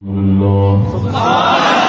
Allah.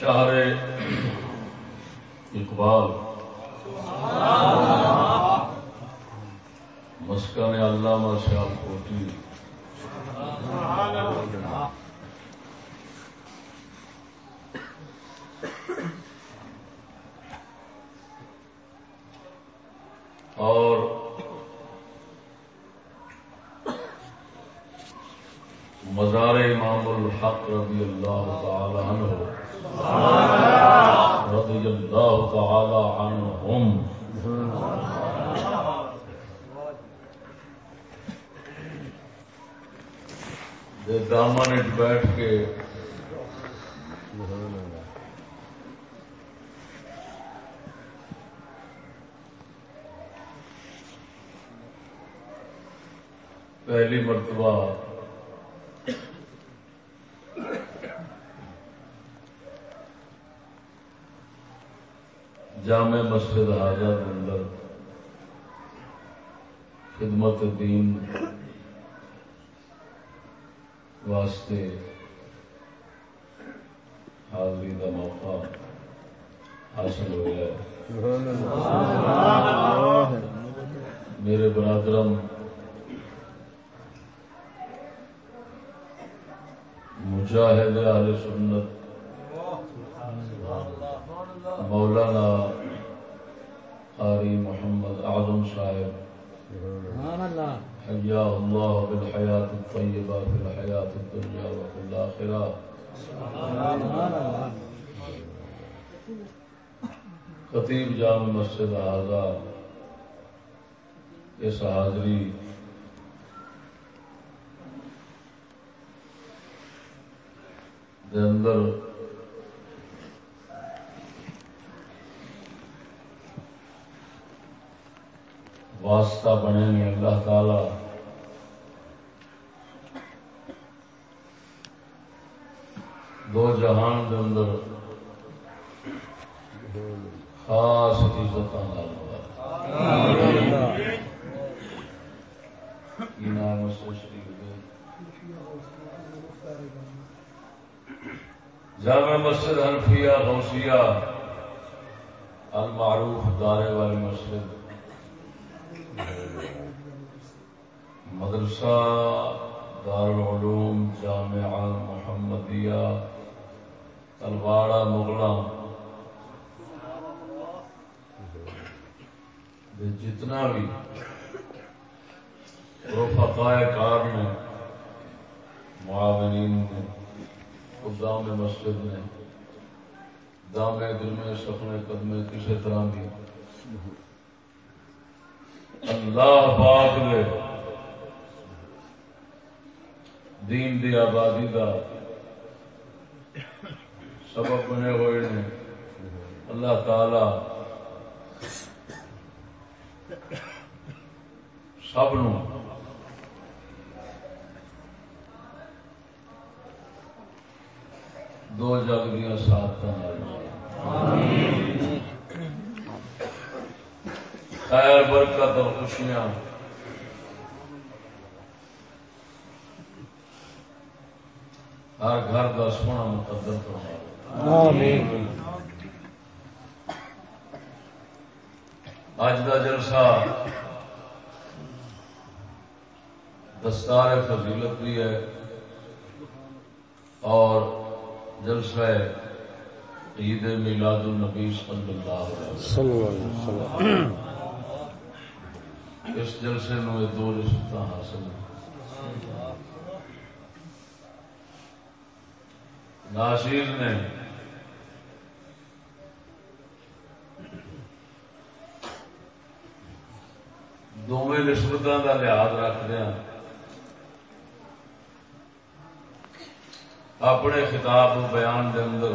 شہر اقبال۔ مسکن علامہ شاہ کوٹی اور مزار امام الحق رضی اللہ تعالی عنہ رضی اللہ تعالی عنہم دے دامن وچ بیٹھ کے پہلی مرتبہ۔ جامع مسجد حاضر اندر خدمت دین واسطے حاضری کا موقع حاصل ہوا میرے برادرم مجاہد اہل سنت۔ مولانا قاری محمد اعظم صاحب۔ حیا اللہ بالحیات الطیبہ فی الحیات الدنیا وفی الاخرہ۔ خطیب جامع مسجد آزاد اس حاضری دے اندر۔ واسطہ بنے نے اللہ تعالی۔ دو جہان دے اندر خاص عزت جامع مسجد حنفیہ، غوثیہ، المعروف دارے والی مسجد، مدرسہ دار العلوم جامعہ محمدیہ تلواڑا مغلا جتنا بھی رفقائے کار نے معاونین نے خدام مسجد نے دامے دل میں، سپنے قدمے کسی طرح بھی۔ اللہ پاک نے دین دی آبادی دا سبب بنے ہوئے نے۔ اللہ تعالی سب نو دو جگ دیا سات خیر برکت اور خوشیاں۔ ہر گھر کا سونا مقدر کروا اج کا جلسہ دستار فضیلت بھی ہے اور جلسہ عید میلاد النبی صلی اللہ علیہ وسلم۔ اس جلسے میں دو رشتہ حاصل ناشیر نے دونوں نسبتوں کا لحاظ رکھدہ اپنے خطاب بیان دے اندر۔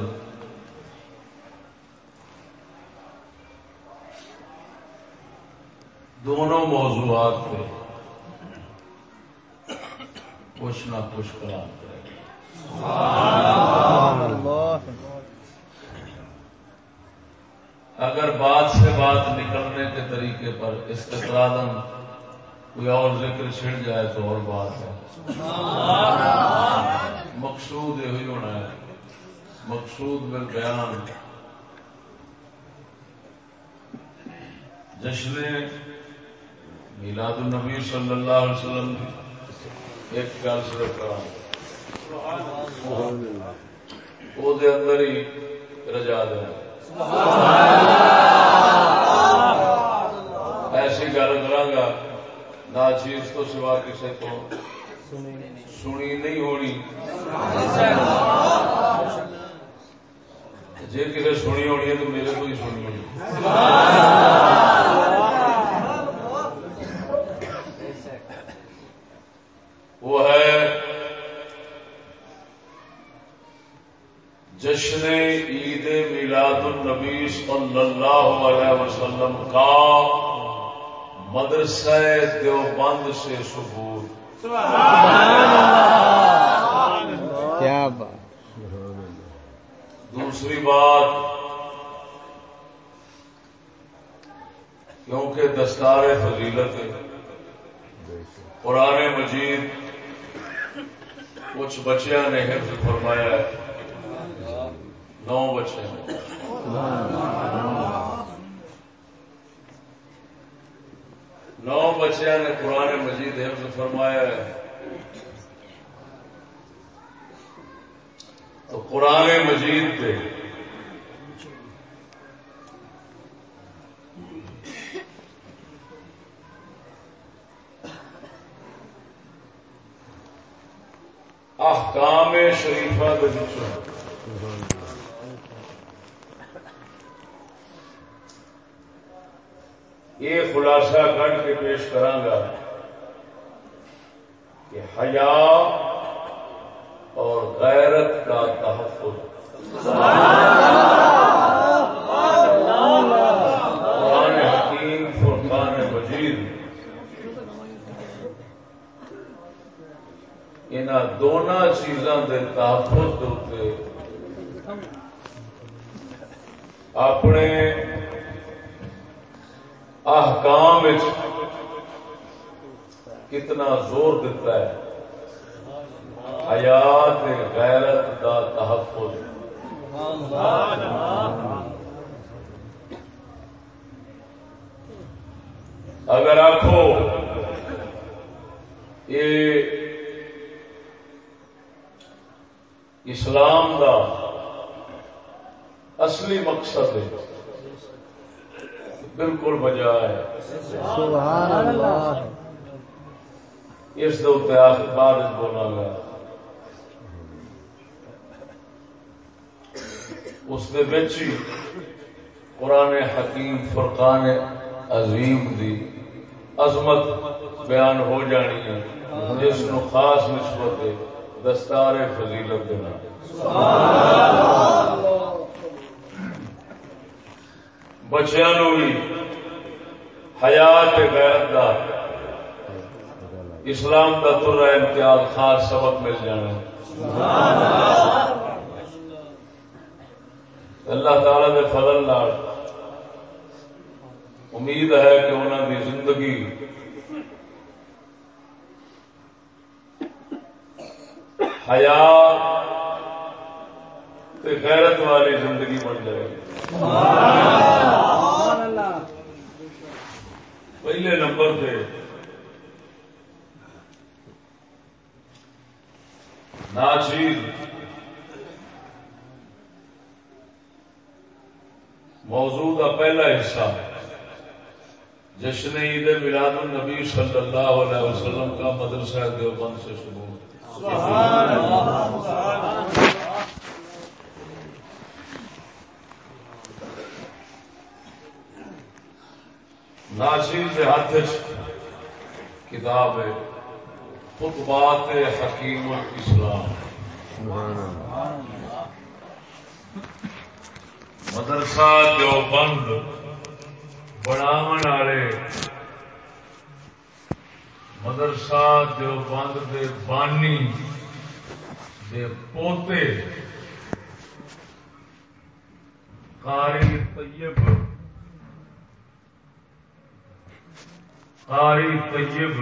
دونوں موضوعات پہ کچھ نہ کچھ کلام کرے۔ اگر بات سے بات نکلنے کے طریقے پر استقرادن کوئی اور ذکر چھڑ جائے تو اور بات ہے۔ مقصود یہ ہونا ہے۔ مقصود میں بیان۔ جشن میلاد النبی صلی اللہ علیہ وسلم ایک گل صرف کرا وہ اندر ہی رجا دے ایسی گل کرا نہ چیز تو سوا کسی کو سنی نہیں ہونی۔ جی کسی سنی ہونی ہے تو میرے کو ہی سنی ہونی۔ وہ ہے جشن عید میلاد النبی صلی اللہ علیہ وسلم کا مدرسہ دیوبند سے ثبوت کیا بات۔ دوسری بات کیونکہ دستار فضیلت قرآن مجید کچھ بچیاں نے حفظ فرمایا ہے۔ نو بچے نو بچیاں نے قرآن مجید حفظ فرمایا ہے۔ تو قرآن مجید پہ احکام شریفہ کے یہ خلاصہ کٹ کے پیش کرانگا کہ حیا اور غیرت کا تحفظ۔ قرآن حکیم، فرقان مجید۔ ان دونوں چیزوں کے تحفظ اپنے احکام کتنا زور دیتا ہے۔ حیات غیرت کا تحفظ۔ اگر آخو یہ اسلام دا اصلی مقصد ہے۔ بالکل بجا ہے۔ سبحان اللہ۔ اس بعد بولا گا اس ہی قرآن حکیم فرقان عظیم دی عظمت بیان ہو جانی ہے۔ جس نو خاص نسبت دستار فضیلت دینا بچیا بھی حیات غیر دا اسلام کا تر امتیاز خاص سبق مل جانا۔ اللہ تعالی کے فضل امید ہے کہ انہوں کی زندگی حیا غیرت والی زندگی بن جائے۔ پہلے نمبر پہ ناچیر موضوع کا پہلا حصہ جشن عید میلاد النبی صلی اللہ علیہ وسلم کا مدرسہ دیوبند سے شروع۔ ناچیر کے ہاتھ کتاب ہے خطبات حکیم الاسلام۔ مدرسہ جو بند بناو والے۔ مدرسہ جو بند دے بانی، دے پوتے۔ قاری طیب۔ قاری طیب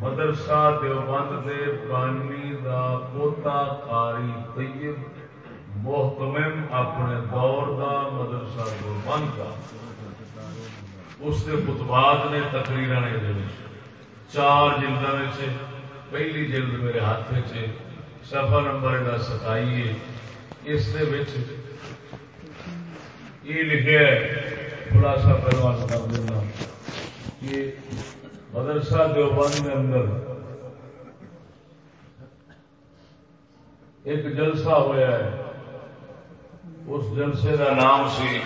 مدرسہ دیوبند دے بانی دا پوتا قاری طیب محتمم اپنے دور دا مدرسہ دیوبند دا۔ اس کے خطبات نے تقریر نے چار جلدوں میں پہلی جلد میرے ہاتھ سے سفا نمبر کا ستائی ہے اس دے وچ یہ لکھا ہے۔ خلاصہ پہلوان کر دینا۔ مدرسہ دیوبند کے اندر ایک جلسہ ہوا ہے، اس جلسے کا نام سی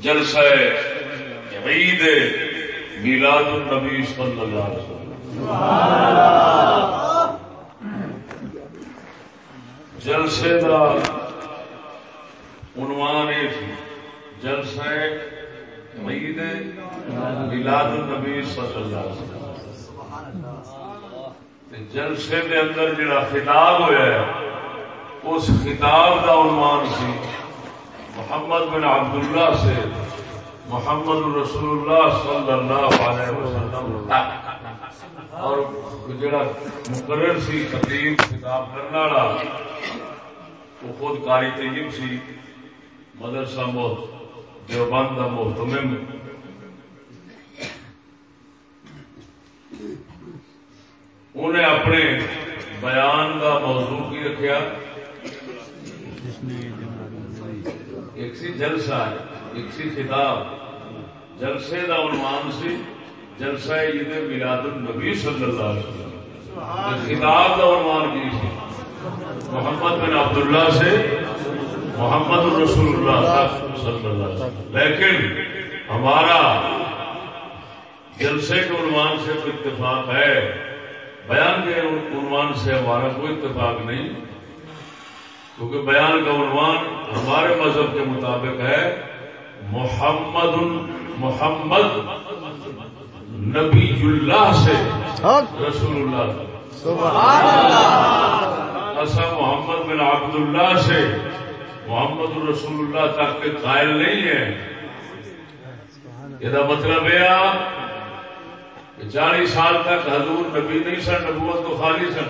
جلسہ عید میلاد النبی صلی اللہ علیہ وسلم۔ جلسے کا عنوان یہ سی جلسہ عید میلاد النبی صلی اللہ علیہ وسلم۔ جلسے کے اندر جڑا خطاب ہوا ہے، اس خطاب کا عنوان سی، محمد بن عبداللہ سے محمد رسول اللہ صلی اللہ علیہ وسلم۔ اور جڑا مقرر سی خطیب خطاب کرنے والا، وہ خود کاری طیب سی، مدرسہ موت دیوبند کا محتمم انہیں اپنے بیان کا موضوع کی رکھا ایک سی جلسہ ایک سی خطاب جلسے کا عنوان سی جلسہ عید میلاد النبی صلی اللہ علیہ وسلم خطاب کا عنوان کی سی محمد بن عبداللہ سے محمد رسول اللہ صلی اللہ علیہ وسلم. لیکن ہمارا جلسے کے عنوان سے تو اتفاق ہے. بیان کے عنوان سے ہمارا کوئی اتفاق نہیں. کیونکہ بیان کا عنوان ہمارے مذہب کے مطابق ہے. محمد محمد نبی اللہ سے رسول اللہ. اصا محمد بن عبد اللہ سے محمد رسول اللہ تک کے قائل نہیں ہے۔ یہ مطلب یہ چالیس سال تک حضور نبی نہیں سن نبوت تو خالی سن۔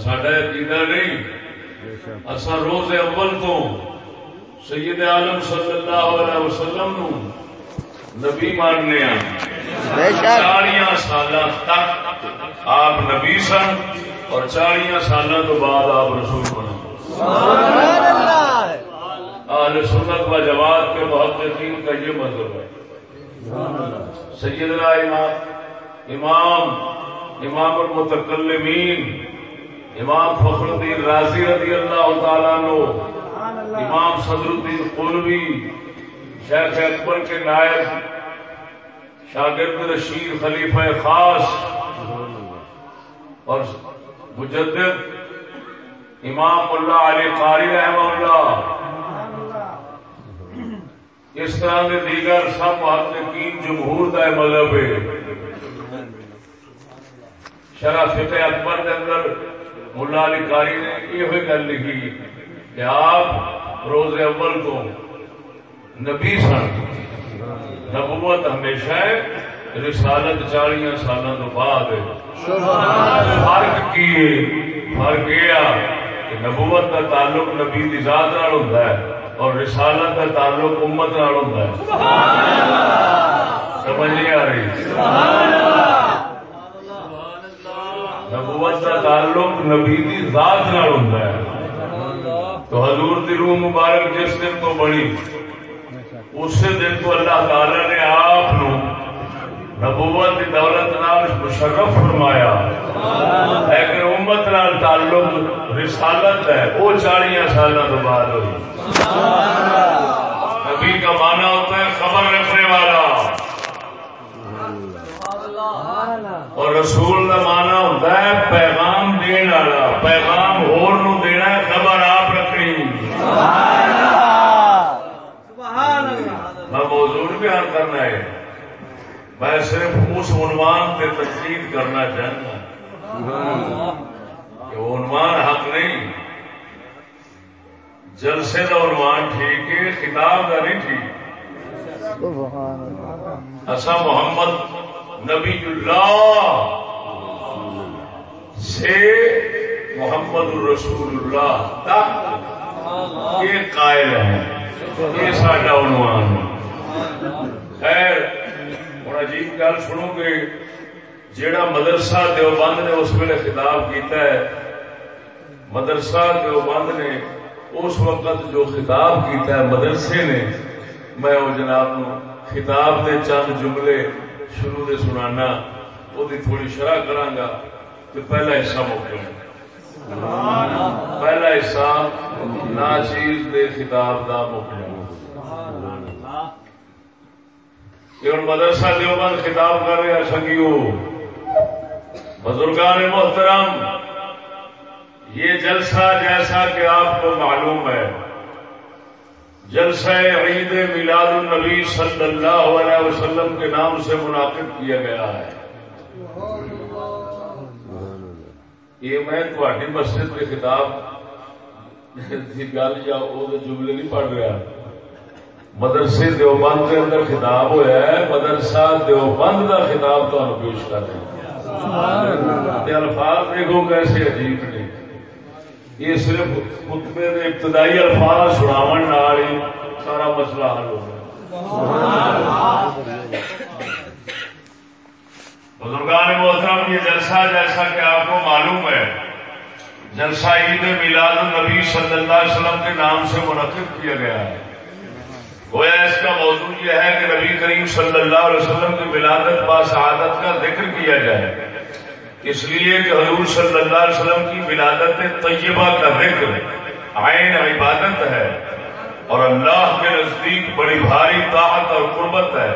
ساڈا عقیدہ نہیں۔ اصا روز اول تو سید عالم صلی اللہ علیہ وسلم نو نبی ماننے چالیاں سال تک آپ نبی سن اور چالیاں سال تو بعد آپ رسول بنے آل سنت و جواد کے محققین کا یہ مطلب ہے. سیدنا امام امام امام المتکلمین، امام فخر الدین راضی رضی اللہ تعالیٰ نو امام صدر الدین قلوی شیخ اکبر کے نائب، شاگرد رشید خلیفہ خاص، اور مجدد امام اللہ علی قاری رحمہ اللہ۔ اس طرح کے دیگر سب محققین جمہور کا مذہب ہے شرح فقہ اکبر کے اندر ملا علی کاری نے یہ گل لکھی کہ آپ روز اول تو نبی سن۔ نبوت ہمیشہ ہے رسالت چالیاں سالوں بعد فرق کی فرق یہ کہ نبوت کا تعلق نبی کی ذات ہوتا ہے اور رسالت کا تعلق امت نال ہوتا ہے۔ سمجھ نہیں آ رہی؟ نبوت کا تعلق نبی کی ذات نال ہوتا ہے۔ تو حضور دی روح مبارک جس دن تو بڑی اسی دن تو اللہ تعالی نے آپ نبوت کی دولت نال مشرف فرمایا۔ لیکن امت نال تعلق رسالت ہے وہ چالیاں سالوں تو بعد ہوئی۔ نبی کا مانا ہوتا ہے خبر رکھنے والا۔ اور رسول کا مانا ہوتا ہے پیغام دین والا۔ پیغام ہور نو دینا ہے خبر آپ رکھنی میں موضوع بیان کرنا ہے میں صرف اس عنوان پہ تقسیم کرنا چاہتا کہ عنوان حق نہیں۔ جلسے کا عنوان ٹھیک ہے، خطاب کا نہیں ٹھیک۔ اصا محمد نبی اللہ سے محمد الرسول اللہ تک یہ قائل ہے یہ ساڈا عنوان ہے۔ خیر ہوں عجیب گل سنو گے جیڑا مدرسہ دیوبند نے اس ویلے خطاب کیتا ہے مدرسہ دیوبند نے اس وقت جو خطاب کیتا ہے مدرسے نے میں وہ جناب نو خطاب دے چند جملے شروع دے سنانا وہ تھوڑی شرح کرانگا تو پہلا حصہ موقع پہلا حصہ ناچیز دے خطاب دا موقع ہوں مدرسہ دیوبند خطاب کر رہے سنگیو۔ بزرگان محترم، یہ جلسہ جیسا کہ آپ کو معلوم ہے، جلسہ عید میلاد النبی صلی اللہ علیہ وسلم کے نام سے منعقد کیا گیا ہے۔ یہ میں تھوڑی مسجد کے خطاب کی گل یا وہ جملے نہیں پڑھ رہا۔ مدرسے دیوبند کے اندر خطاب ہوا ہے مدرسہ دیوبند کا خطاب تمہیں پیش کر رہا ہے الفاظ دیکھو کیسے عجیب نے۔ یہ صرف خطبے کے ابتدائی الفاظ سناو ہی سارا مسئلہ حل ہو گیا۔ بزرگان محترم یہ جلسہ جیسا کہ آپ کو معلوم ہے جلسہ عید میلاد النبی صلی اللہ علیہ وسلم کے نام سے منعقد کیا گیا ہے۔ گویا اس کا موضوع یہ ہے کہ نبی کریم صلی اللہ علیہ وسلم کی ولادت با سعادت کا ذکر کیا جائے۔ اس لیے کہ حضور صلی اللہ علیہ وسلم کی ولادت طیبہ کا ذکر عین عبادت ہے اور اللہ کے نزدیک بڑی بھاری طاقت اور قربت ہے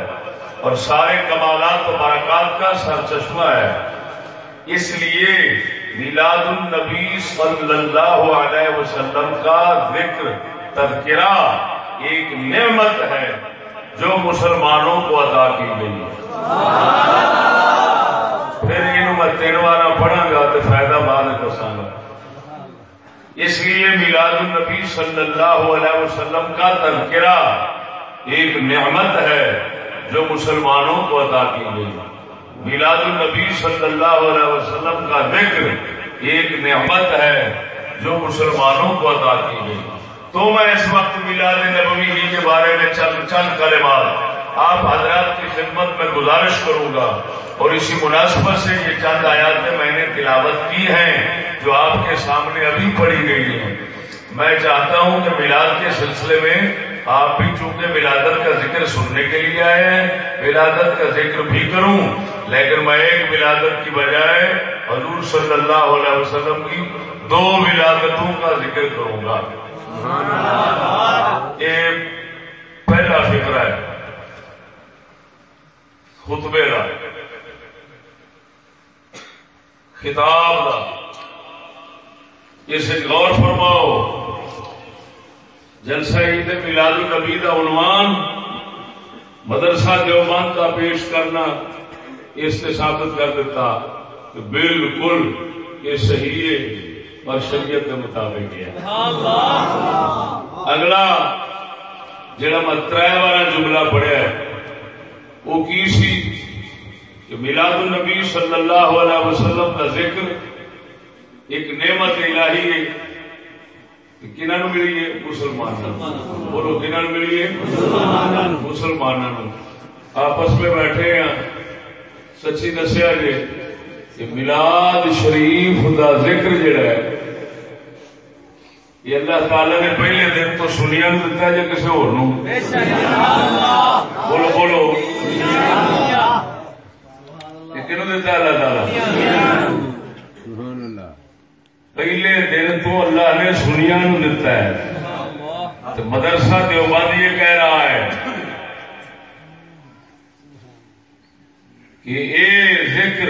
اور سارے کمالات و برکات کا سر چشمہ ہے۔ اس لیے میلاد النبی صلی اللہ علیہ وسلم کا ذکر تذکرہ ایک نعمت ہے جو مسلمانوں کو عطا کی گئی پھر یہ میں تین بار پڑھا گا تو فائدہ بعد دساگا اس لیے میلاد النبی صلی اللہ علیہ وسلم کا تذکرہ ایک نعمت ہے جو مسلمانوں کو عطا کی گئی میلاد النبی صلی اللہ علیہ وسلم کا ذکر ایک نعمت ہے جو مسلمانوں کو عطا کی گئی تو میں اس وقت میلاد نبوی ہی کے بارے میں چند چند کلمات آپ حضرات کی خدمت میں گزارش کروں گا اور اسی مناسبت سے یہ چند آیات میں نے تلاوت کی ہیں جو آپ کے سامنے ابھی پڑھی گئی ہیں۔ میں چاہتا ہوں کہ میلاد کے سلسلے میں آپ بھی چونکہ ولادت کا ذکر سننے کے لیے آئے ہیں ولادت کا ذکر بھی کروں، لیکن میں ایک ولادت کی بجائے حضور صلی اللہ علیہ وسلم کی دو ولادتوں کا ذکر کروں گا۔ یہ پہلا فکر ہے، خطبے کا۔ خطاب کا۔ اسے غور فرماؤ، جلسہ عید میلاد النبی کا عنوان، مدرسہ دیوبند کا پیش کرنا اس نے ثابت کر دیتا کہ بالکل یہ صحیح ہے۔ اور شریعت کے مطابق ہے۔ اگلا جڑا میں تر بارہ جملہ پڑھیا ہے وہ کی سی؟ کہ میلاد النبی صلی اللہ علیہ وسلم کا ذکر ایک نعمت الہی ہے۔ کنہوں ملی ہے؟ مسلمان بولو کنہوں ملی ہے؟ مسلمانوں آپس میں بیٹھے ہیں۔ سچی دسیا جی کہ ملاد شریف کا ذکر جڑا ہے یہ اللہ تعالی نے پہلے دن تو سنیا دتا یا کسی ہو بولو بولو۔ کنوں دتا اللہ تعالی؟ پہلے دن تو اللہ نے سنیا نو دتا ہے۔ تو مدرسہ دیوبند یہ کہہ رہا ہے کہ اے ذکر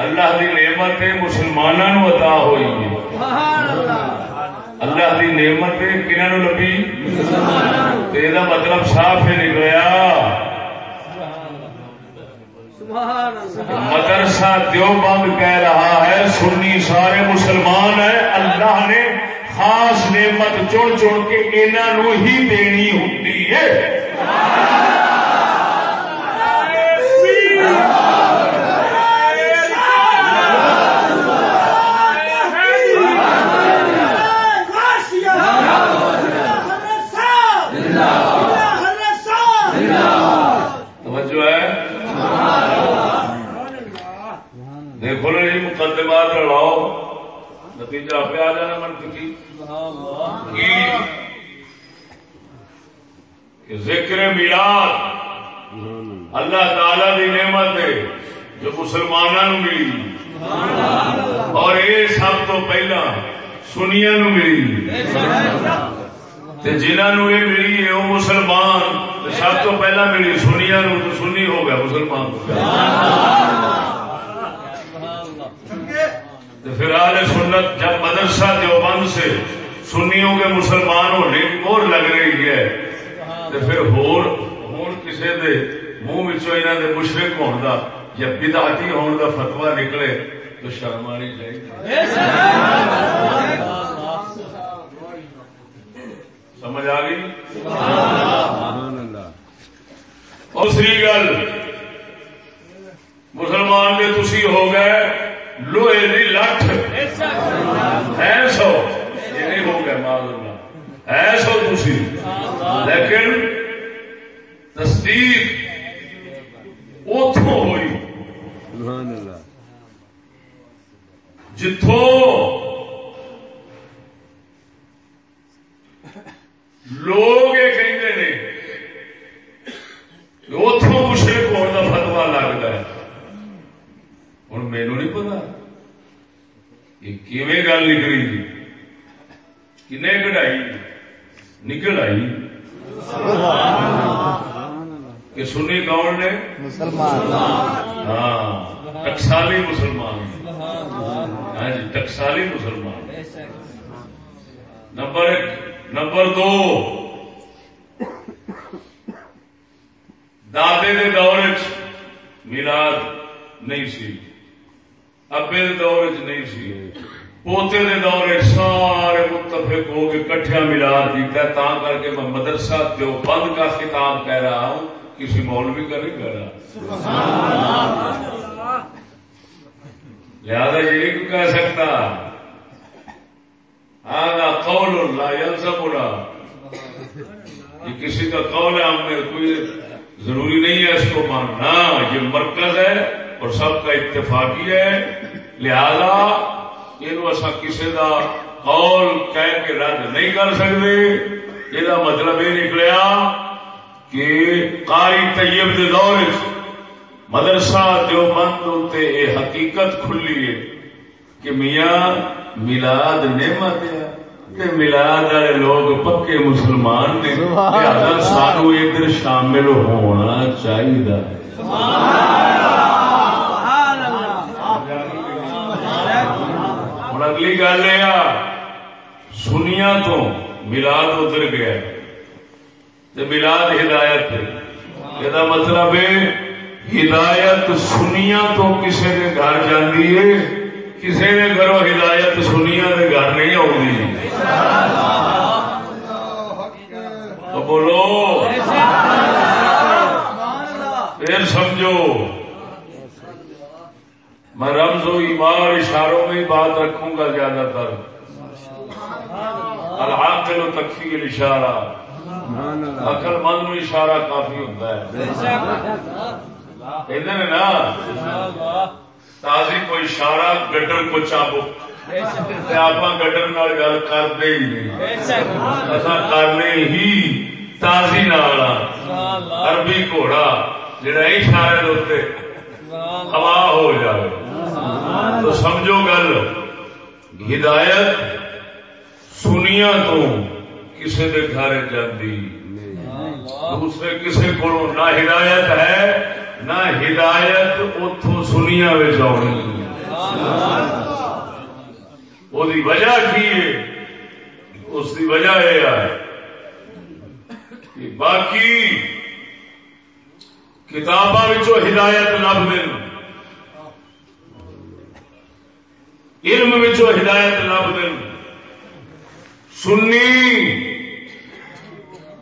اللہ دی نعمت مسلمانوں عطا ہوئی ہے۔ اللہ دی نعمت کنہوں لبی یہ مطلب صاف ہے نکلیا مدرسہ دیوبند کہہ رہا ہے سنی سارے مسلمان ہیں اللہ نے خاص نعمت چن چن کے انہوں ہی دینی ہوتی ہے توجہ ہے دیکھو نا جی مقدمات لڑاؤ نتیجہ آپ آ جانا منطقی کہ ذکر میلاد اللہ تعالی کی نعمت ہے جو مسلمانوں ملی۔ اور یہ سب تو پہلا سنیا نو ملی۔ جنہوں یہ ملی ہے وہ مسلمان سب تو پہلا ملی سنیا نو تو سنی ہو گیا، مسلمان تو پھر آل سنت جب مدرسہ دیوبند سے سنیوں کے مسلمان ہونے کی مور لگ رہی ہے، تو پھر ہور ہوں کسی دے منہ یہاں دے مشرق ہونے کا یا بداتی ہونے کا فتوا نکلے تو شرم آنی چاہیے سمجھ آ گئی؟ دوسری گل، مسلمان کے تسی ہو گئے، لوہے ہے سو یہ نہیں ہو گئے معذ ہے سو تسی لیکن تصدیق اتوں ہوئی۔ جتوں لوگ یہ کہتے ہیں اتوں مشرق ہونے کا فتوا لگتا ہے ہوں مینو نہیں پتا یہ کیویں گل نکلی کن کڑائی نکل آئی کہ سنی کون نے مسلمان ہاں ٹکسالی مسلمان ہاں جی ٹکسالی مسلمان نمبر ایک نمبر دو دادے دے دور ملاد نہیں سی ابے دور چ نہیں سی۔ پوتے دے دور سارے متفق ہو کے کٹھیا ملاد دیتا ہے تا کر کے میں مدرسہ جو بند کا خطاب کہہ رہا ہوں، کسی مولوی کا نہیں کہہ رہا۔ لہذا یہ نہیں کہہ سکتا۔ آگا قول اللہ یلزم یہ کسی کا قول ہے، ہم نے کوئی ضروری نہیں ہے اس کو ماننا۔ یہ مرکز ہے اور سب کا اتفاقی ہے۔ لہذا یہ کسی کا قول کہہ کے رد نہیں کر سکتے یہ مطلب یہ نکلیا کہ قاری طیب دے دور مدرسہ جو مند یہ حقیقت کھلی ہے کہ میاں ملاد نعمت ہے ملاد والے لوگ پکے مسلمان نے۔ سانو ادھر شامل ہونا چاہیے اگلی گل یہ سنیا تو ملاد ادھر گیا ملاد ہدایت یہ مطلب ہے ہدایت سنیا تو کسی کے گھر جاتی ہے کسی نے گھروں ہدایت سنیا کے گھر نہیں تو بولو پھر سمجھو میں رمز و ایمار اشاروں میں بات رکھوں گا زیادہ تر۔ الحاق و تقسیم اشارہ۔ عقل مند نو اشارہ کافی ہوتا ہے۔ نا؟ تازی کو اشارہ گڈر کو چابو۔ آپ گڈر گل کرتے ہی نہیں۔ اصا کرنے ہی تازی نال عربی گھوڑا جڑا اشارے دے ہوا ہو جائے تو سمجھو گل، ہدایت سنیا تو کسی کے گھر جاتی دوسرے کسی کو نہ ہدایت ہے، نہ ہدایت اتو سنیا آنی۔ وہ وجہ کی ہے؟ اس کی وجہ یہ ہے کہ باقی کتاباں ہدایت لب دن علم ہدایت لب دن سنی۔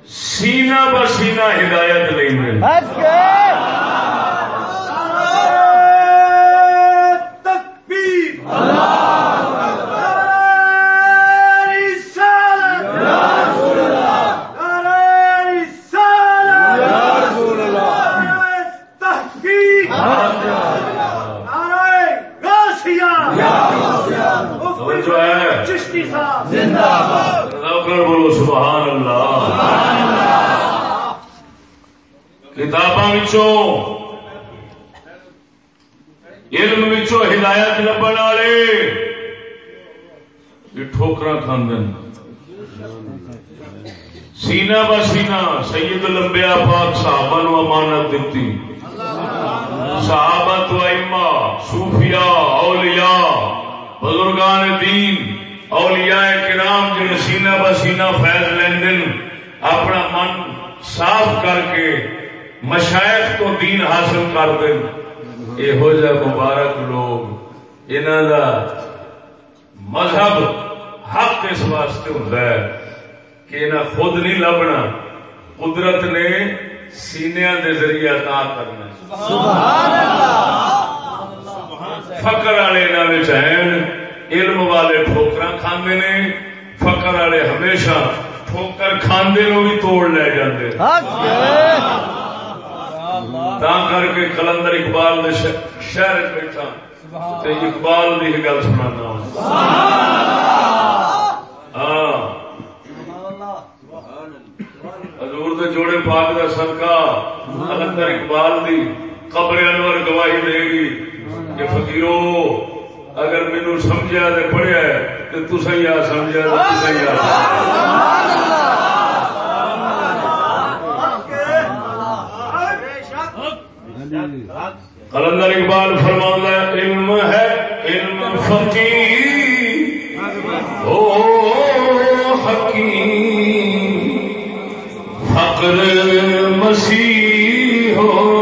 سینا بسینا ہدایت نہیں بولو سبحان اللہ۔ کتاباں علم ہدایت لبن والے ٹھوکر کھانے سینا ب سینا سید لمبیا پاک صحابہ نو امانت دیتی صحابت و صوفیاء اولیاء بزرگان دین اولیاء کرام جن سینہ بسینہ فیض لین اپنا من صاف کر کے مشائق تو دین حاصل کر دین یہو جہ مبارک لوگ انہوں دا مذہب حق اس واسطے ہوتا ہے کہ انہیں خود نہیں لبنا قدرت نے سینیا دے ذریعے عطا کرنا فکر والے یہاں علم والے ٹھوکر کھانے نے فکر والے ہمیشہ ٹھوکر کھانے نو بھی توڑ لے جاندے۔ تا کر کے کلندر اقبال نے شہر بیٹھا۔ اقبال کی گل سنا ہاں۔ حضور دے جوڑے پاک کا سدکا کلندر اقبال دی قبر انور گواہی دے گی کہ فقیروں اگر مینو سمجھا تو پڑھیا تو تصا ہی آ سمجھا تو تصا ہی آ کلندر اقبال فرما علم ہے، علم فقیر۔ او حکیم، فقر مسیح ہو۔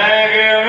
Alegre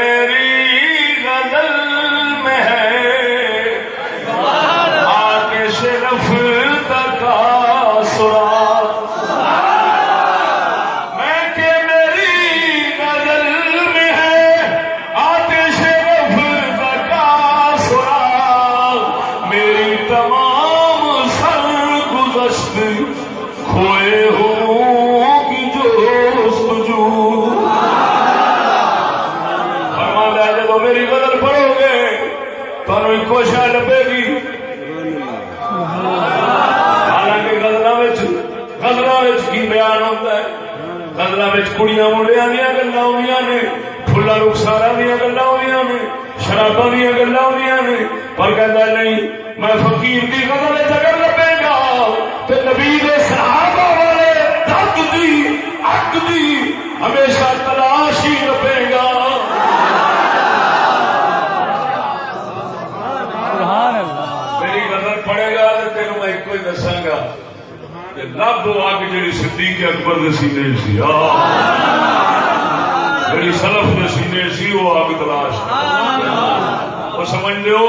اللہ رخسارا دیا گلا شرابا دیا گلا پر کہتا نہیں، میں فقیر کی غزل اگر لگے گا نبی صحابہ والے درد دی حق دی ہمیشہ تلاش ہی لبے گا میری غزل پڑے گا تین میں ایک ہی دساگا لب اگ جی صدیق اکبر دسی نہیں سی۔ آہ! جی سلف کے سینے سی وہ آگ تلاش وہ سمجھ لو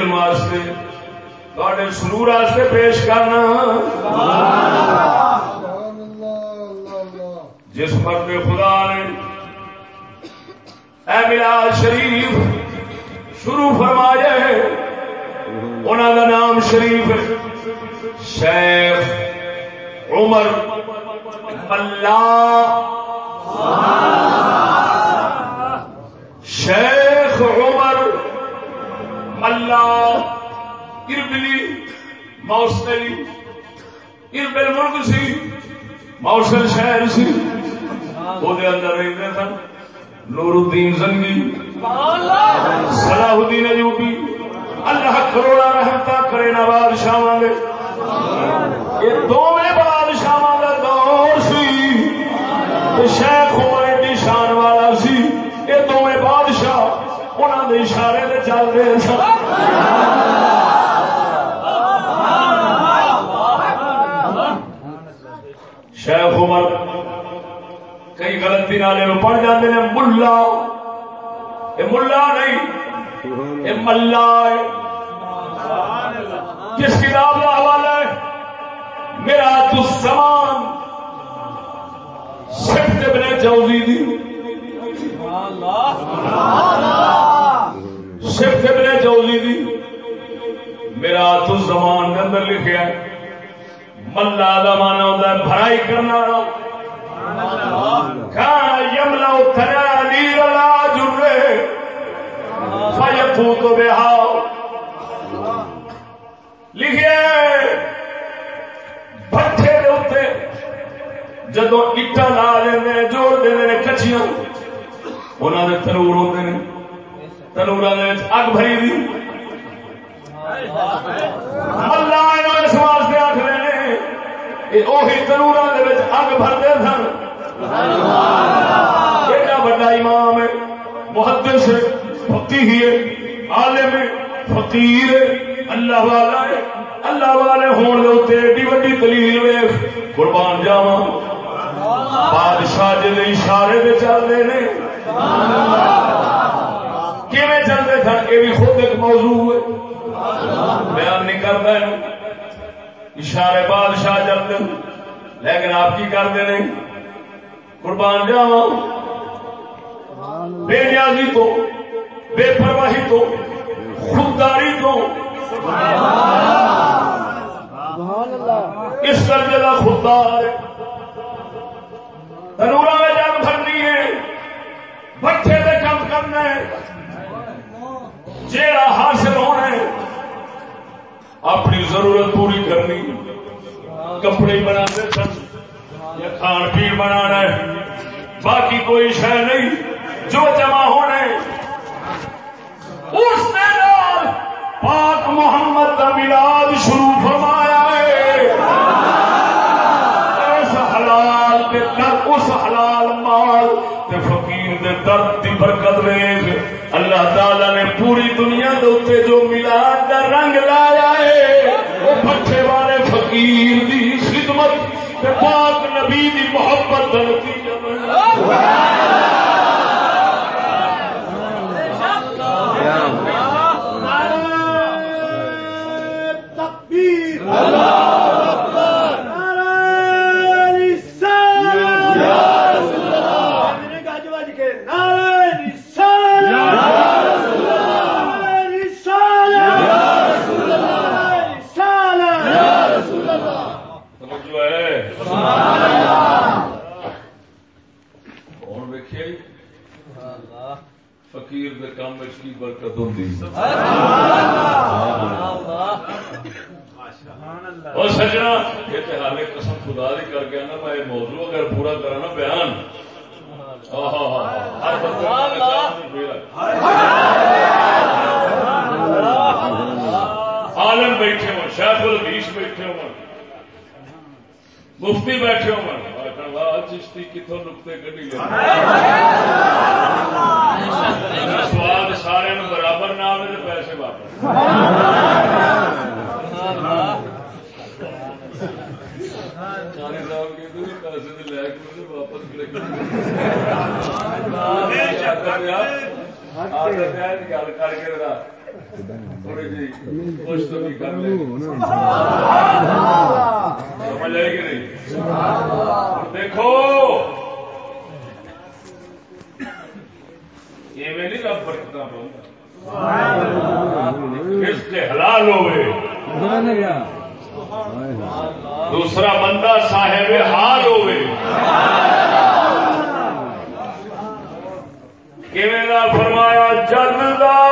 علم واسطے تے سرور واسطے پیش کرنا۔ جس مرد خدا نے اے ملاد شریف شروع فرمایا ہے انہوں کا نام شریف شیخ عمر اللہ۔ شیخ اللہ اربلی موسلی اربل ملک سی موسل شہر سی وہ اندر رہتے سن نور الدین زنگی صلاح الدین ایوبی، اللہ کروڑا رحمتا کرے نا بادشاہ یہ دونوں بادشاہ کا دور سی شیخ عمر ایڈی شان والا سی، یہ دونوں بادشاہ انہوں نے اشارے سے چل رہے سن شیخ عمر کئی غلطی نالے میں پڑھ جاتے ہیں ملا۔ ملا نہیں یہ ملا ہے۔ کس کتاب کا حوالہ ہے میرا تو دسمان صرف ابن جوزی دی۔ سبحان اللہ۔ صرف ابن جوزی دی۔ میرا تو زمان کے اندر لکھا ہے۔ ملا کا مانا ہوتا ہے بھرائی کرنا۔ یملا اترا نیر لا جرے فیقو تو بہاؤ لکھے بٹھے دے اتنے جدو اٹا لا دیں جوڑ دے کچھیاں۔ انہوں نے تنور ہوتے ہیں۔ تنور اگ بھری دی۔ ملا اس واسطے آخ رہے ہیں۔ تنور اگ بھرتے سن۔ ایڈا بڑا امام ہے، محدث ہے، فقیہ ہے، عالم ہے، فقیر ہے۔ اللہ والا ہے۔ اللہ والے ہون دے ایڈی وڈی دلیل ویکھ۔ قربان جاواں۔ بادشاہ جے اشارے دے چلدے نے۔ کیویں چلدے سن؟ یہ بھی خود ایک موضوع ہے بیان نہیں کرتا اشارے بادشاہ چلتے لیکن آپ کی کرتے نہیں۔ قربان جاوا بے نیازی تو بے پرواہی تو خودداری تو اس درجے کا خوددار تنورا میں جنگ بھرنی ہے۔ بچے سے کم کرنا ہے۔ جیڑا حاصل ہونا ہے۔ اپنی ضرورت پوری کرنی۔ کپڑے بنا سن یا کھان پی بنا باقی کوئی شہ نہیں۔ جو جمع ہونے اس نے پاک محمد کا ملاد شروع فرمایا ہے۔ اس حلال کے در، اس حلال مال تے فقیر دے درد کی برکت ویگ۔ اللہ تعالی نے دے جو ملاد کا رنگ لایا ہے وہ پٹھے والے فقیر دی خدمت پاک نبی دی محبت برکت ہوتی اور سجنا یہ تو حال قسم خدا دی کر گیا نا میں موضوع اگر پورا کرا نا بیان عالم بیٹھے ہو شیخ الحدیث بیٹھے ہو مفتی بیٹھے ہو چشتی کتوں نقطے کٹی سواد سارے برابر نہ آئے تو پیسے واپس پیسے لے کے واپس گل کر کے تھوڑی جی کچھ تو بھی کر سمجھ آئے گی نہیں دیکھو نہیں رب حلال ہوئے۔ دوسرا بندہ صاحب حال ہوئے۔ فرمایا جن کا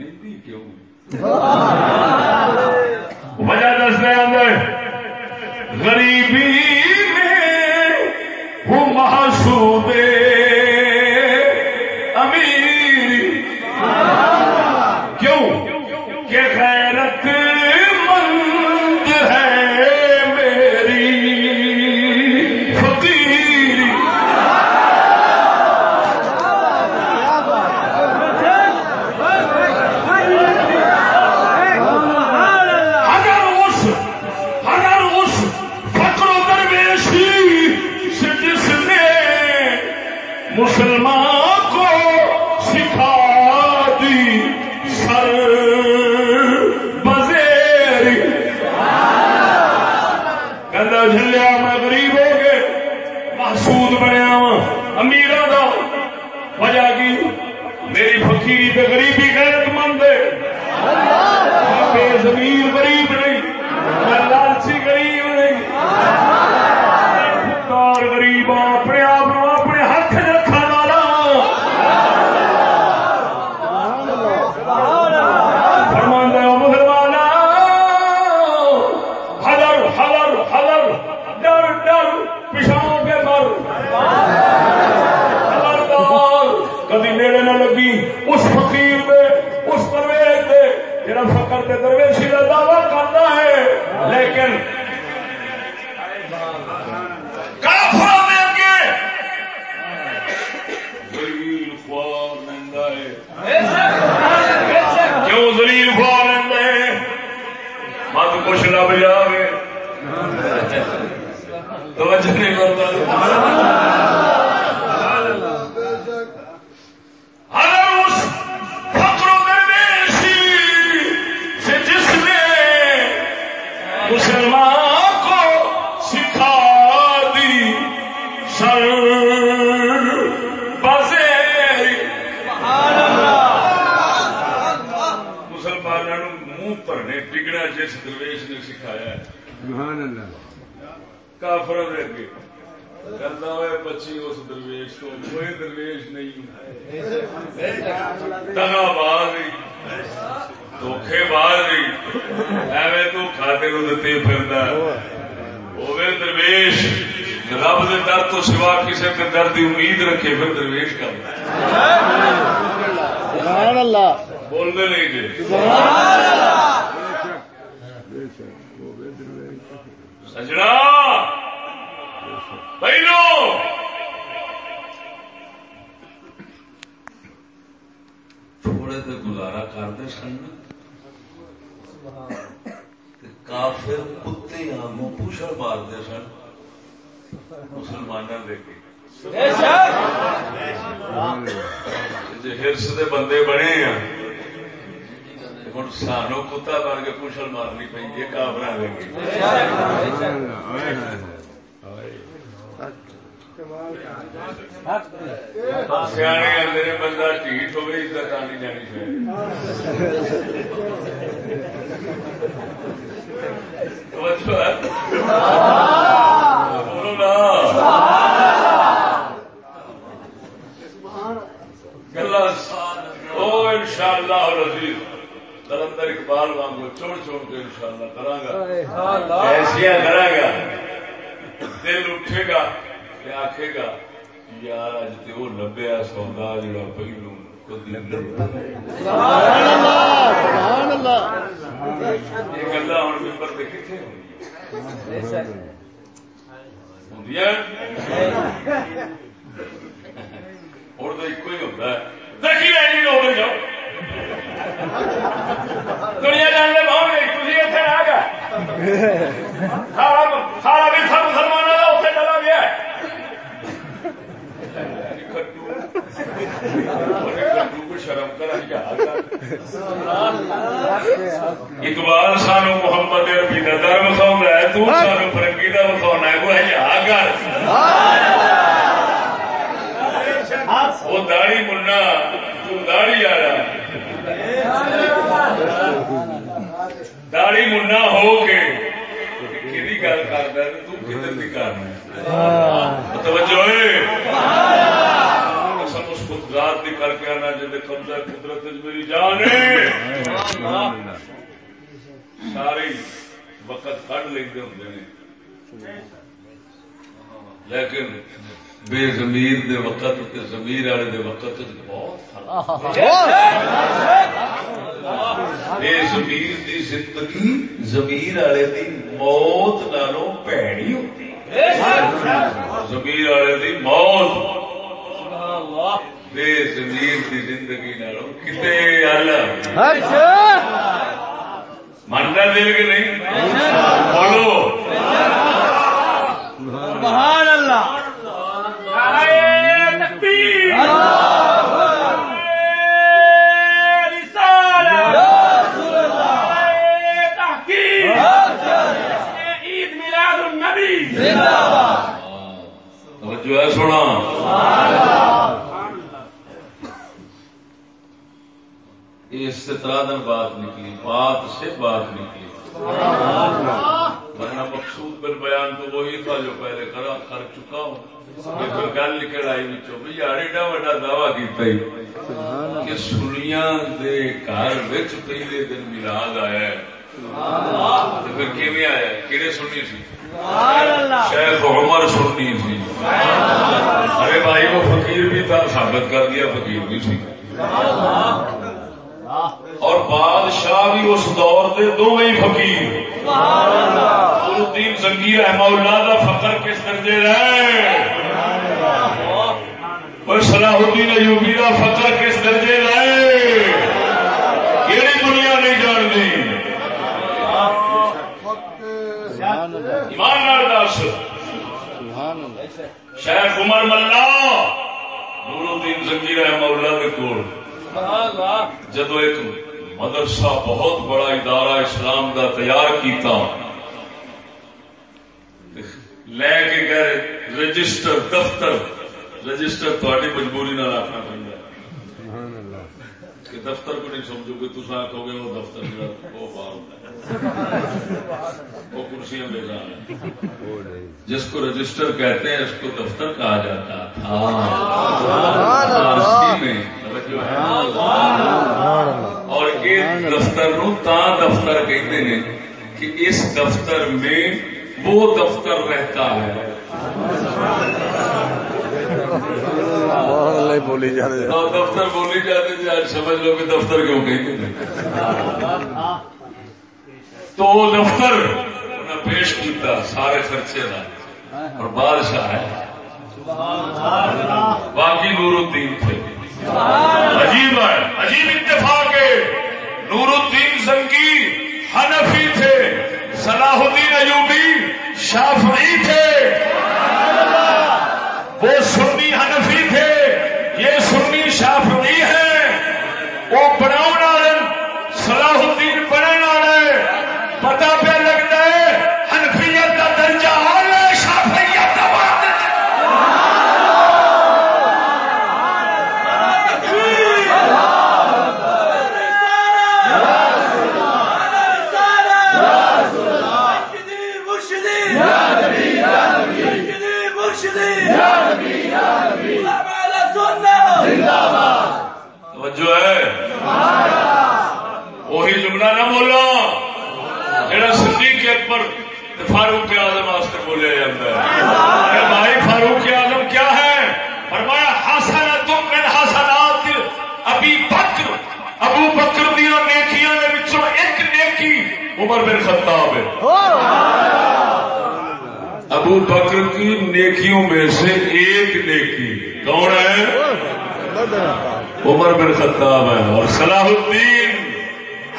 နေသိပြောဘူး بے زمیر دی زندگی زمیر والے دی موت نالوں پیڑی ہوتی زمیر والے دی موت بے زمیر دی زندگی نالوں کتے الگ منتا دل کے نہیں بولو جو ہے سونا دن بات نکلی، بات سے بات نکلی۔ ورنہ مقصود بل بیان تو وہی تھا جو پہلے کرا کر چکا ہوں۔ گل نکل آئی بچوں بھائی یار ایڈا وا دعوی کیا کہ سنیا دے گھر پہلے دن ملاد آیا ہے۔ پھر کیویں آیا کہڑے سننی سی؟ شیخ عمر سننی سی ارے بھائی وہ فقیر بھی تھا ثابت کر دیا فقیر بھی سی اور بادشاہ بھی اس دور کے دو ہی فقیر الدین زنگی رحمہ اللہ کا فخر کس درجے رہے؟ اور صلاح الدین ایوبی کا فخر کس درجے رہے؟ یہ دنیا نہیں جانتی؟ ایمان دس شیخ عمر ملا نور الدین زنگی رحمہ اللہ کے کول. جدو ایک مدرسہ بہت بڑا ادارہ اسلام کا تیار کیتا، لے کے گئے رجسٹر دفتر. رجسٹر تھوڑی مجبوری نہ رکھنا پڑتا کہ دفتر کو نہیں سمجھو گے، تو آخو گے وہ دفتر وہ باہر ہوتا ہے۔ وہ کرسیاں بے جس کو رجسٹر کہتے ہیں اس کو دفتر کہا جاتا تھا میں اور ایک دفتر نو تا دفتر کہتے ہیں کہ اس دفتر میں وہ دفتر رہتا ہے۔ بولی جاتے دفتر بولی جاتے تھے آج سمجھ لو کہ دفتر کیوں کہتے ہیں۔ تو دفتر انہیں پیش کیتا سارے خرچے کا اور بادشاہ ہے۔ باقی نور الدین تھے۔ عجیب ہے۔ عجیب اتفاق ہے۔ نور الدین سنگی حنفی تھے۔ صلاح الدین ایوبی شافعی تھے۔ وہ سنی حنفی تھے۔ یہ سنی شافعی ہیں۔ وہ بڑا عمر بن خطاب ہے۔ ابو بکر کی نیکیوں میں سے ایک نیکی۔ کون ہے؟ عمر بن خطاب ہے۔ اور صلاح الدین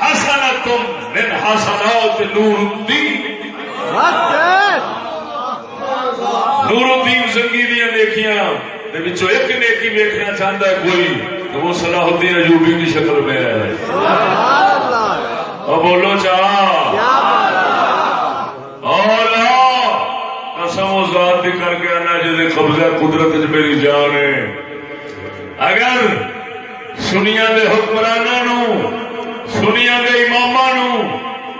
حسن تم من حسنات نور الدین نور الدین زنگی دیا نیکیاں۔ ایک نیکی ویکھنا چاہتا ہے کوئی، تو وہ صلاح الدین ایوبی کی شکل میں ہے۔ اور بولو چاہ۔ اور قسم و ذات کر کے آنا جی قبضہ قدرت میری جان ہے۔ اگر سنیا کے حکمرانوں سنیا کے امام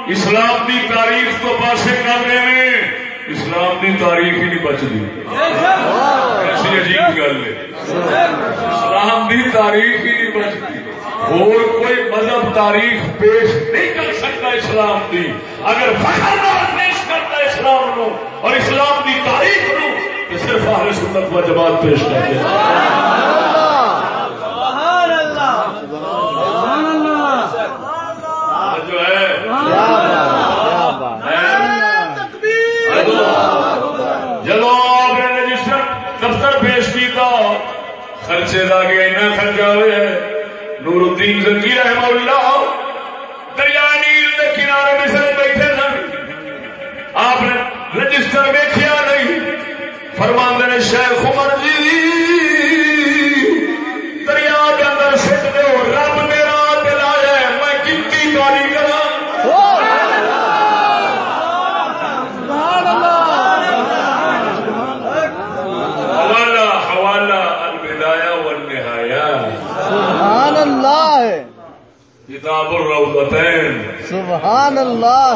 اسلام کی تاریخ تو پاسے کر دے اسلام کی تاریخ ہی نہیں بچتی ایسی عجیب گل ہے۔ اسلام کی تاریخ ہی نہیں بچتی اور کوئی مذہب تاریخ پیش نہیں کر سکتا اسلام کی اگر فخر پیش کرتا اسلام نو اور اسلام کی تاریخ نو تو صرف آل سنت و جماعت پیش کرتے ہیں جو ہے جب آپ نے رجسٹر دفتر پیش کیا خرچے کا اتنا خرچہ ہوا ہے۔ نور الدین زنگی رحمہ اللہ سبحان الله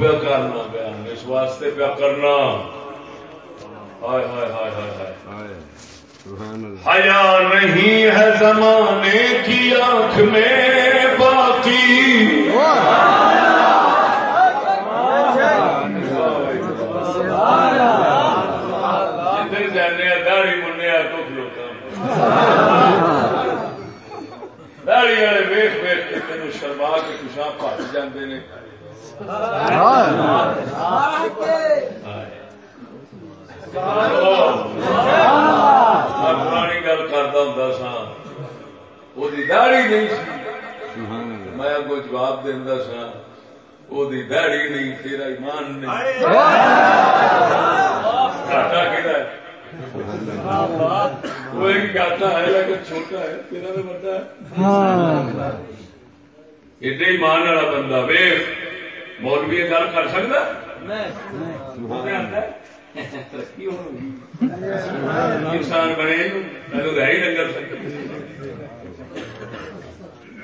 پیا کرنا بیان اس واسطے پیا کرنا۔ ہائے ہائے ہائے ہائے ہائے۔ حیا نہیں ہے زمانے کی آنکھ میں باقی۔ جدھر جانے داڑی منیا تو داڑی والے ویخ ویخ کے تین شرما کے کچھ پٹ جاتے ہیں پرانی گل کرتا ہوں سا۔ وہ داڑی نہیں سی۔ میں اگو جواب دینا سا وہ داڑی نہیں، تیرا ایمان نہیں۔ گاٹا کہڑا وہ ایک گاٹا ہے، لیکن چھوٹا ہے، تیرا تو بڑا ہے۔ ایڈے ایمان والا بندہ، ویخ۔ مولوی گل کر سکتا انسان بنے ہی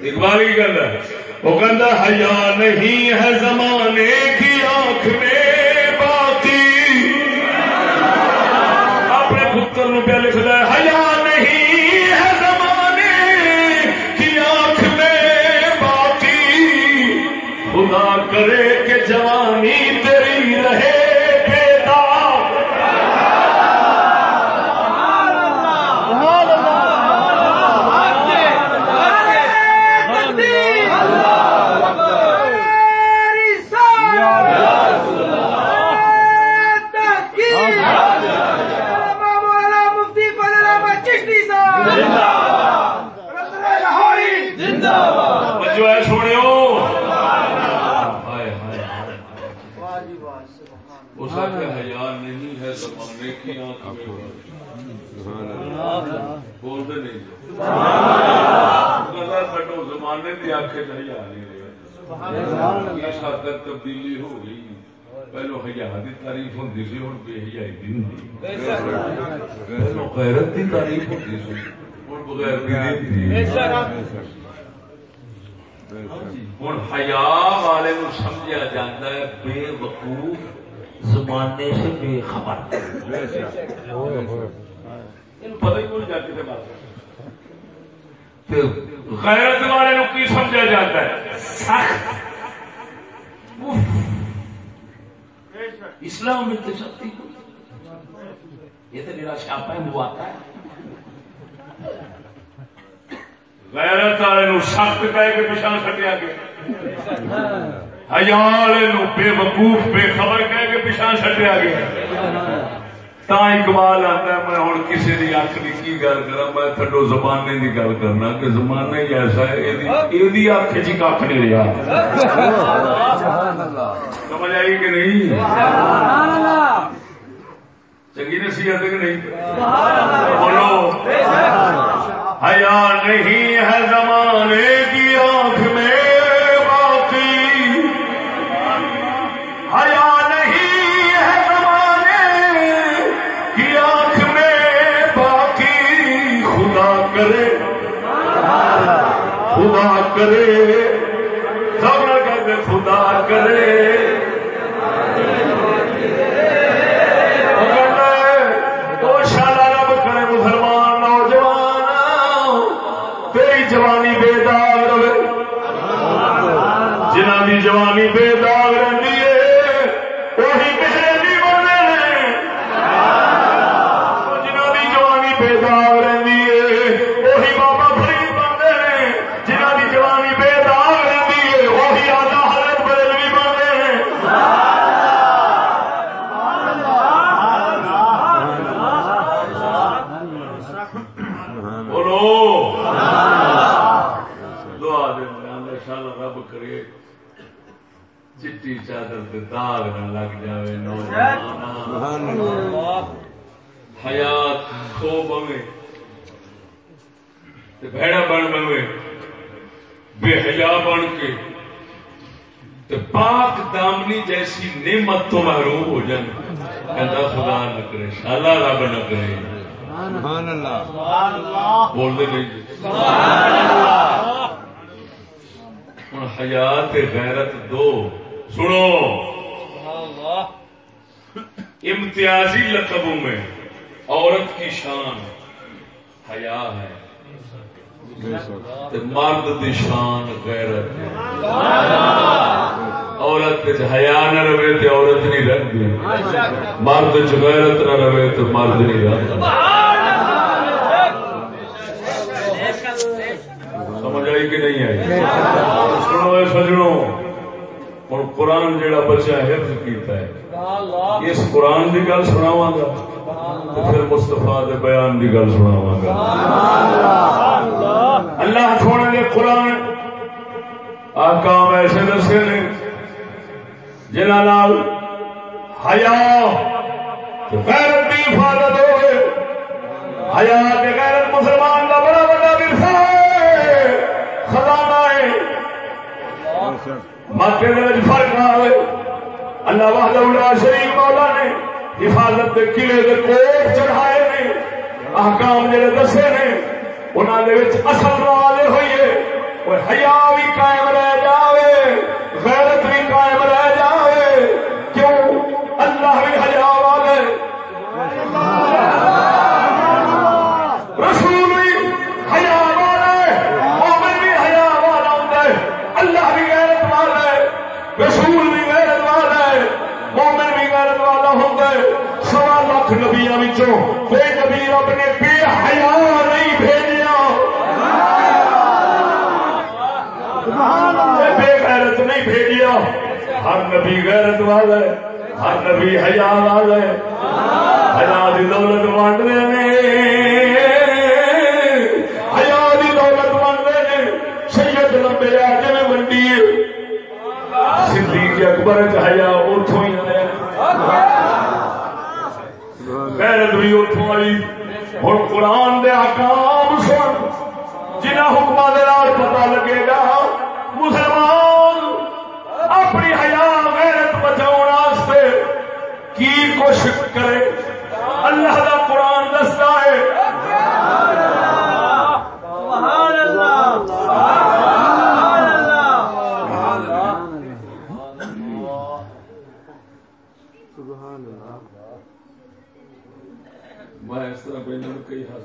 اقبال کی گل ہے وہ کہتا حیا نہیں ہے زمانے کی آنکھ میں باقی اپنے پتر نو پہ لکھ ہے حیا کرے کہ جوانی تیری رہے بیدار سونے اس کا ہزار نہیں ہے زمانے کی آنکھ میں بولتے نہیں کٹو زمانے کی آنکھیں نہیں آ رہی اس حد تک تبدیلی ہو گئی پہلو ہزار کی تعریف سی ہوں بے کی ہوتی پہلو غیرت کی تعریف سی ہوں بغیر ہوں حیا والے سمجھا جاتا ہے بے وقوف زمانے سے بے خبر پتہ ہی نہیں جاتی غیرت والے کی سمجھا جاتا ہے۔ سخت۔ اسلام میں تو سختی یہ تو میرا چھاپا ہے، وہ آتا ہے۔ غیرت والے سخت کہہ کے پچھا کٹیا گیا ہزار بے وقوف، بے خبر کہہ کے پچھا چٹیا گیا تا اقبال آتا ہے، میں ہوں کسی کی اک کی کی گل کرا میں تھڈو زمانے کی گل کرنا کہ زمانہ ہی ایسا ہے، یہ اک چ کھ نہیں رہا سمجھ آئی کہ نہیں؟ چنگی نصیحت کہ نہیں؟ بولو۔ حیا نہیں ہے زمانے کی آنکھ خدا نعمت تو محروم ہو جائیں کہتا خدا نہ کرے شالا رب نہ کرے۔ سبحان اللہ۔ نہیں جی۔ حیات غیرت دو۔ سنو۔ امتیازی لقبوں میں عورت کی شان حیا ہے۔ مرد کی شان غیرت ہے۔ عورت حیا نہ رہے تے عورت نہیں رہتی مرد چ غیرت نہ رہے تو مرد نہیں رہتا سمجھ آئی کہ نہیں آئی؟ سنو اے سجنو ہوں قرآن جڑا بچہ حفظ کیتا ہے، اس قرآن کی گل سناواں گا تو پھر مستفا دے بیان کی گل سناواں گا۔ اللہ سونے نے قرآن آکام ایسے دسے نے جنہوں حیا غیرت کی حفاظت ہوئے۔ حیا کے غیرت مسلمان کا بڑا بڑا ورثہ ہے۔ خزانہ ہے۔ ماتے دے فرق نہ ہوئے۔ اللہ وحدہ لا شریف مولا نے حفاظت کے قلعے کے کوٹ چڑھائے نے۔ احکام جڑے دسے نے انہوں نے اصل والے ہوئیے اور حیا بھی قائم رہ جاوے، غیرت بھی قائم رہ وچوں کوئی نبی رب نے بے حیا نہیں بھیجیا بے غیرت نہیں بھیجیا۔ ہر نبی غیرت والا ہے ہر نبی حیا والا ہے۔ حیا دی دولت ونڈ نے حیا دی دولت ونڈ نے سید لمبے آ کے ونڈی صدیق اکبر چاہیا اتوں ہی آیا غیرت بھی اتوں آئی ہوں قرآن دے حکام سن، جنہ حکم پتا لگے گا، مسلمان اپنی حیا غیرت بچاؤ واسطے کی کوشش کرے۔ اللہ دا قرآن دستا ہے میں اس طرح پہلے کئی ہس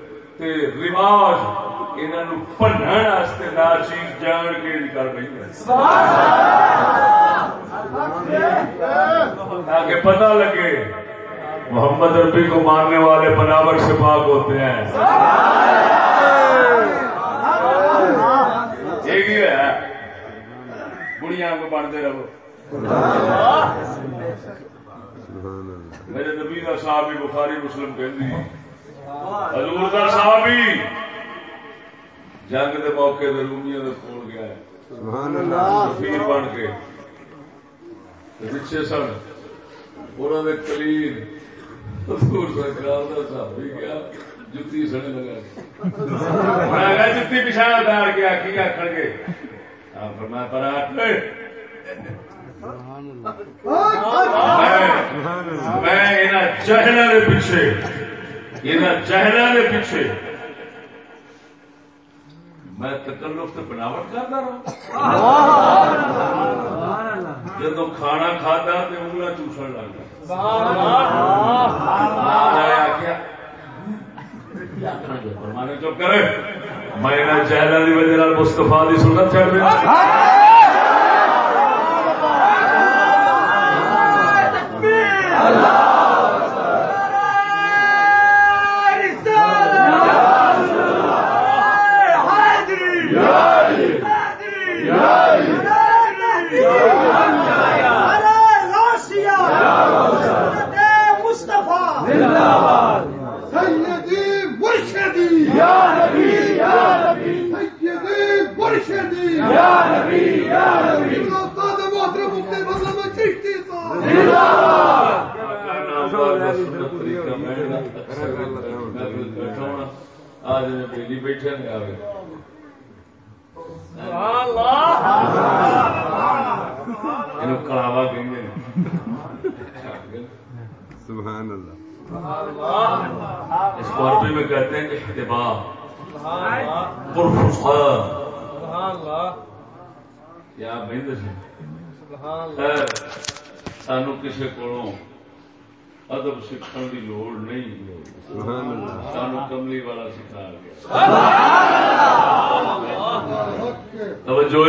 تے رواج انہوں پڑھنے نہ چیز جان کے کر رہی ہے تاکہ پتہ لگے محمد ربی کو ماننے والے بناور سے پاک ہوتے ہیں ایک ہی ہے بڑھیا کو بنتے رہو میرے نبی کا صاحب بخاری مسلم کہ حضور کا صاحب جنگ کے موقع رومیاں کول گیا ہے۔ بن کے۔ پچھے سن۔ انہوں نے کلیر۔ سرکار کا بھی گیا۔ جتی سڑ لگا۔ جتی پچھا دار گیا کی آخر گے؟ میں پر میں چہلوں کے پیچھے یہاں چہلوں کے پیچھے۔ میں تکلف تو بناوٹ کرتا رہا۔ جب کھانا کھاتا تو انگلا چوسن لگ گیا۔ چپ کرے۔ میں چہلہ کی وجہ مستفا کی سنت چڑھ دیا آج اسکارپیو میں کہتے ہیں کہ اتباع کیا بہت سانو کسی کو ادب سیکھنے کی لوڑ نہیں سانو کملی والا سکھا گیا۔ توجہ۔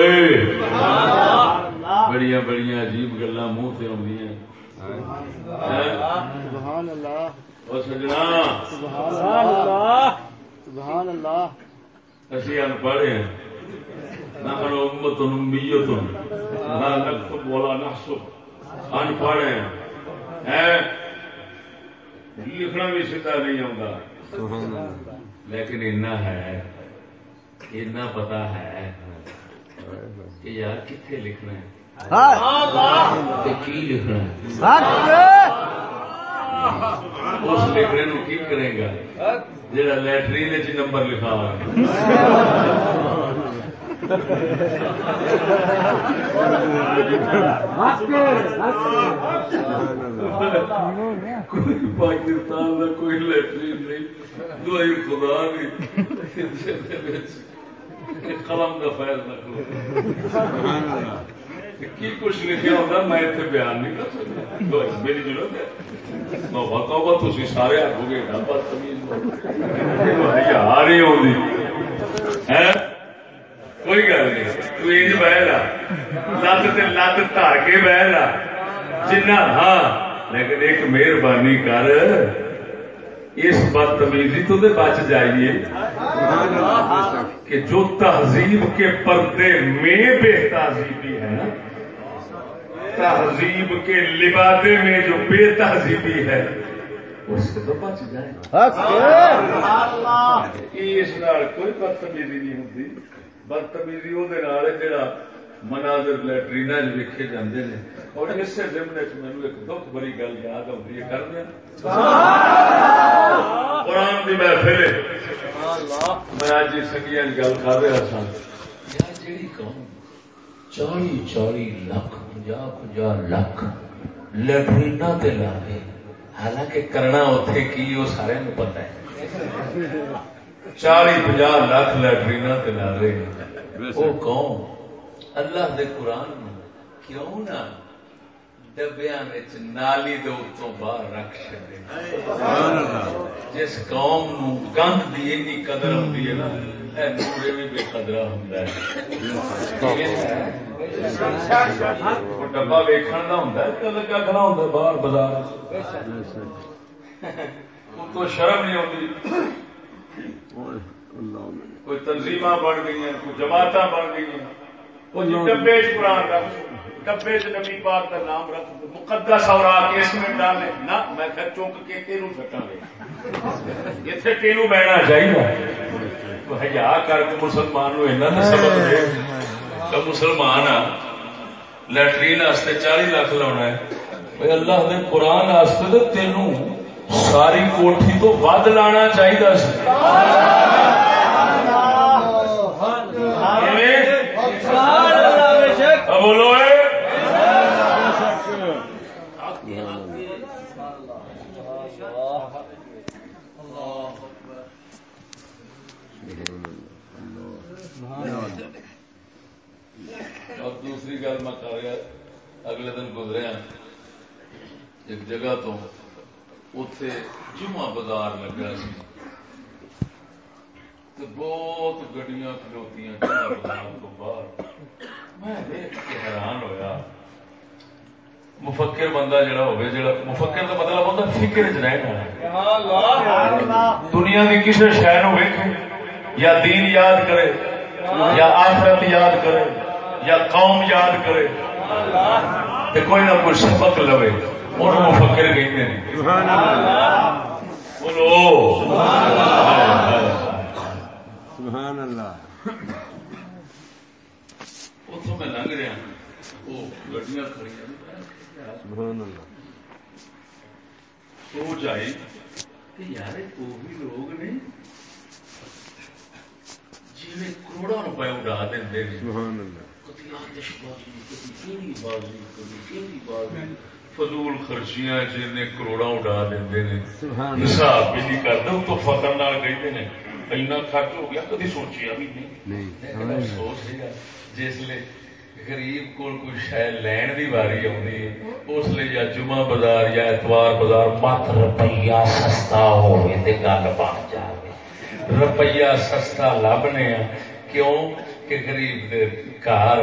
بڑی بڑی عجیب گلا منہ سے آدی سجنا. اسی انپڑھ ہیں. نہ امت نہ نقص بولا نقص انپڑھ ہیں. لکھنا بھی سیدھا نہیں آتا لیکن اتنا ہے اتنا پتا ہے کہ یار کتنے لکھنا ہے؟ اس لکھنے نو کی کرے گا۔ جا لٹرین نمبر لکھا ہوا پاکستان کا کوئی لٹرین نہیں۔ دوائی خدا نہیں قلم کا فیض نہ کی کچھ لکھا ہوتا میں اتنے بیان نہیں کر سکتا میری ضرورت ہے توبہ تھی سارے ہاتھ ہو گئے ہار ہی ہوگی کوئی گل نہیں یہ بہ رہا لت لت دھر کے بہ رہا جنا ہاں لیکن ایک مہربانی کر اس بدتمیزی تو بچ جائیے کہ جو تہذیب کے پردے میں بے تہذیبی ہے تہذیب کے لبادے میں جو بے تہذیبی ہے اس سے تو بچ جائے اس کوئی بدتمیزی نہیں ہوتی۔ بدتمیزی وہ جڑا مناظر لٹرین ویکے جاتے ہیں اور اسے ضمن مینو ایک دکھ بڑی گل یاد آتی ہے کر دیا۔ قرآن کی محفل میں اج سنگیا گل کر رہا سا قوم چالی چالی لاکھ پنجا پنجا لاکھ لٹرین لا کے حالانکہ کرنا اتے کی وہ سارے پتا ہے۔ چالی پنجا لاکھ لٹرین لا رہے وہ قوم اللہ دے قرآن کیوں نہ ڈبیا نالی دے اتوں باہر رکھ چکے جس قوم نو گند کی قدر ہوتی ہے نا۔ ہوں ڈبا کا ہوں لگا کھڑا ہوں باہر بازار تو شرم نہیں آتی کوئی تنظیم بن گئی کوئی جماعت بن گئی ڈبے قرآن رکھ ڈبے چ نبی پاک کا نام رکھ مقدس اور اس میں ڈالے نہ میں چونک کے تینوں سٹا گے اتنے تینوں بہنا چاہیے ہزار کر کے مسلمان سبق دے تو مسلمان آ لٹرین چالی لاکھ لاؤنا ہے اللہ دے قرآن تو تینوں ساری کوٹھی تو ود لانا چاہیے بولو دوسری گل میں کر رہا اگلے دن گزریا ایک جگہ تو اتے جمعہ بازار لگا سی۔ بہت گڈیاں کھلوتی بازار تو باہر۔ میں حیران ہویا۔ مفکر بندہ جڑا ہوگا جڑا مفکر کا مطلب ہوتا فکر چ رہنا دنیا کی کسی شہر ویکے یا دین یاد کرے، یا آخرت یاد کرے۔ یا قوم یاد کرے کوئی نہ کوئی سبق لوے اور مفکر کہتے ہیں بولو۔ سبحان اللہ۔ میں لنگ رہا وہ گڈیاں کھڑی سوچ آئی کہ یار وہ بھی لوگ نے جی کروڑا روپئے اڑا دیں فضول خرچیاں جن کروڑا اڑا دیں حساب بھی نہیں کرتے تو فخر نال کہتے ہیں اینا خرچ ہو گیا کدی سوچیا بھی نہیں۔ افسوس جس لیے غریب کو کوئی شاید لین دی واری آئی اس لیے یا جمعہ بازار یا اتوار بازار مت روپیہ سستا ہوئے تے گل بن جائے روپیہ سستا لبنے کیوں؟ کہ غریب دے گھر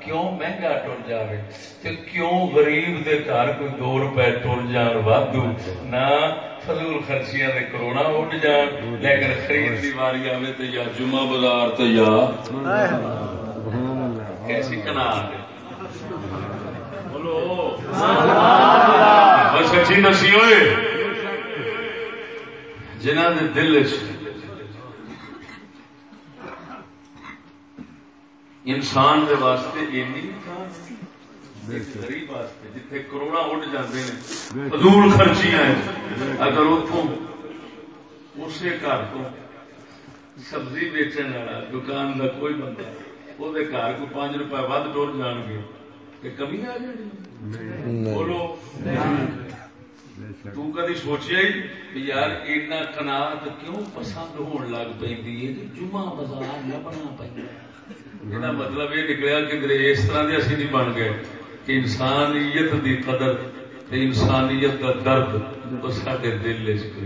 کیوں مہنگا ٹر جائے تو کیوں غریب دے گھر کوئی دو روپے ٹر جان وادو نہ فضول خرچیاں دے کروڑا اٹھ جان لیکن خرید دی واری آئے تو یا جمعہ بازار تو یا کیسی بولو سچی دسی ہوئے جنہ کے دل انسان دے واسطے غریب واسطے جتنے کروڑا ہیں فضول خرچیاں اگر اتوں اسی گھر سبزی بیچن والا دکان کا کوئی بندہ گھر کو روپئے ود ٹر جان گے۔ کمی آ بولو۔ تھی سوچیا ہی یار اینا کنات کیوں پسند ہون لگ پی جمعہ بازار لبنا پہ مطلب یہ نکلیا کہ اس طرح کے اسی نہیں بن گئے کہ انسانیت دی قدر انسانیت کا درد وہ سارے دل چ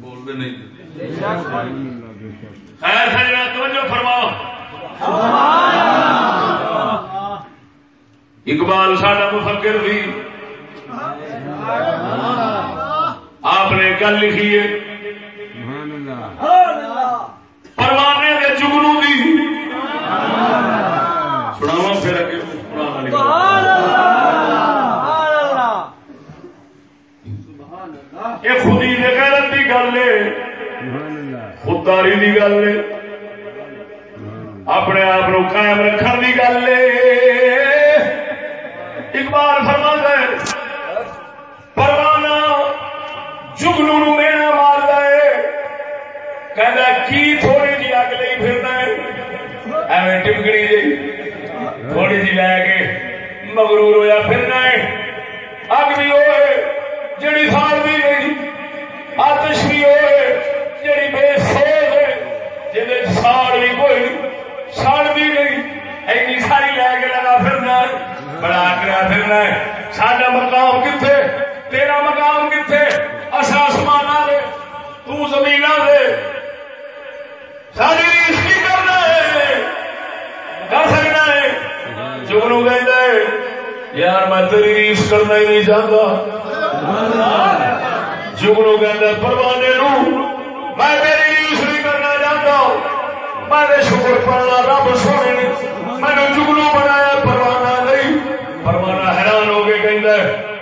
بولتے نہیں فرماؤ اقبال ساڈا مفکر بھی آپ نے کل لکھی ہے پروانے کے جگنو دی۔ سناوا پھر اگے۔ یہ خودی نے غیرت کی گل ہے۔ خودداری کی گل ہے۔ اپنے آپ کو قائم رکھنے کی گل ہے۔ اقبال فرما ہے۔ پروانہ جگنو نو مینا کہ کی تھوڑی جی اگ لے پھرنا ہے ایویں ٹپکڑی جی تھوڑی جی لے کے مغرور ہویا پھرنا ہے اگ بھی ہوئے جڑی سال بھی نہیں آتش بھی ہوئے جڑی بے سوز ہے جی سال بھی کوئی سال بھی نہیں ایسی ساری لے کے لگا پھرنا ہے بڑا کرا پھرنا ہے ساڈا مقام کتنے تیرا مقام کتنے اصا آسمان دے تو زمین دے ساری ریس کی کرنا ہے کر سکنا ہے جگنو کہہ یار میں تیری ریس کرنا ہی نہیں چاہتا جگنو کہ پروانے نو میں میری ریس نہیں کرنا چاہتا میں شکر پڑنا رب سونے نے میں نے جگنو بنایا پروانا نہیں پروانا حیران ہو کے کہ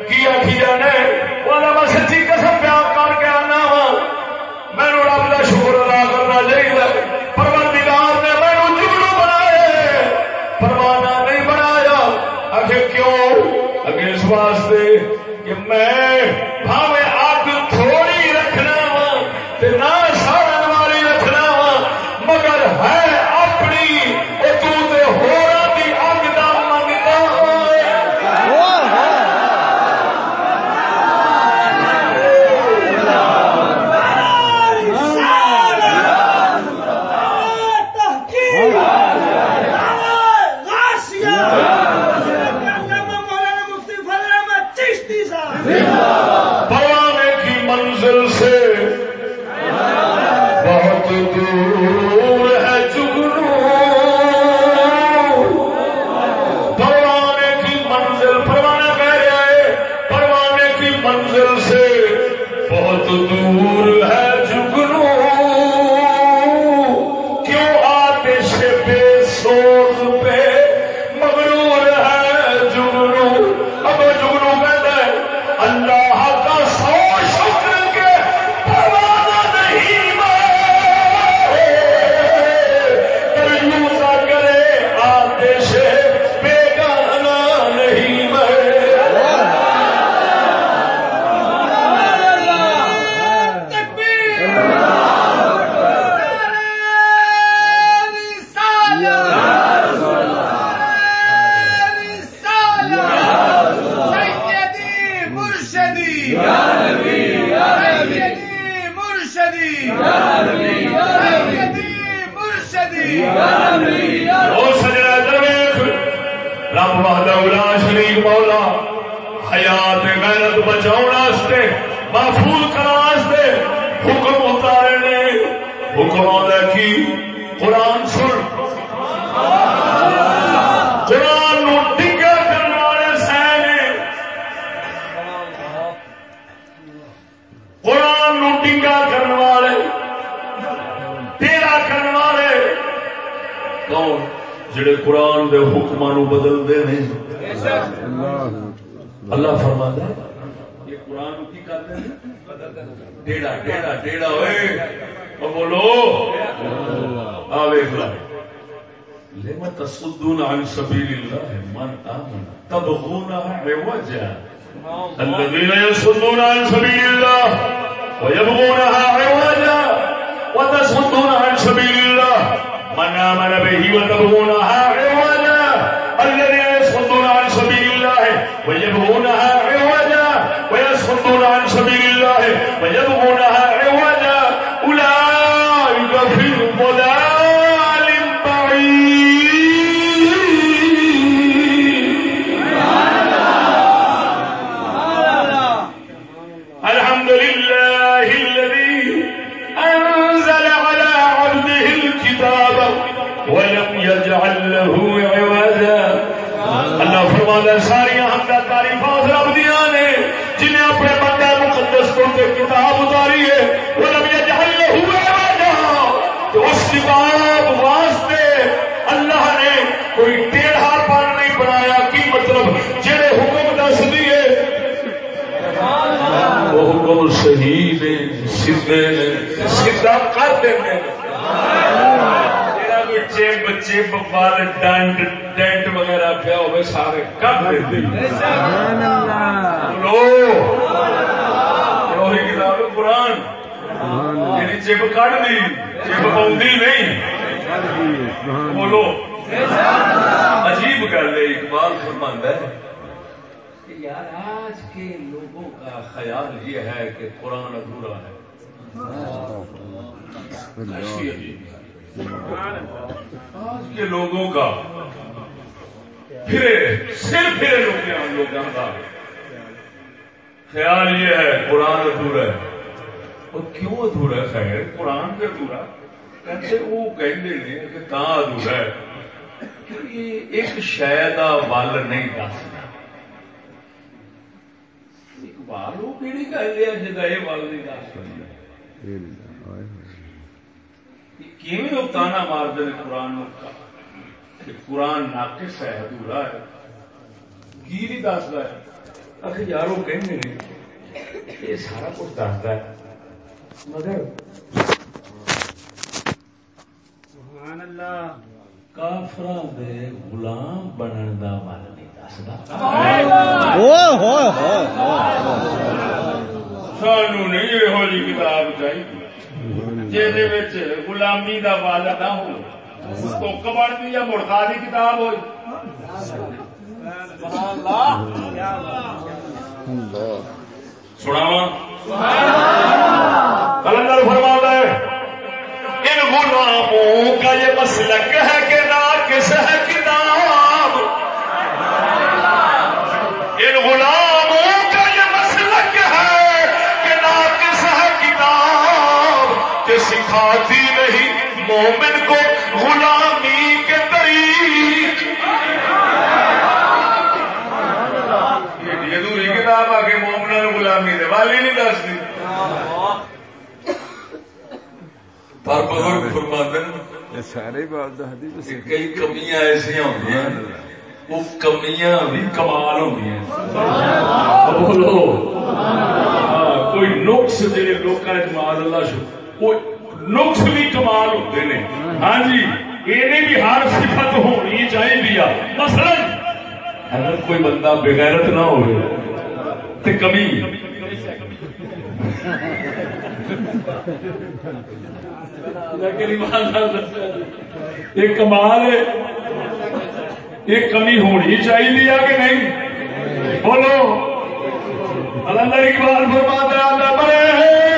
کی آخی جانے وہ میں سچی قسم اگے اس واسطے تبغونها عوجا الذين يصدون عن سبيل الله ويبغونها عوجا وتصدون عن سبيل الله من آمن به وتبغونها سیدھے نے سیدھا کر دیں چپ چپ بال ڈنٹ ڈینٹ وغیرہ پیا ہوئے، سارے کر دیں کتاب قرآن۔ یعنی چپ کٹ دی چپ پاؤں نہیں۔ بولو۔ عجیب گل ہے، اقبال فرماند ہے یار، آج کے لوگوں کا خیال یہ ہے کہ قرآن ادھورا ہے۔ آج کے لوگوں کا پھرے صرف پھرے لوگ لوگوں کا۔ خیال یہ ہے، قرآن ادھورا ہے۔ اور کیوں ادھورا خیر، قرآن کے ادھورا کہتے وہ کہتے ہیں کہ کہاں ادھورا ہے؟ ایک شاید ول نہیں دسنا اقبال وہ کہڑی گل ہے جگہ، یہ ول نہیں دس کیویں وہ تانا مارتے ہیں قرآن کہ قرآن ناقص ہے ادھورا ہے کی نہیں دستا ہے آخر یار وہ یہ سارا کچھ دستا ہے۔ مگر کافر غلام بننے کا ول نہیں دستا سانو نہیں یہو جی کتاب چاہیے جی غلامی کا ول نہ ہو تک بنتی یا مڑکا کی کتاب ہوئی سناوا کلندر فرما ہے ان غلاموں کا یہ مسلک ہے کہ ناقص ہے کتاب سکھاتی نہیں مومن کو غلامی کے طریق۔ یہ ادھوری کتاب آ کے مومن غلامی دے والی نہیں دستی۔ پر بزرگ فرماتے سارے بات کئی کمیاں ایسا ہوتی وہ کمیاں بھی کمال ہوتی بولو۔ کوئی نقص جہے لوگ کمال اللہ شو وہ نقص بھی کمال ہوتے ہیں ہاں جی یہ بھی ہر صفت ہونی چاہیے مثلا اگر کوئی بندہ بغیرت نہ ہو تو کمی یہ کمال ہے یہ کمی ہونی چاہیے کہ نہیں بولو اللہ اقبال فرماتا بڑے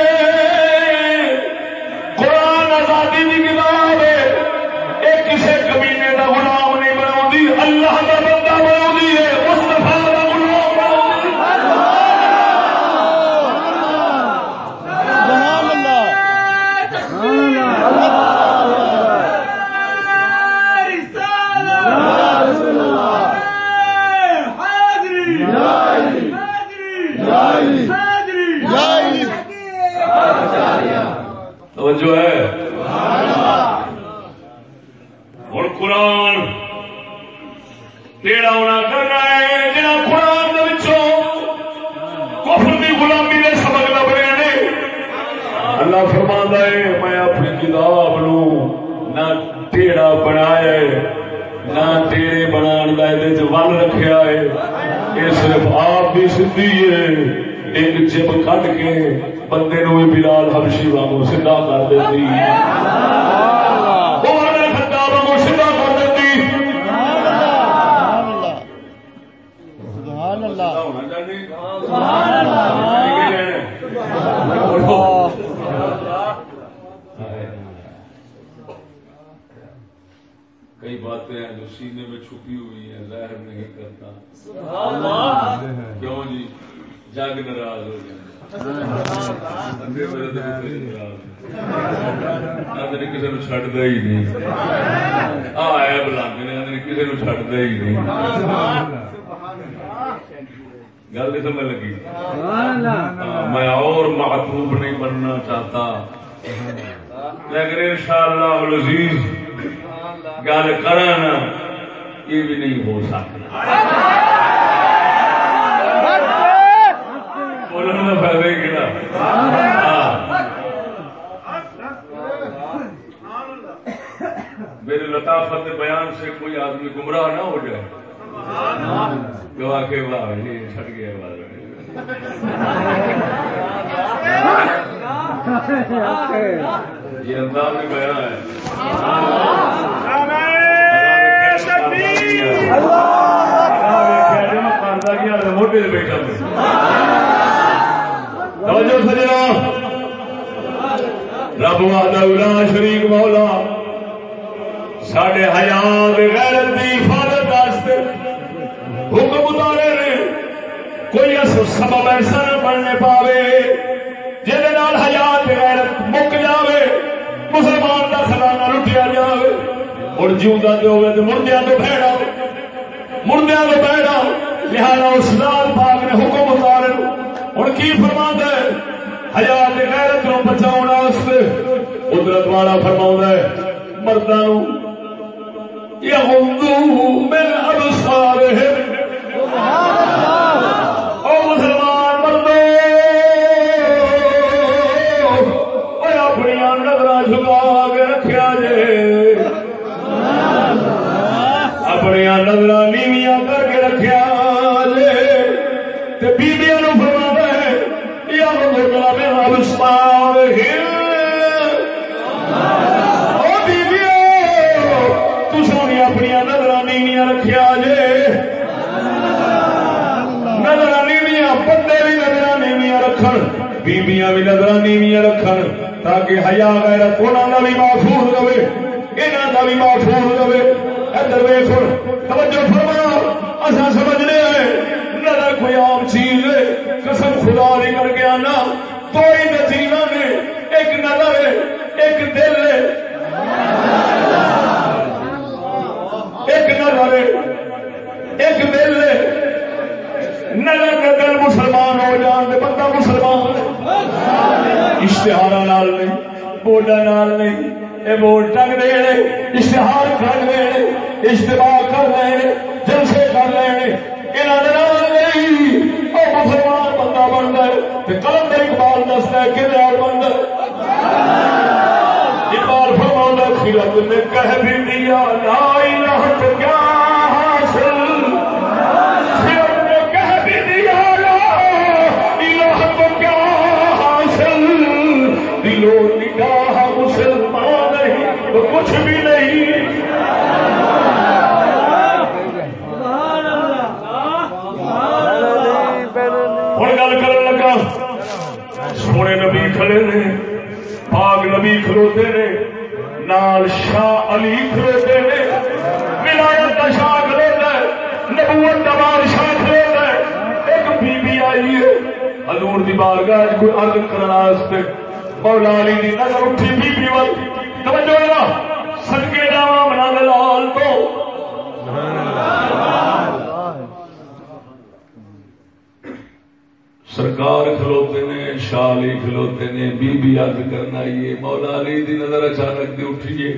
شال ہی کھلوتے نے بی بی یاد کرنا یہ، مولا علی دی نظر اچانک دی اٹھیے۔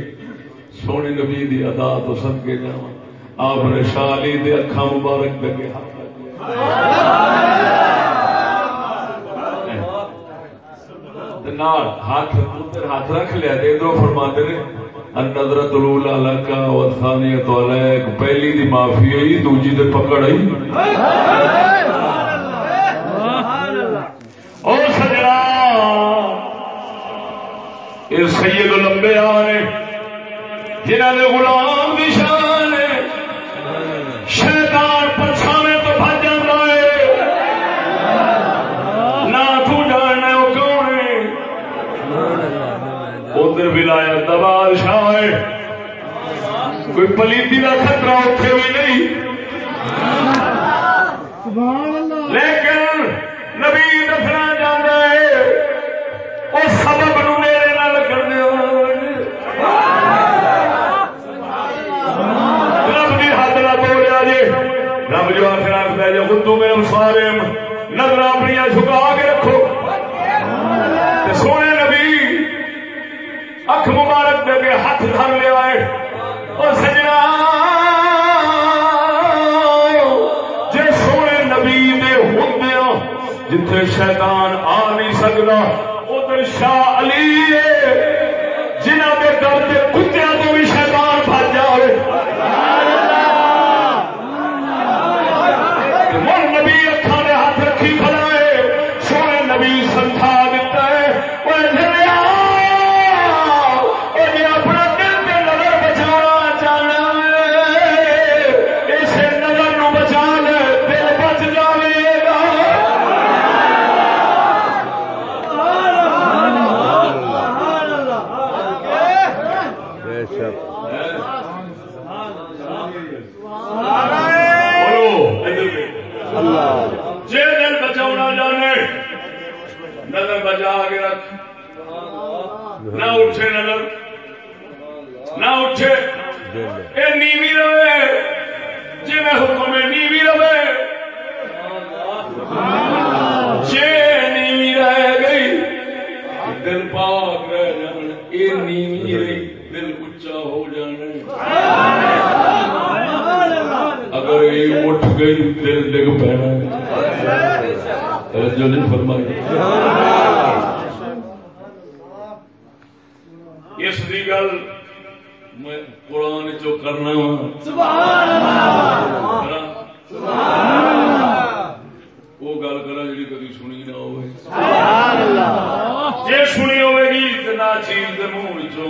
سونے نبی دی ادا تو سب کے جا آپ نے شال ہی دے اکھا مبارک لگے ہاتھ ہاتھ رکھ لیا دے پہلی دی معافی ہوئی دوجی دے پکڑ آئی۔ یہ سید لمبے آنے جنہوں نے غلام نشان شیطان پرچھاوے تو بج جاتا ہے۔ نہ تو وہ کون ہے؟ ادھر ولایت دبار شاہ ہے۔ کوئی پلیتی کا خطرہ اتنے بھی نہیں۔ لیکن نبی دفران میں سارے نظر اپنی چکا کے رکھو۔ سونے نبی، اکھ مبارک دے کے ہاتھ دھر لے آئے۔ اور سجنا جی سونے نبی دے ہوں جیتے شیطان آ نہیں سکتا ادھر شاہ علی کرنا وہ گل کرا کدی سنی نہ ہو سنی ہوے گی چیز منہ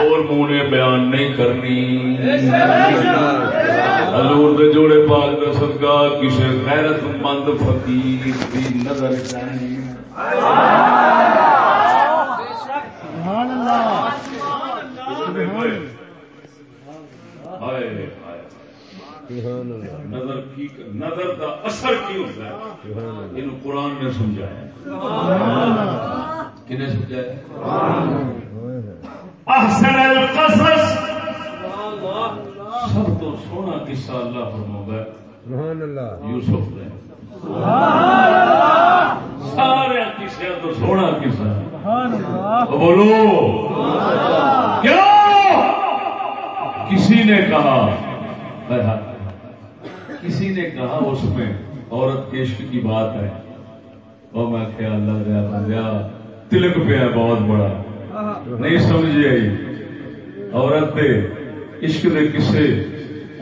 اور منہ نے بیان نہیں کرنی۔ حضور دے جوڑے پاک دا صدقہ کسے غیرت مند فقیر دی نظر جانی ہائے ہائے سبحان اللہ نظر کی نظر کا اثر کی ہوتا ہے سبحان اللہ یہ قرآن نے سمجھایا کنے سمجھایا احسن القصص سب تو قصہ اللہ فرماتا ہے۔ سبحان اللہ۔ یوسف نے۔ سارے کسے تو سونا قصہ بولو۔ کیوں؟ کسی نے کہا کسی نے کہا اس میں عورت کے عشق کی بات ہے۔ اور میں خیال لگ رہا بندیا تلک پہ ہے بہت بڑا۔ نہیں سمجھ آئی عورت دے عشق دے کسے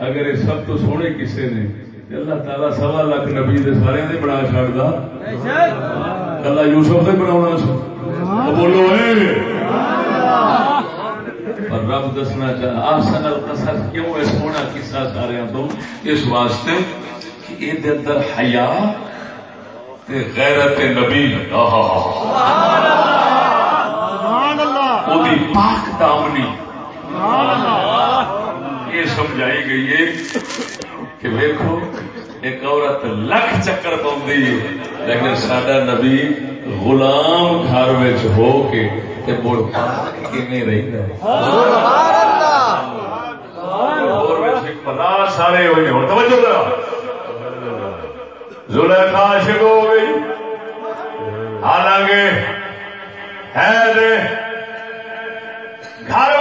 اگر یہ سب تو سونے کسے نے اللہ تعالیٰ سوا لاکھ نبی دے سارے نے بنا چڑھتا اللہ یوسف سے بنا بولو اور رب دسنا چاہ آسن القصص کیوں ہے سونا قصہ سارے تو؟ اس واسطے کہ یہ اندر حیا تے غیرت نبی۔ دی پاک دامنی۔ یہ سمجھائی گئی ہے کہ ویکھو ایک عورت لکھ چکر پاؤں لیکن سڈا نبی غلام گھر ہو کے تے مڑ کیویں رہندا ہے پتا سارے ہوئے ہوں توجہ ذرا زلیخا عاشق ہو گئی۔ حالانکہ ہے گھر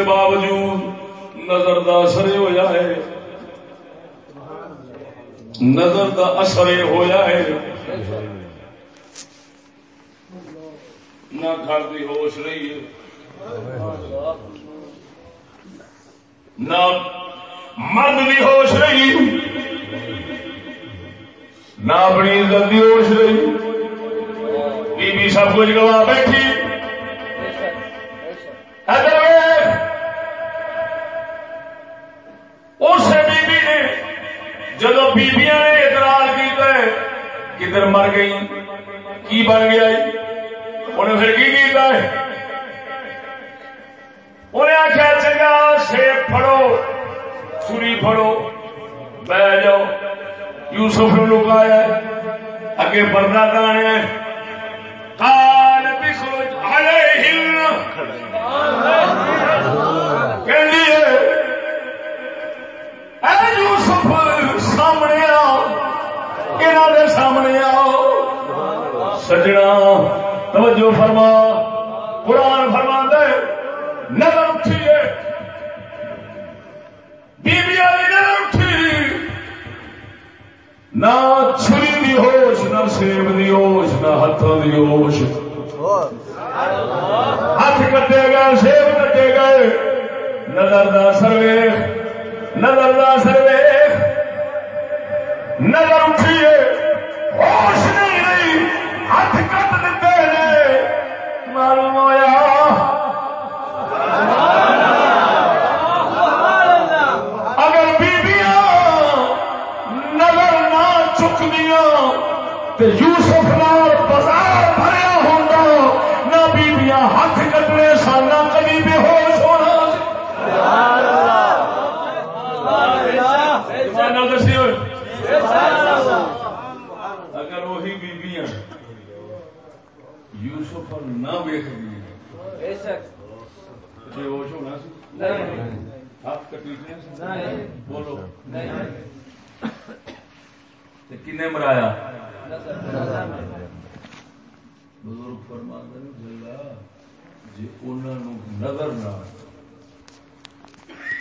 کے باوجود نظر دا اثر ہو جائے نظر دا اثر ہو جائے نہ گھر کی ہوش رہی ہے۔ نہ مرد کی ہوش رہی۔ نہ اپنی عزت کی ہوش رہی۔ بی بی سب کچھ گوا بیٹھی۔ بیبیاں نے اعتراض کیتا ہے۔ کدھر مر گئی کی بن گیا جی؟ انہیں پھر کی کیتا ہے؟ انہیں آخیا چنگا سیب پھڑو چوری پھڑو، بہ جاؤ۔ یوسف نے لکایا اگے پردہ دانے قال بخرج علیہن سامنے آؤ۔ سجنا، توجہ فرما۔ قرآن فرما دے نظر اٹھیے۔ بیوی والی نظر اٹھی۔ نہ چھری دی ہوش، نہ سیب دی ہوش، نہ ہاتھوں دی ہوش۔ ہاتھ کٹے گئے، سیب کٹے گئے۔ نظر دا سروے نظر دا سروے نظر اٹھیے۔ ہوش نہیں رہی ہاتھ کٹ دیتے ہیں۔ معلوم ہوا اگر بیبیاں نظر نہ چکدیاں تو یوسف نال بازار بھریا ہوتا نہ بیبیاں ہاتھ کٹنے سن نہ کبھی بے ہوش ہونا زمانہ دسی ہوئے اگر وہی بیبیاں یوسف نہ ویخ بے ہوش ہونا سی ہاتھ کٹیچنے بولو۔ تے کنے مرایا؟ بزرگ فرماتے ہیں جلا جی انہوں نظر نہ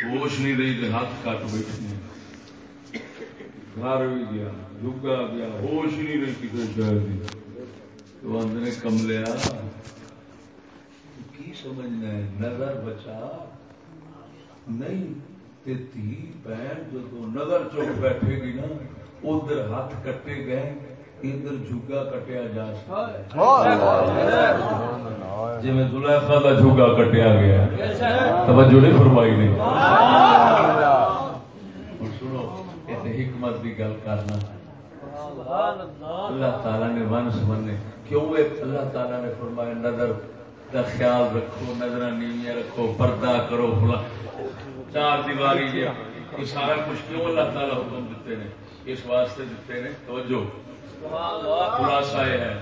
ہوش نہیں رہی تو ہاتھ کٹ بیٹھے گھر بھی گیا لگا گیا ہوش ہی نہیں رہی کسی شہر کی تو اندر کملیا کی سمجھنا ہے؟ نظر بچا۔ نہیں، تے تھی بہن جو نظر چوک بیٹھے گی نا، ادھر ہاتھ کٹے گئے، ادھر جھگا کٹیا جا سکتا جی میں زلیخا کا جھگا کٹیا گیا۔ توجہ نہیں فرمائی نہیں۔ سنو یہ حکمت کی گل کرنا۔ اللہ تعالیٰ نے ون سمنے کیوں اللہ تعالیٰ نے فرمایا نظر کا خیال رکھو نظر نیویاں رکھو پردہ کرو فلا چار دیواری یہ سارا کچھ کیوں اللہ تعالیٰ حکم دیتے ہیں؟ اس واسطے دیتے ہیں توجہ۔ خلاصہ یہ ہے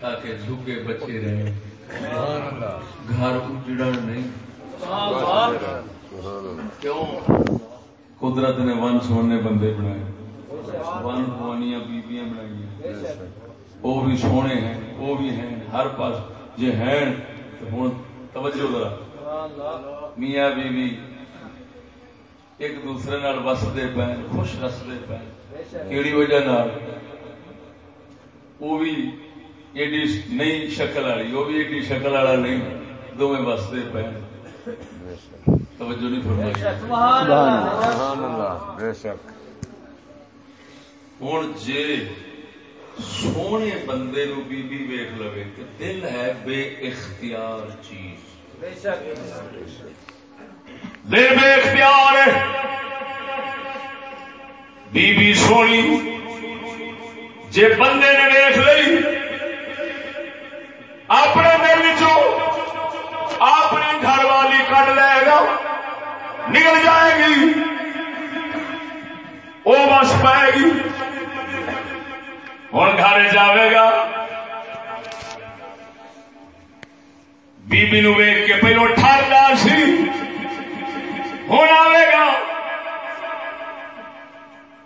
تاکہ جھوکے بچے رہے گھر اجڑ نہیں۔ کیوں؟ قدرت نے ون سونے بندے بنائے۔ ون خوانیاں بیبیاں بنائی وہ بھی سونے ہیں، وہ بھی ہیں، ہر پاس جی ہیں ہوں توجہ ذرا۔ میاں بیوی ایک دوسرے نال وستے پے، خوش رستے پے۔ کیڑی وجہ نال؟ وہ بھی ایڈی نہیں شکل والی، وہ بھی ایڈی شکل والا نہیں دونوں وستے پے۔ توجہ نہیں فرمائی۔ بے شک۔ ہوں جے سونے بندے نو بی بی ویخ لو تو دل ہے بے اختیار چیز دل بے اختیار ہے بی بی سونی جے بندے نے ویخ لئی اپنے دل چو اپنی گھر والی کٹ لے گا نکل جائے گی وہ بس پائے گی۔ ہوں گھر جاوے گا۔ بیبی نو ویگ کے پہلو ٹھردا سی۔ ہوں آئے گا۔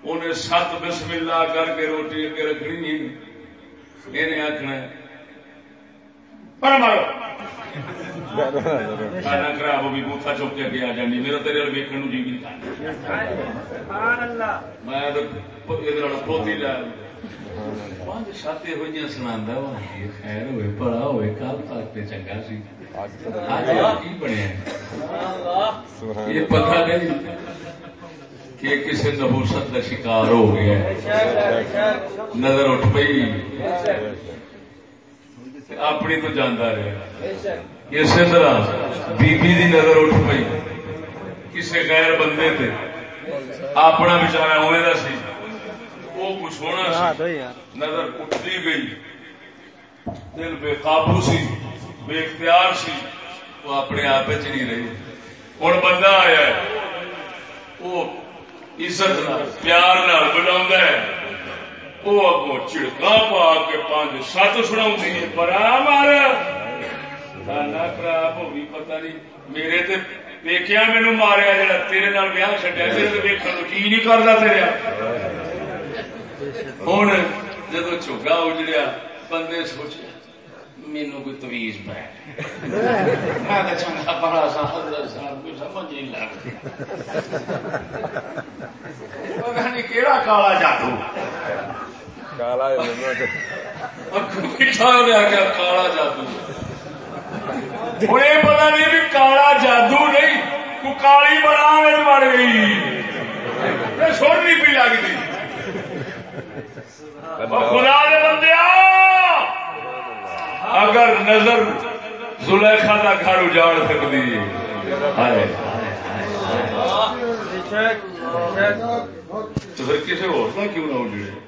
انہیں سات بسم اللہ کر کے روٹی اگے رکھنی انہیں آخنا پر مارو کھانا خراب ہوگی بوتھا چوک کے اگے آ جانی۔ میرا تیرے ویکن جی بھی میں پوتی لیا پانچ سات یہ سنا خیر ہوئے پڑا ہوئے کل تک تے چنگا سی۔ کی بنیا یہ پتا نہیں کہ کسی نبوست کا شکار ہو گیا نظر اٹھ پئی۔ اپنی تو جانا رہا اسی طرح بی بی دی نظر اٹھ پئی۔ کسی غیر بندے تے۔ اپنا بچارا ہونے کا سی۔ وہ کچھ ہونا سی۔ نظر اٹھتی گئی۔ دل بے قابو سی بے اختیار سی۔ وہ اپنے آپ چ نہیں رہی۔ ہوں بندہ آیا ہے۔ وہ عزت پیار بنا وہ اگوں چڑکا پا کے پانچ سات سنا پر مارا پتا نہیں۔ میرے تے دیکھا مینو ماریا جا تیرے نال چڈیا تو کی نہیں کرتا تیرے ہوں جدو چوگا اجڑیا بندے سوچے مینو کوئی تویز پہ میں چنگا بڑا سا حضرت صاحب کو سمجھ نہیں کہڑا کالا جادو کالا کالا جادو ہوں یہ پتا نہیں بھی کالا جادو نہیں تو کالی بنا بڑ گئی سونی پی لگتی خدا دے بندے اگر نظر زلیخا کا گھر اجاڑ سکتی تو پھر کسی اور کیوں نہ اجڑے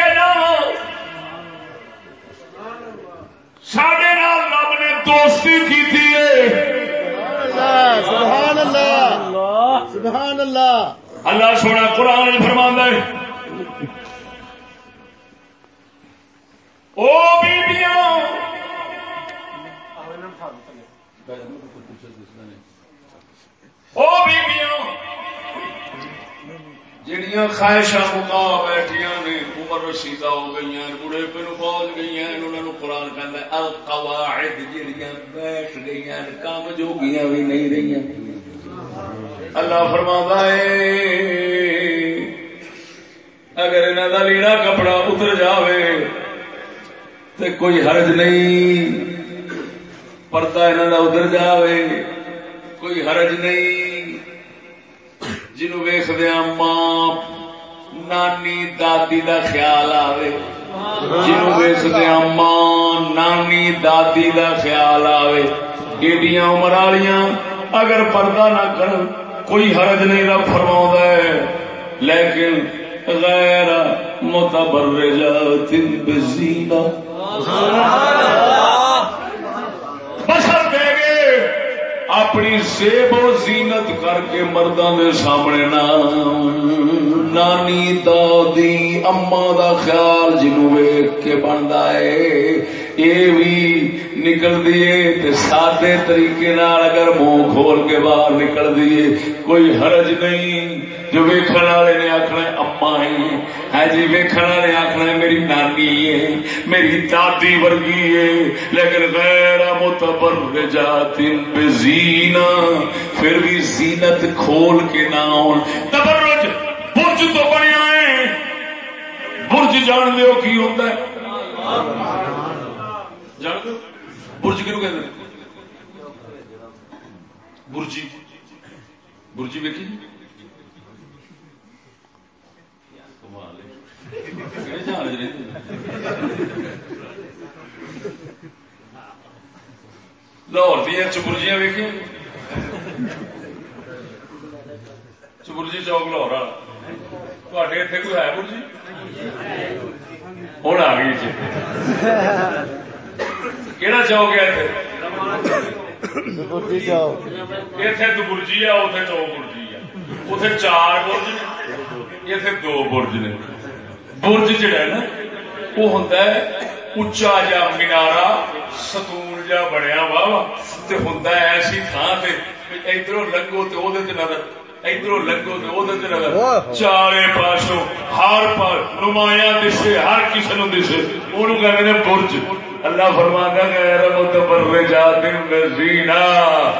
جا سڈے رب نے دوستی کی سبحان اللہ سبحان اللہ اللہ سونا قرآن فرما ہے۔ او بیبیاں۔ او بیبیاں۔ جڑیاں خواہشاں مکا بیٹھیا نے عمر رسیدہ ہو گئی بڑھے پہ پہنچ گئی انہوں نے قرآن کہنا القواعد جڑیاں بیٹھ گئی کام جوگیاں بھی نہیں رہی اللہ فرما ہے اگر انہوں کا لیڑا کپڑا اتر جاوے تو کوئی حرج نہیں پردہ انہوں کا اتر جاوے کوئی حرج نہیں جنو ویخدیا ماں نانی دادی دا خیال آوے جنو ویخدیا ماں نانی دادی دا خیال آوے ایڈیاں عمر والیاں اگر پردہ نہ کر کوئی حرج نہیں رب فرما ہے لیکن غیر متبرجات بزینہ بسر دے گے اپنی سیب و زینت کر کے مردوں کے سامنے نہ نانی، دادی اما دا خیال جنو ویک کے بنتا ہے۔ یہ بھی نکل دیے سادے طریقے نال اگر منہ کھول کے باہر نکل دیے کوئی حرج نہیں۔ جو ویکن والے نے آخنا اما ہے ہاں جی، ہے جی ویکن والے آخنا میری نانی ہے، میری دادی ورگی ہے۔ لیکن غیر متبر جاتی زینا، پھر بھی زینت کھول کے نہ آن تبرج، برج تو بنیا ہے برج جان دو کی ہوتا ہے؟ جان دو برج کیوں کہ برجی۔ برجی ویکھی؟ لاہور دیا چبرجیاں ویکھی چبرجی چوک لاہور والا۔ تے اتنے کوئی ہے برجی ہوں آ گئی جی۔ کہڑا چوک ہے اتنے برجی ہے اتنے چوک برجی ہے۔ اتنے چار برج نے اتنے دو برج نے۔ برج جڑا نا وہ ہے اچا جا مینارا ستون جا بنیا وا ہوں ایسی تھان سے ادھر لگو تو نظر ادھر لگو تو نظر چارے پاسوں ہر پر نمایاں دسے ہر کسی نو دسے وہ کہتے ہیں برج اللہ فرمانا غیر متبر جا دن زینا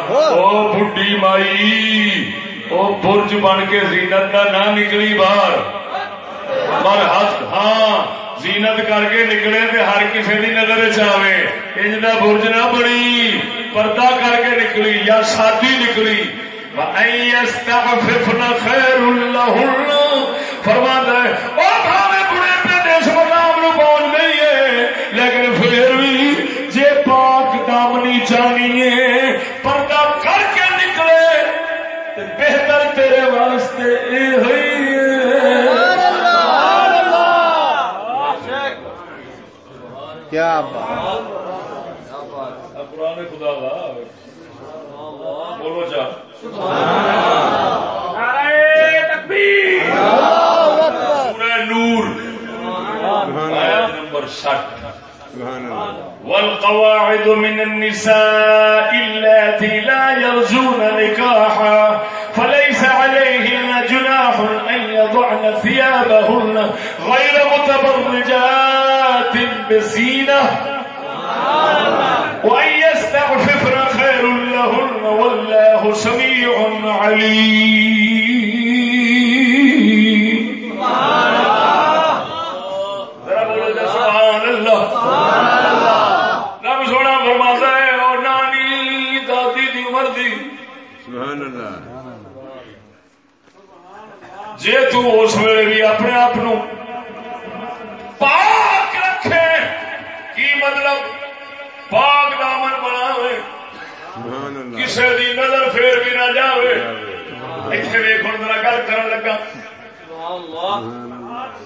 او بڈی مائی او برج بن کے زینت کا نہ نکلی باہر پر ہاں زینت کر کے نکلے تے ہر کسی کی نظر چاہے انج کا برج نہ بنی پردہ کر کے نکلی یا شادی نکلی خیر اللہ فرما ہے بڑے پہ دیش مقام پہنچ گئی ہے لیکن پھر بھی جے پاک دامنی چاہیے کیا قرآن خدا بولو نور. آیت نمبر سٹھ والقواعد من النساء اللاتي لا يرجون نكاحا فليس عليهن جناح أن يضعن ثيابهن غير متبرجات. بزينة وأن يستعففن خير لهن والله سميع عليم. سبحان دی سبحان جے تو اس ویلے بھی اپنے آپ پاک رکھے کی مطلب پاک دامن بناوے سبحان اللہ کسے دی نظر پھر بھی نہ جاوے۔ اتنے ویک ہوں ذرا گل کرن لگا۔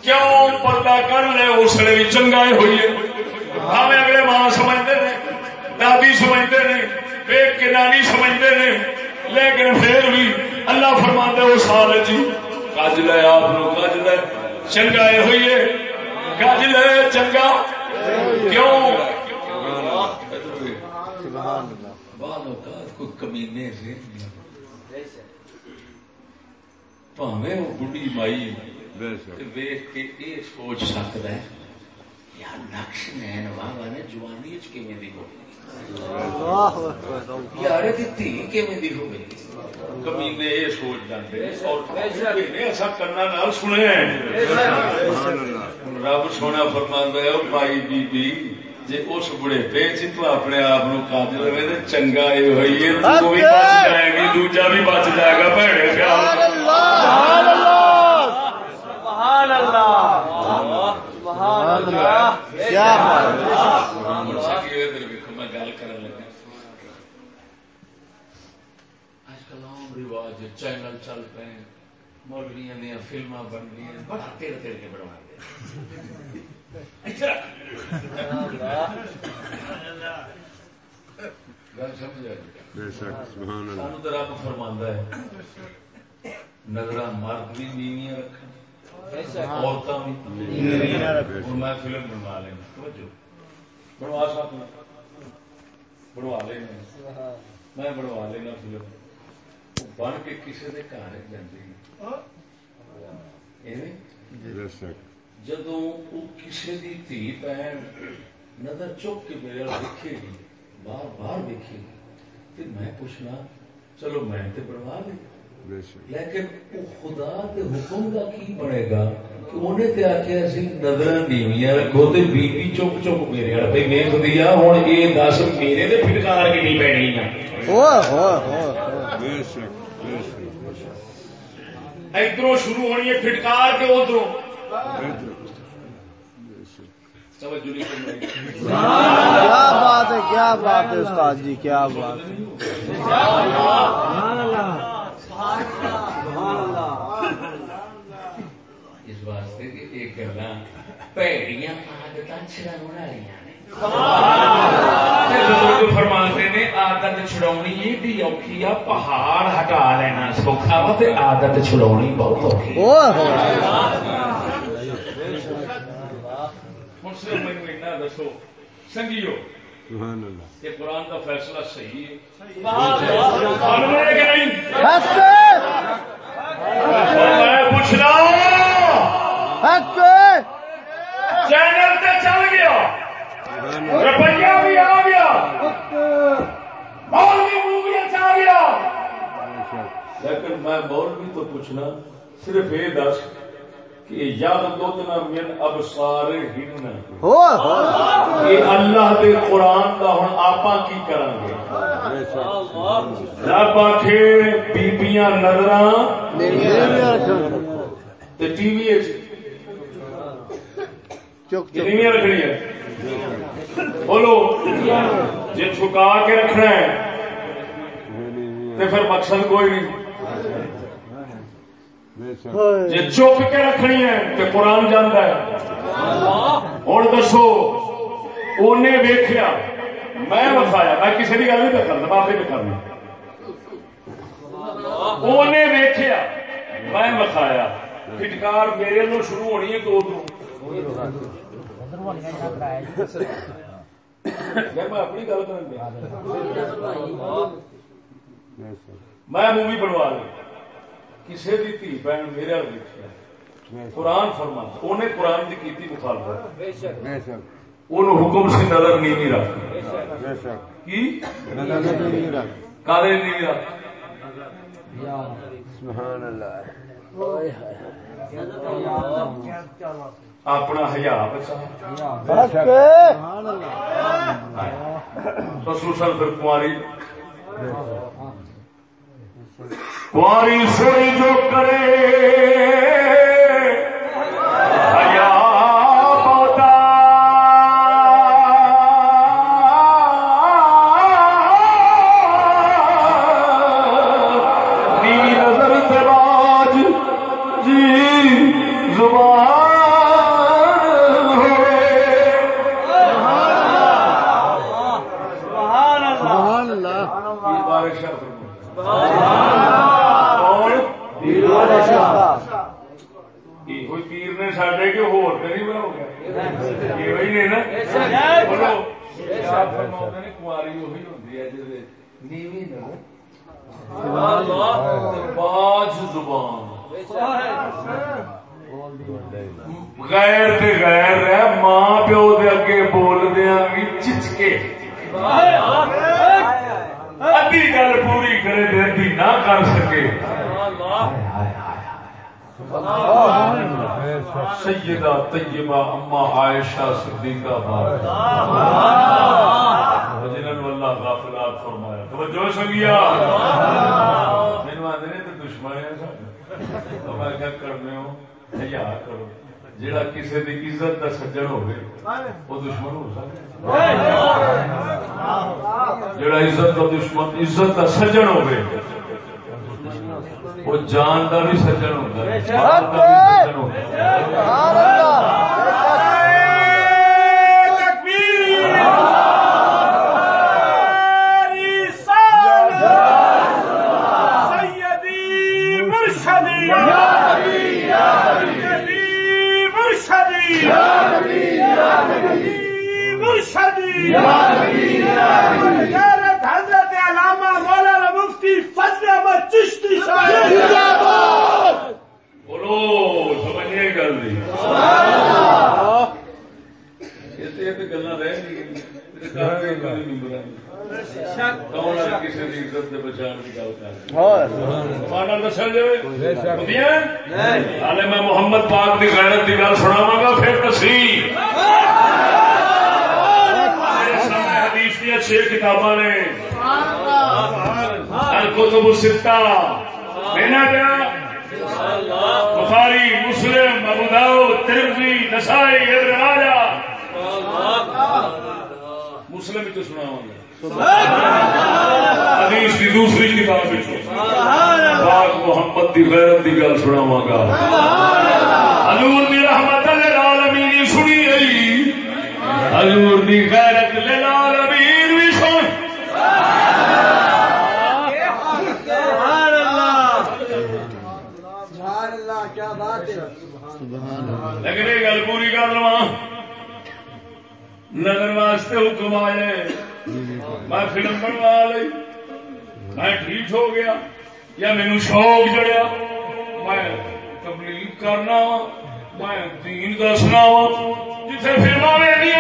کیوں پردہ کر لے، اس لیے بھی چنگائے ہوئی ہمیں اگلے ماں سمجھتے ہیں، دادی سمجھتے ہیں ویک کے نانی سمجھتے ہیں۔ لیکن پھر بھی اللہ فرماندے، وہ سال جی کج لے آپ کج لے چنگائے ہوئی کج لے چنگا؟ کیوں؟ سبحان اللہ۔ بعض اوقات کوئی کمینے سے پاویں وہ بڑھی مائی ویخ کے یہ سوچ سکتا ہے یار نقش نین واہ نے جوانی چ دی یار دی تھی کیویں دی ہو کمینے یہ سوچ جاندے اور کمینے ایسا کرنا نال سنے۔ ہیں سبحان اللہ رب سونا فرماندا ہے او بی بی جے اس بڑے پے چ تو اپنے آپ نو رہے تے چنگا اے ہوئی ہے تو بھی بچ جائے گی دوجا بھی بچ جائے گا بھڑے خیال سبحان اللہ سبحان اللہ۔ سبحان اللہ۔ کیا بات ہے؟ میں گل کرن لگا۔ اج کل عام رواج چینل چل پے مولویاں دیا فلما بن رہی بڑا تیرے تیرے کے گل تو رب فرماندا ہے نظر مرد بھی نیویاں رکھن عورتاں بھی میں فلم بنوا لینا۔ بنوا سکنا۔ بنوا لینا میں بنوا لینا فلم بن کے کسی کے گھر شک جدو کسی دی دھی بہن نظر چک کے میرے دیکھے گی باہر باہر دیکھے گی تو میں پوچھنا چلو میں تے بنوا لی بے شک لیکن وہ خدا کے حکم کا کی بنے گا کہ انہیں تے آخیا سی نظر رکھو تے بی بی چک چک میرے ویخ دیا ہوں یہ دس میرے تے پھٹکار کی نہیں پینی ادھر شروع ہونی ہے پھٹکار کے ادھر کیا بات ہے کیا بات ہے استاد جی کیا بات ہے۔ اس واسطے کہ یہ گلا پیڑیاں آدت چھڑاؤن والی فرماتے نے آدت چھڑاونی ایڈی اوکھی آ پہاڑ ہٹا لینا سوکھا وا تے عادت چھڑاونی بہت اوکھی صرف مینوں اتنا دسو سنگیو کہ قرآن کا فیصلہ صحیح ہے۔ پوچھ رہا چینل تے چل گیا۔ روپیہ بھی آ گیا۔ آ لیکن میں مولوی تو پوچھنا صرف یہ دس کہ من یہ اللہ دے قرآن دا ہن کی گے۔ شک رب آکھے بیبیاں نظراں۔ تے ٹی وی رکھنی ہے۔ بولو جی چھکا کے رکھنا ہے تے پھر مقصد کوئی نہیں۔ جی چپ کے رکھنی ہے تو قرآن جانا ہے۔ ہوں دسو ویخیا میں وسایا میں کسی کی گل نہیں پہ کرنا میں پہ کرنا ویخیا میں وسایا میرے شروع ہونی ہے دو میں اپنی گل کر میں مووی بنوا لی کسی بھی دھی بہن میرے ویکیا قرآن فرما انہیں قرآن کی کیتی مخالفت۔ ان حکم سے نظر نہیں رکھ کالے نہیں رکھ اپنا ہیا خصوصاً سر کماری۔ کماری سوئی جو کرے۔ کسی دی عزت دا سجن ہوگی وہ دشمن ہو سکتا جڑا عزت دا دشمن عزت دا سجن ہوگی وہ جان کا بھی سجن ہوتا ہے مال دا بھی سجن ہوتا ہے سبحان اللہ حضرت علامہ مولانا مفتی فضل احمد چشتی بولو سمجھے گل گلا رہ کسی عزت کی گل کر دسا جائے ہالے میں محمد پاک کی غیرت کی گل سناوا گا پھر سامنے حدیث دیا چھ کتاباں نے۔ الکتب الستہ۔ لینا پیا بخاری، مسلم، ابو داؤد نسائی، ابن ماجہ۔ مسلم تو سنا گا۔ حدیث کی دوسری کتاب پاک محمد دی غیرت دی گل سناواں گا۔ حضور دی رحمت للعالمین سنی گئی حضور دی غیرت للعالمین بھی سن لیکن یہ گل پوری کر لوا نظر واسطے حکم آئے میں فلم بنوا لی۔ میں ٹھیک ہو گیا۔ یا مینو شوق جڑیا۔ میں تبلیغ کرنا وا۔ میں دین دسنا وا۔ جتنے فلم نے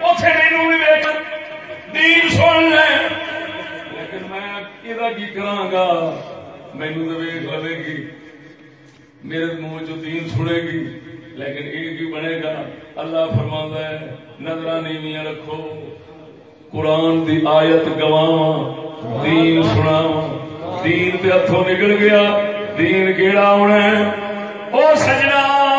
اتے مینو بھی ویک دین سن لے۔ لیکن میں یہ کی کرا گا؟ مینو تو ویک لگے گی۔ میرے منہ چ دین سنے گی، لیکن ایک ہی بنے گا۔ اللہ فرما ہے نظر نیویاں رکھو۔ قرآن دی آیت گواں دین سنا دین پہ ہاتھوں نکل گیا، دین کیڑا ہونا ہے؟ او سجنا!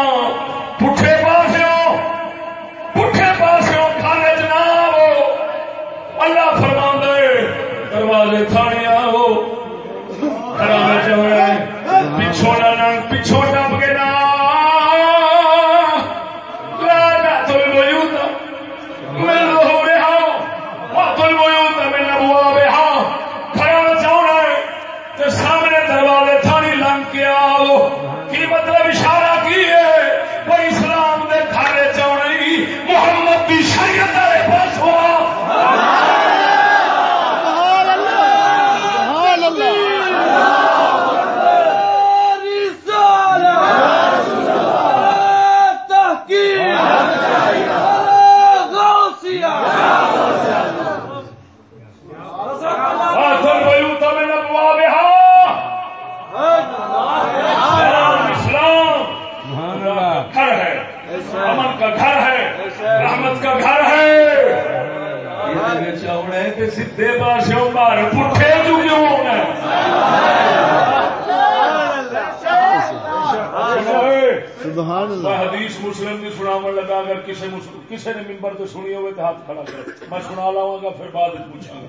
مسلم کی سناو لگا اگر کسی کسی نے ممبر تو سنی ہوئے تو ہاتھ کھڑا کر میں سنا لاؤں گا پھر بعد پوچھا گا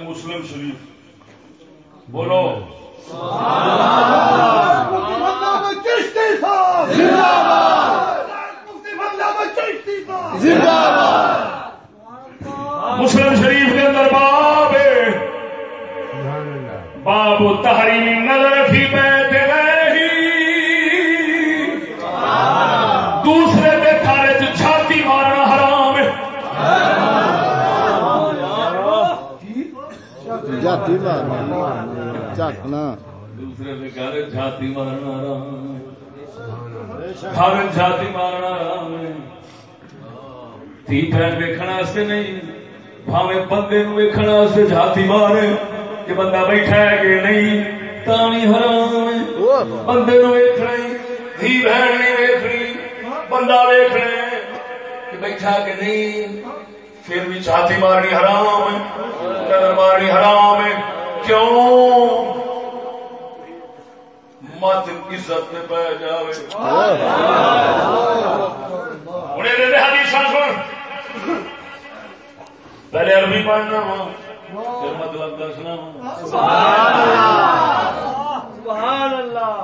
مسلم شریف بولو۔ مسلم شریف کے اندر ہے باب تحریم نظر فی بیت غیرہی دوسرے کے کھارے چ چھاتی مارنا حرام ہے۔ جاتی مارنا چکنا دوسرے چھاتی مارنا حرام ہے۔ چھاتی مارنا حرام ہے۔ تھی بہن ویکھنا واسطے نہیں بھاوے بندے نو ویکھنا واسطے چھاتی مارے۔ کہ بندہ بیٹھا ہے کہ نہیں تاوی حرام ہے۔ بندے نو ویکھنا ہی دھی بہن نہیں ویکھنی بندہ ویکھنا ہے کہ بیٹھا کہ نہیں پھر بھی چھاتی مارنی حرام ہے نظر مارنی حرام ہے۔ کیوں؟ مت عزت میں پہ جاوے۔ انہیں دے حدیث سن۔ پہلے عربی پڑھنا ہوں ہوں سبحان اللہ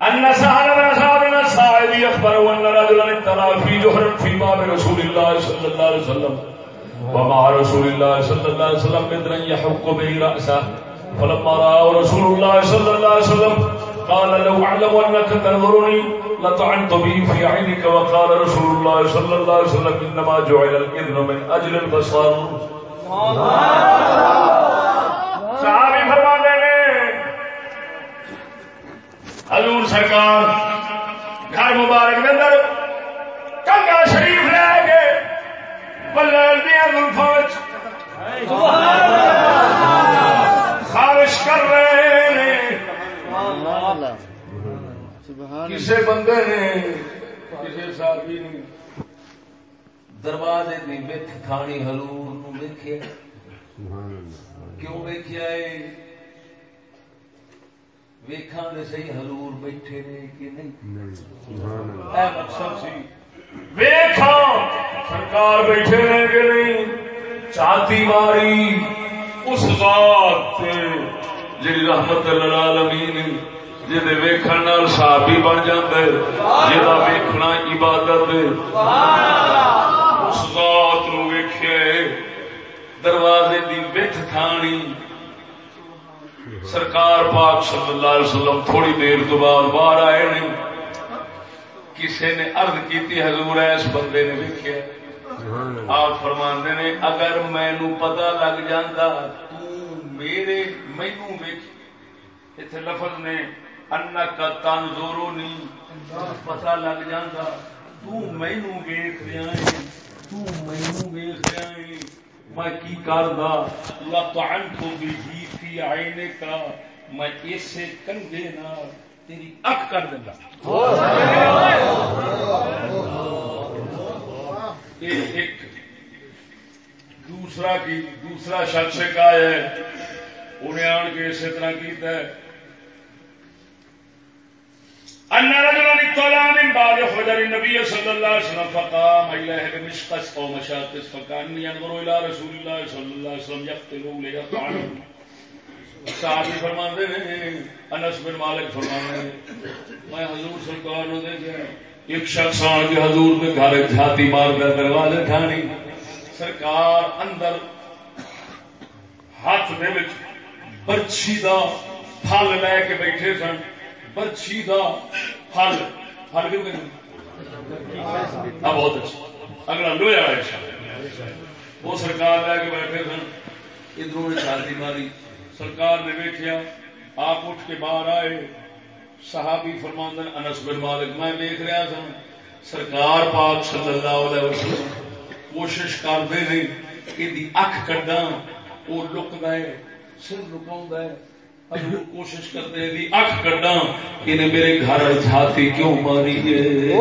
أن سعد بن سعد بن الساعدي أخبره أن رجلا اطلع في جهر في باب رسول الله صلى الله عليه وسلم ومع رسول الله صلى الله عليه وسلم بدرا يحك به رأسه فلما رأى رسول الله صلى الله عليه وسلم قال لو أعلم أنك تنظرني لطعنت به في عينك وقال رسول الله صلى الله عليه وسلم إنما جعل الإذن من أجل البصر. صحابی فرماتے ہیں، حضور سرکار، گھر مبارک کے اندر کنگا شریف لے کے بلال دیا گلفا خارش کر رہے ہیں سبحان کسی بندے نے کسی صحابی نے دروازے کی مت کھانی حضور نو ویکھیا؟ کیوں ویکھیا ہے؟ ویکھاں دے صحیح حضور بیٹھے نے کہ نہیں؟ اے مقصد سی ویکھاں سرکار بیٹھے نے کہ نہیں؟ چاتی ماری اس ذات تے جڑی رحمت للعالمین جہد ویکھن نال صحابی بن جاندے جہدا ویکھنا عبادت اس ذات نو ویکھے دروازے دی بت تھانی۔ سرکار پاک صلی اللہ علیہ وسلم تھوڑی دیر تو بعد باہر آئے نے۔ کسی نے عرض کیتی، حضور اس بندے نے ویکھیا۔ آپ فرماندے نے، اگر مینو پتا لگ جاتا تو میرے مینو ویکھ۔ اتنے لفظ نے انا کا تنظورو نہیں پتا لگ جاتا تو ہے تو ہے۔ میں کی کردا؟ لطعنت فی میں اسے کنگے نال تیری اکھ کر دیندا یہ ایک دوسرا کی دوسرا شخص کا ہے انہیں آن کے اسی طرح کیتا ہے۔ أن رجلا اطلع من بعد حجر النبي صلى الله عليه وسلم فقام. إليه بمشقس أو مشاقس فكان ينظر إلى رسول الله صلى الله عليه وسلم يقتل ليطعنه صحابی فرماندے نے، انس بن مالک فرماندے نے، میں حضور سرکار نو دیکھا ایک شخص آن کے حضور کے گھر جھاتی مار کر دروازے ٹھانی سرکار اندر ہاتھ دے وچ برچھی دا پھل لے کے بیٹھے سن برچھی دا پھل پھل کیوں کہ ہاں بہت اچھا اگلا لویا ہے وہ سرکار لے کے بیٹھے سن ادھروں نے چھاتی ماری سرکار نے ویکیا آپ اٹھ کے باہر آئے صحابی فرماندن انس بن مالک میں دیکھ رہا سا سرکار پاک صلی اللہ علیہ وسلم کوشش کرتے ہیں کہ اکھ کڈا وہ لکتا ہے سر لکاؤں ہے کوشش کرتے ہیں۔ دی اکھ کڈا انہیں میرے گھر جھاتی کیوں ماری ہے؟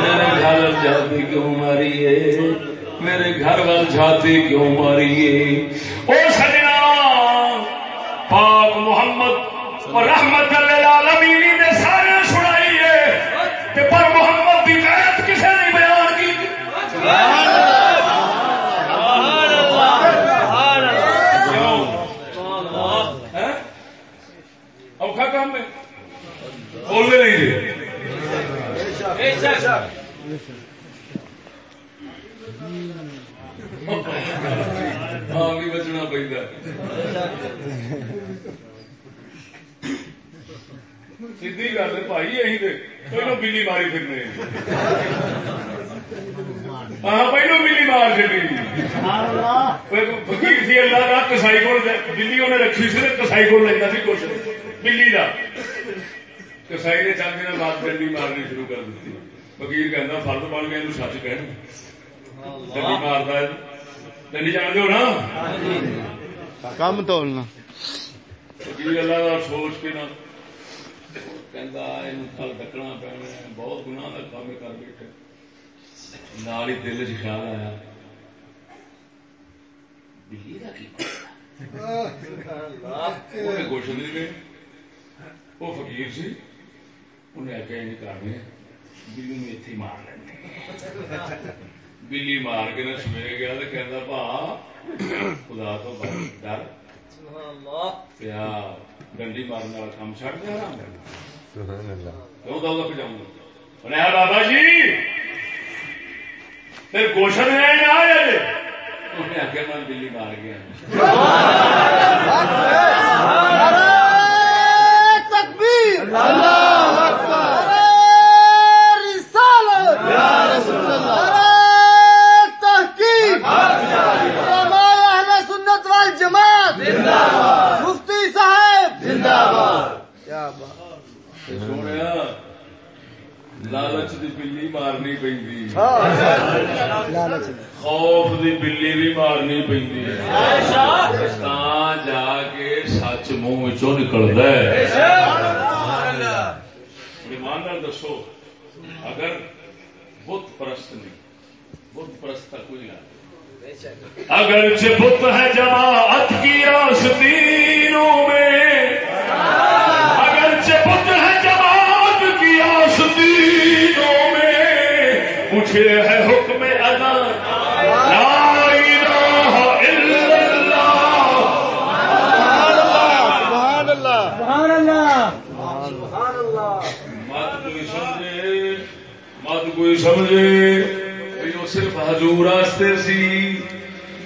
میرے گھر جھاتی کیوں ماری ہے؟ میرے گھر وال جھاتی کیوں ماری ہے؟ او سجنا، پاک محمد اور رحمت للعالمین نے سارے سنائی ہے کہ پر محمد کی غیرت کسے نہیں بیان کی؟ ہیں؟ کام ہے؟ بولنے نہیں دے۔ ہاں بھی بچنا سیدھی گل ہے بھائی یہی دے۔ پہلو بلی ماری پھرنے۔ ہاں پہلو بلی مار چڑی فقیر سی اللہ۔ کا کسائی کو بلی انہیں رکھی سی کسائی کو لینا سی کچھ بلی کا کسائی نے چاندی نے بات ڈنڈی مارنی شروع کر دیتی فقیر کہنا فرد بن گیا سچ کہ ڈنڈی مارتا ہے ڈنڈی جانتے ہو نا کم تولنا فقیر اللہ کا سوچ کے نا کہندا اینو کل ڈکنا پینا ہے بہت گناہ کا کام کر بیٹھے نال ہی دل چ خیال آیا بلی کا کی انہیں گوشت نہیں گئے وہ فقیر سی انہیں آخیا نہیں کرنے بلی میں اتھی مار لیں بلی مار کے نہ سویرے گیا تو کہتا پا خدا تو ڈر پیا ڈنڈی مارنے والا کام چڑھ دیا آرام کرنا جاؤں گا بابا جی پھر گوشت آئے انہیں آخیا میں بلی مار گیا تکبیر تحقیق سنت وال جماعت مفتی صاحب کیا بات سونے لالچ دی بلی مارنی پی خوف دی بلی بھی مارنی پی جا کے سچ منہ چ نکلتا ہے۔ ایماندار دسو، اگر بت پرست نہیں، بت پرست کوئی علاج اگر بت ہے جماعت کی آستینوں مجھے ہے حکم ادا لا الہ الا اللہ۔ سبحان اللہ سبحان اللہ مت کوئی سمجھے مت کوئی سمجھے۔ صرف حضور واسطے سی۔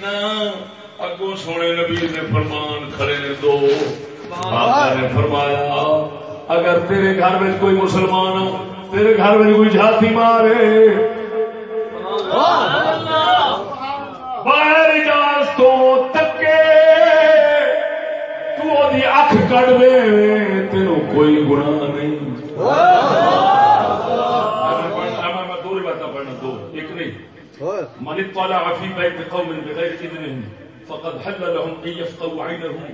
نہ اگوں سونے نبی نے فرمان کھڑے نے دو۔ آقا نے فرمایا، اگر تیرے گھر میں کوئی مسلمان ہو، تیرے گھر میں کوئی جھاتی مارے باہر اجاز تو تکے تو دی اکھ کٹ دے تینوں کوئی گناہ نہیں میں دو روایتیں پڑھنا دو ایک نہیں من اطلع في بيت قوم بغير اذنهم فقد حل لهم ان يفقهوا عينهم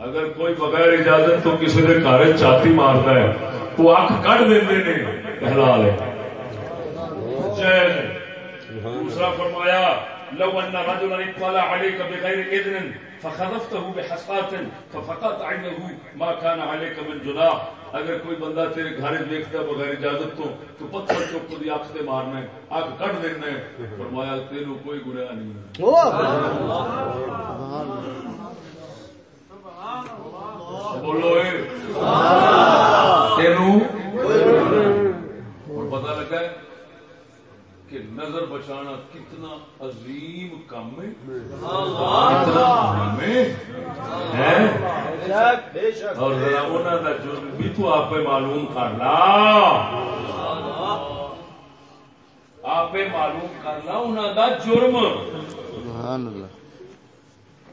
اگر کوئی بغیر اجازت تو کسی کے گھر چاتی مارتا ہے تو اکھ کٹ دیندے نے حلال ہے ہے دوسرا فرمایا لو ان رجلا اطلع عليك بغير اذن فخذفته بحسقات ففقط عينه ما كان عليك من جناح۔ اگر کوئی بندہ تیرے گھر دیکھتا ہے بغیر اجازت تو تو پتھر چوک دی اکھ تے مارنا ہے اکھ کٹ دینا ہے۔ فرمایا تینو کوئی گناہ نہیں ہے۔ بولو اے۔ تینو اور پتہ لگا ہے کہ نظر بچانا کتنا عظیم کام ہے۔ کتنا کام ہے۔ ہیں؟ اور ذرا انہوں کا جرم بھی تو آپ معلوم کر لا۔ آپ معلوم کر لا انہوں کا جرم۔ سبحان اللہ۔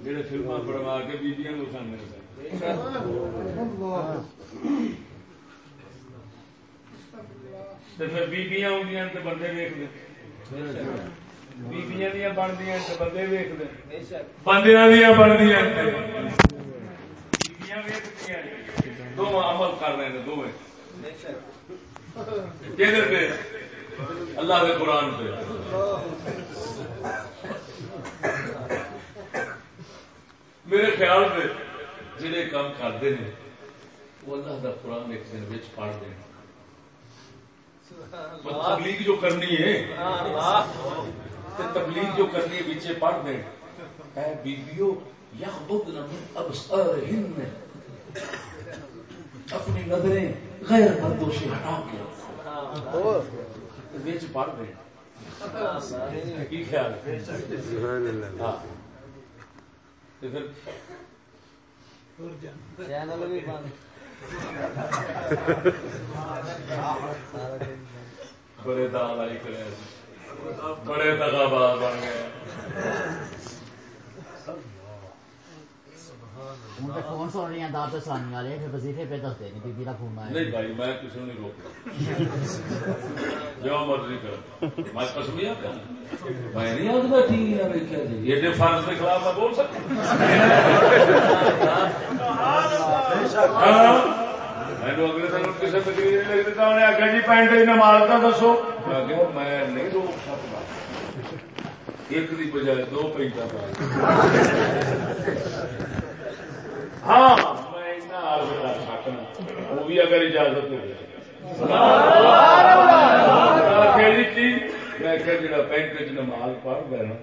جہے فلما بنوا کے بیبیاں کو سامنے پھر بیبیاں آدی تو بندے ویکتے بیبیاں دیا بنتی بندے دیا بیبیاں عمل کر رہے ہیں کدھر پہ اللہ کے قرآن پہ میرے خیال میں جہے کام کرتے ہیں وہ اللہ کا قرآن ایک دن پڑھتے ہیں تبلیغ جو کرنی ہے تبلیغ جو کرنی ہے پیچھے پڑھ دیں۔ اے بیبیو یغضضن من اپنی نظریں غیر مردوں سے ہٹا کے رکھو۔ بیچ پڑھ دیں۔ کی خیال ہے؟ سبحان اللہ۔ ہاں۔ تو پھر چینل بھی بند۔ بڑے دال آئی کرے بڑے دگا باز بن گئے۔ ہوں تو فون سن رہی ہیں دار سانی والے پھر وظیفے پہ دستے نہیں بیبی کا فون آیا نہیں بھائی میں کسی نہیں روکتا جو مرضی میں میں نہیں آج بیٹھی جی ایڈے فرض کے خلاف میں بول سکتا ہاں میں سکنا وہ بھی اگر اجازت ہو میں کہ جڑا پینٹ چ نماز ہے نا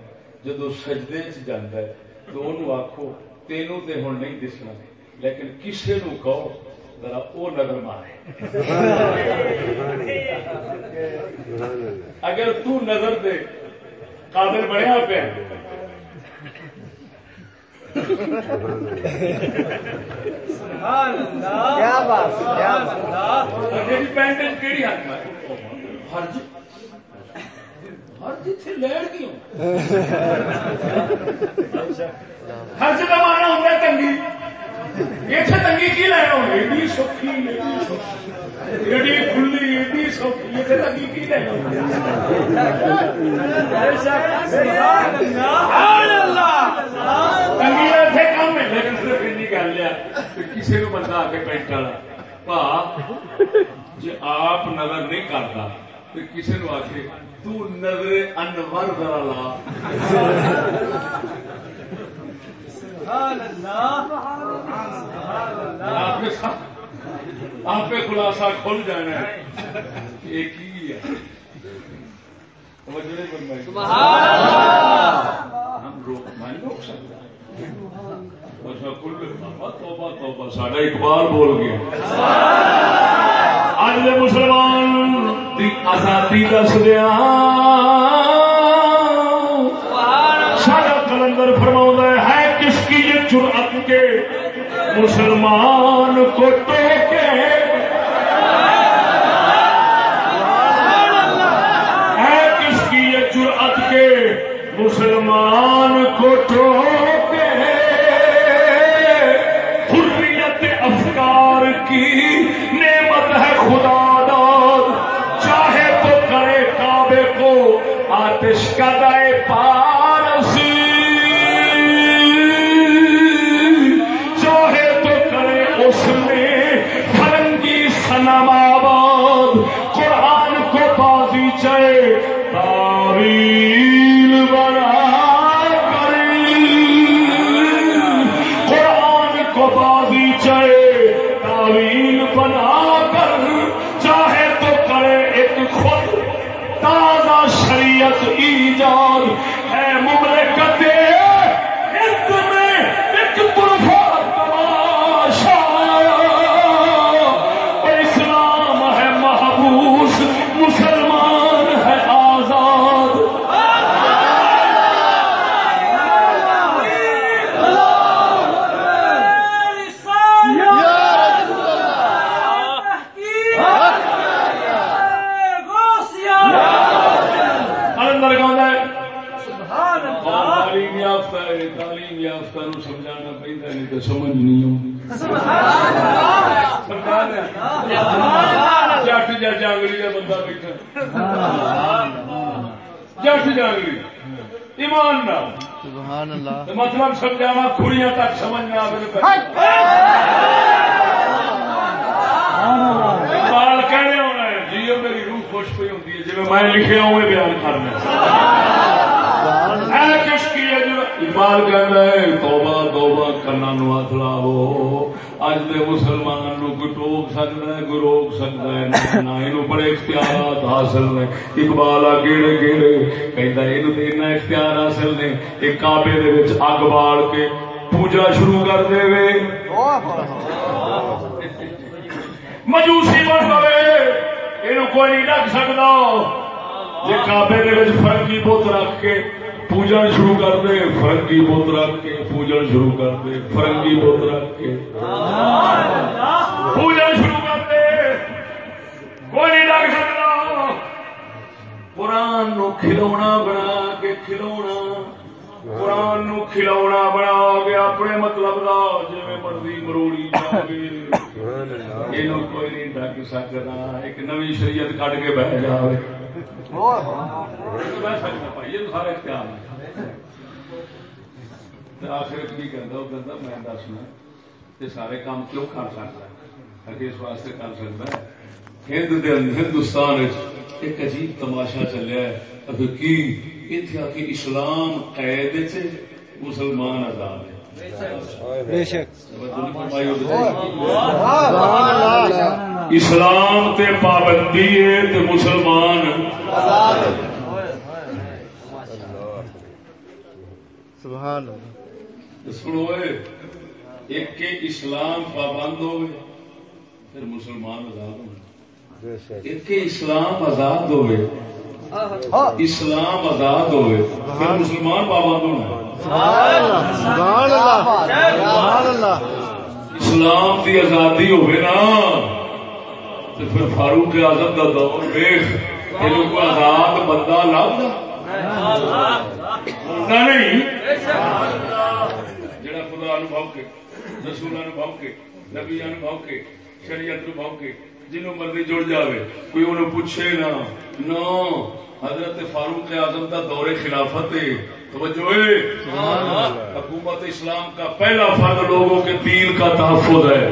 جدو سجدے چ جانا ہے تو انہوں آخو تینوں تے ہوں نہیں دسنا۔ لیکن کسے نو کہو ذرا وہ نظر مارے۔ اگر تو نظر دے قابل بنیا پیا۔ کیا بات، کیا پینٹ میں کا مانا ہوتا ہے تنگی اتنے تنگی کی لینا ہوں ایڈی سوکھی ایڈی کھلی ایڈی سوکھی اتنے تنگی کی لینا تنگی اتنے کم ہے لیکن صرف این گل ہے کہ کسی کو بندہ آ کے پینٹ والا پا آپ نظر نہیں کرتا تو کسی نے آ کے تو نظر انور ذرا لا آپ کے ساتھ آپ خلاصہ کھل جانا ہے۔ ہم روک میں روک سکتا۔ اچھا ساڈا اقبال بول گیا۔ اج مسلمان دی آزادی دس دیا۔ سارا کلندر فرما ہے کس کی یہ کے؟ مسلمان کو ہے کس کی یہ جرأت کے مسلمان جٹ جا جانگڑی کا بندہ بیٹھا۔ جٹ جانگڑی ایمان سبحان اللہ۔ مطلب سمجھاوا کڑیاں تک سمجھ نہ اقبال کہنے ہونا ہے جی میری روح خوش پی ہوتی ہے جی میں لکھے ہوئے بیان کرنا اے کشکی ہے جو اقبال کہنا ہے توبہ توبہ کرنا نو ہاتھ لاو اج دے مسلمان نو کوئی ٹوک سکتا ہے کوئی روک سکتا ہے نہ یہ بڑے اختیارات حاصل نے اقبال آ گیڑے گیڑے کہتا ہے یہ اتنا اختیار حاصل نے ایک کعبے دے وچ اگ بال کے پوجا شروع کر دے وے مجوسی بن گئے یہ کوئی نہیں ڈک سکتا جی کابے کے فرنگی بت رکھ کے پوجن شروع کر دے، فرنگی بت رکھ کے پوجن شروع کر دے، فرنگی بت رکھ کے۔ پوجن شروع کر دے۔ کوئی نہیں سکتا قرآن نو کھلونا بنا کے کھلونا۔ قرآن نو کھلونا بنا کے اپنے مطلب دا جی مرضی مروڑی یہ کوئی نہیں ڈک سکتا ایک نوی شریعت کٹ کے بہ جائے سارے اختیار آخر کی وہ میں دسنا یہ سارے کام کیوں کر سکتا ہے اس واسطے کر سکتا ہے ہند ہندوستان ایک عجیب تماشا چلیا ہے ابھی کی اتنے آ کے اسلام قید مسلمان آزاد ہے۔ بے شک۔ اسلام تے پابندی ہے تے مسلمان سبحان اللہ۔ سنو ایک کے اسلام پابند ہوئے پھر مسلمان آزاد ہوئے۔ ایک کے اسلام آزاد ہوئے اسلام آزاد ہوئے پھر مسلمان پابند ہونا سبحان اللہ سبحان اللہ. اسلام کی آزادی ہوئے نا تو پھر فاروق اعظم کا دور دیکھ یہ لوگ آزاد بندہ لبدا نہیں۔ جڑا خدا نو کے رسولہ نو بھاؤ کے نبیا نو بھاؤ کے شریعت نو بھاؤ کے جنوں مرضی جڑ جاوے کوئی انہوں پوچھے نا نو حضرت فاروق اعظم کا دور خلافت ہے۔ توجہ حکومت اسلام کا پہلا فرد لوگوں کے دین کا تحفظ ہے۔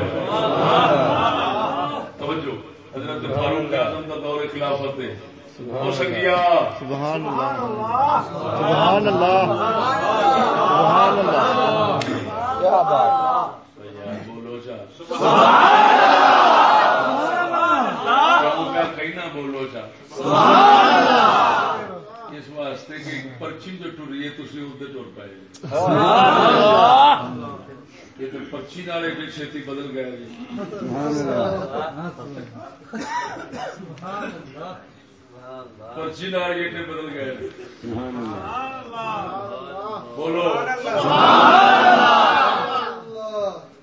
توجہ حضرت فاروق اعظم کا دور خلافت ہے۔ ہو سکیا؟ سبحان اللہ۔ سبحان اللہ۔ سبحان اللہ۔ کیا بات بولو کہنا بولو اس واسطے کہ پرچی جو ٹری ہے تھی ادھر ٹر پائے یہ تو پرچی نالے بھی چھتی بدل گیا جی۔ پرچی نال گیٹے بدل گئے جی۔ بولو۔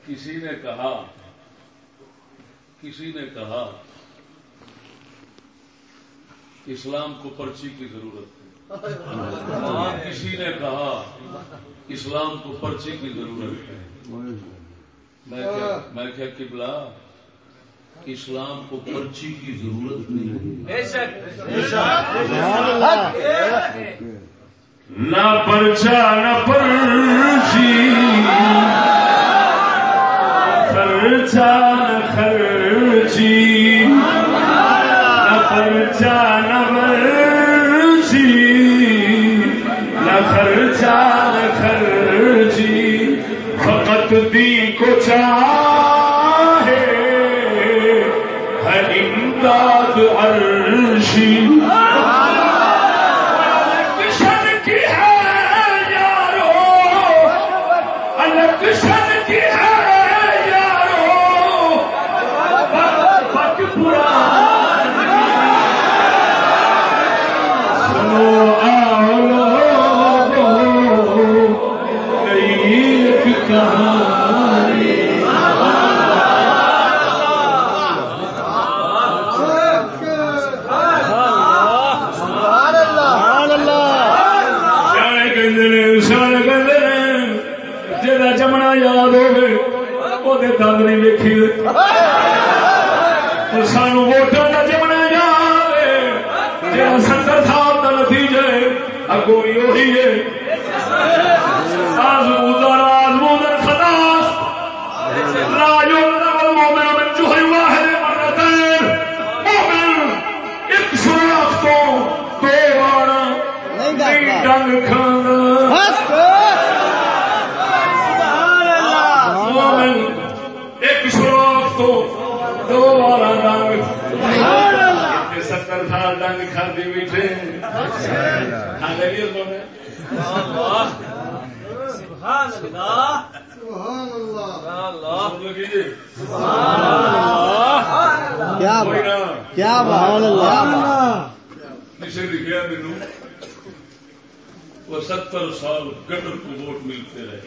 کسی نے کہا، کسی نے کہا اسلام کو پرچی کی ضرورت ہے۔ کسی نے کہا اسلام کو پرچی کی ضرورت ہے۔ میں کیا قبلہ اسلام کو پرچی کی ضرورت نہیں نہ پرچا نہ پرچی۔ خرچا نہ خرچی۔ نہ پرچا دی ڈنگ کھانا۔ مومن ایک سوراخ تو دو بار ڈنگ ستر سال ڈنگ کھاندی بیٹھے۔ کھاندے نہیں اس نے کیا لکھا مینو وہ ستر سال گٹر کو ووٹ ملتے رہے۔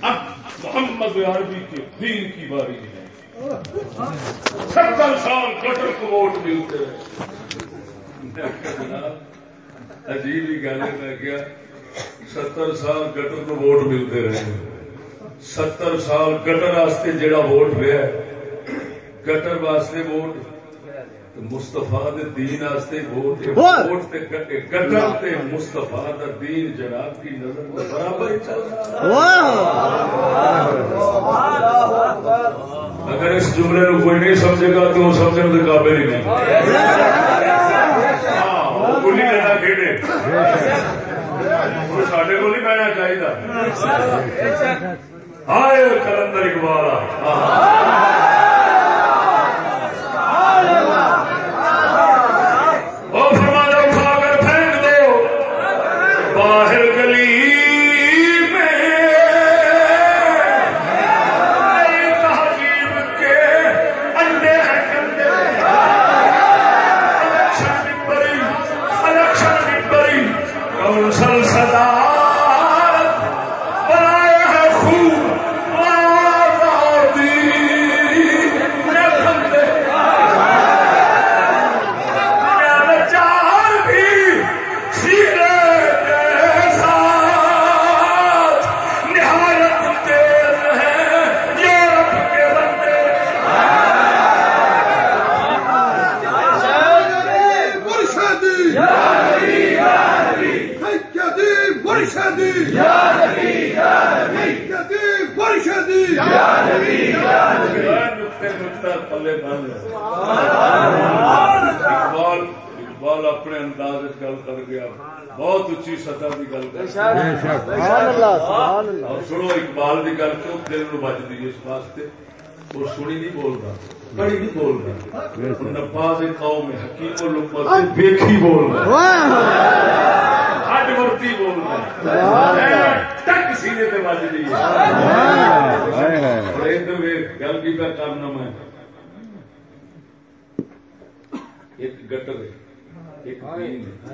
اب محمد عربی کے دین کی باری ہے۔ ستر سال گٹر کو ووٹ ملتے رہے۔ عجیب ہی گل ہے میں کیا، ستر سال گٹر کو ووٹ ملتے رہے۔ ستر سال گٹر واسطے جڑا ووٹ ہوا ہے، گٹر واسطے ووٹ مستفا دین واسطے ووٹ ووٹ۔ ووٹ تے گٹ- گٹر تے مستفا دا دین جناب کی نظر میں برابر ہی چل رہا واہ! اگر اس جملے کو کوئی نہیں سمجھے گا تو وہ سمجھنے کے قابل ہی نہیں۔ ہاں، وہ سڈے کو نہیں بہنا چاہیے ہائے کلندر اقبال اپنے انداز گل کر گیا بہت اچھی سطح کی گل کر سنو اقبال کی گل کیوں دل نو بجتی اس واسطے۔ وہ سنی نہیں بولتا نہیں قوم حکیم ہڈ ورتی سینے ہے گل کی پہ کرنا میں؟ ایک گٹر ہے۔ ایک دین ہے۔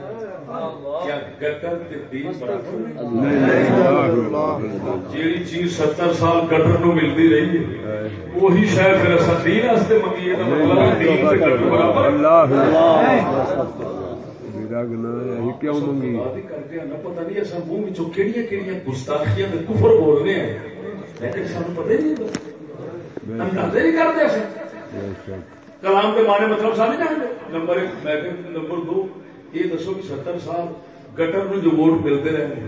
کیا گٹر تے دین؟ جیڑی چیز ستر سال گٹر نو ملتی رہی ہے وہی شاید پھر اصل دین واسطے منگی ہے مطلب ہے دین تے گٹر برابر کیوں منگی؟ بات ہی کر کے ہمیں پتہ نہیں اصل منہ وچوں کیڑیاں کیڑیاں گستاخیاں تے کفر بول رہے ہیں۔ لیکن سانو پتہ ہی نہیں اندازے نہیں کرتے۔ اصل کلام کے معنی مطلب سارے جانتے نمبر ایک میں نمبر دو یہ دسو کہ ستر سال گٹر نو جو ووٹ ملتے رہے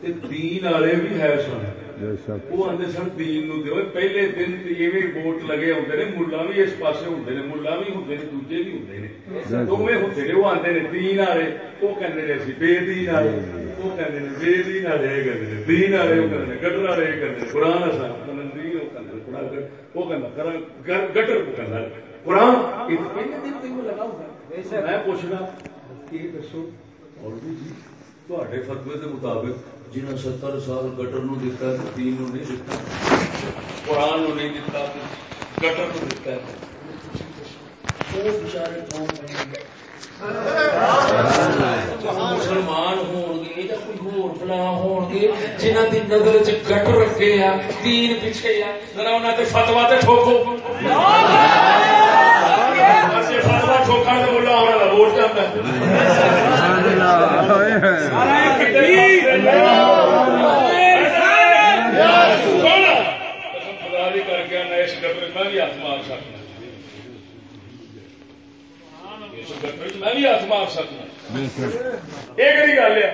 تے دین والے بھی ہے سن۔ وہ آدھے سن دین نو پہلے دن ایویں ووٹ لگے ہوتے نے ملا بھی اس پاسے ہوتے نے ملا بھی ہوتے نے دوجے بھی ہوتے نے۔ دوویں ہوتے نے وہ آدھے نے دین والے۔ وہ کہتے نے اسی بے دین والے۔ وہ کہتے نے بے دین والے یہ کہتے نے دین والے وہ کہتے نے گٹر والے یہ کہتے نے دین وہ وہ کہنا گٹر کو کہنا قرآن؟ میں پوچھنا یہ دسو۔ مولوی جی کے مطابق جنہیں ستر سال گٹر نو دیتا ہے دین نو نہیں دیتا قرآن نو نہیں دیتا گٹر نو دیتا ہے۔ وہ بچارے مسلمان ہون گے یا کوئی ہور فلاں ہون گے جنہ دی نظر چ رکھے آ دین پیچھے آ ذرا انہاں تے فتوا تے ٹھوکو۔ فتوا ٹھوکا ملا ووٹ ہے کر کے اس گٹر میں بھی ہاتھ مار سکتا اس گٹر میں بھی ہاتھ مار سکتا یہ کہڑی گل ہے؟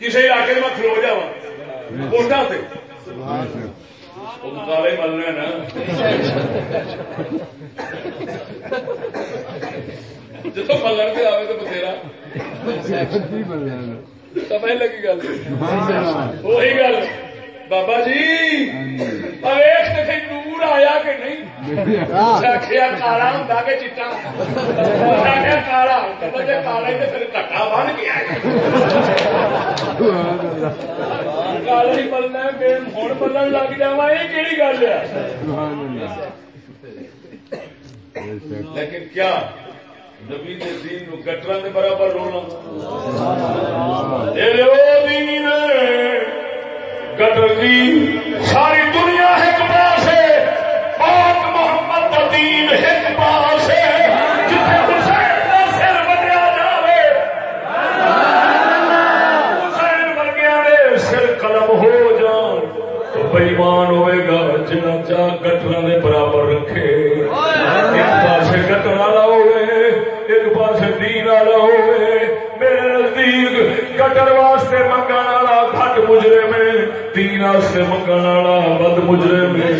کسی علاقے میں کھلو جا ووٹاں کالے ملنا نا۔ جب ملن سے آئے تو بتھیرا۔ سمجھ لگی گل؟ اللہ وہی گل۔ بابا جی اویش دیکھیں نور آیا کہ نہیں آخیا کالا ہوں کہ چیٹا کالا کٹا بن گیا کالا ہی ہوں لگ جا یہ کہڑی گل ہے لیکن کیا نبی دین نو گٹرا دے برابر رونا دین گٹر دی ساری دنیا ایک پاس دین ایک پاس ہے، جتھے حسین دا سر بنیا جاوے۔ حسین ورگیا دے سر قلم ہو جان، تو بےمان ہوئے گا، جنہ چاہ گٹرا دے برابر رکھے۔ ایک پاس گٹر والا ہوئے، ایک پاس دین والا ہوئے۔ میرے نزدیک گٹر واسطے منگن والا گھٹ مجرے میں دین واسطے منگن والا بد مجرے میں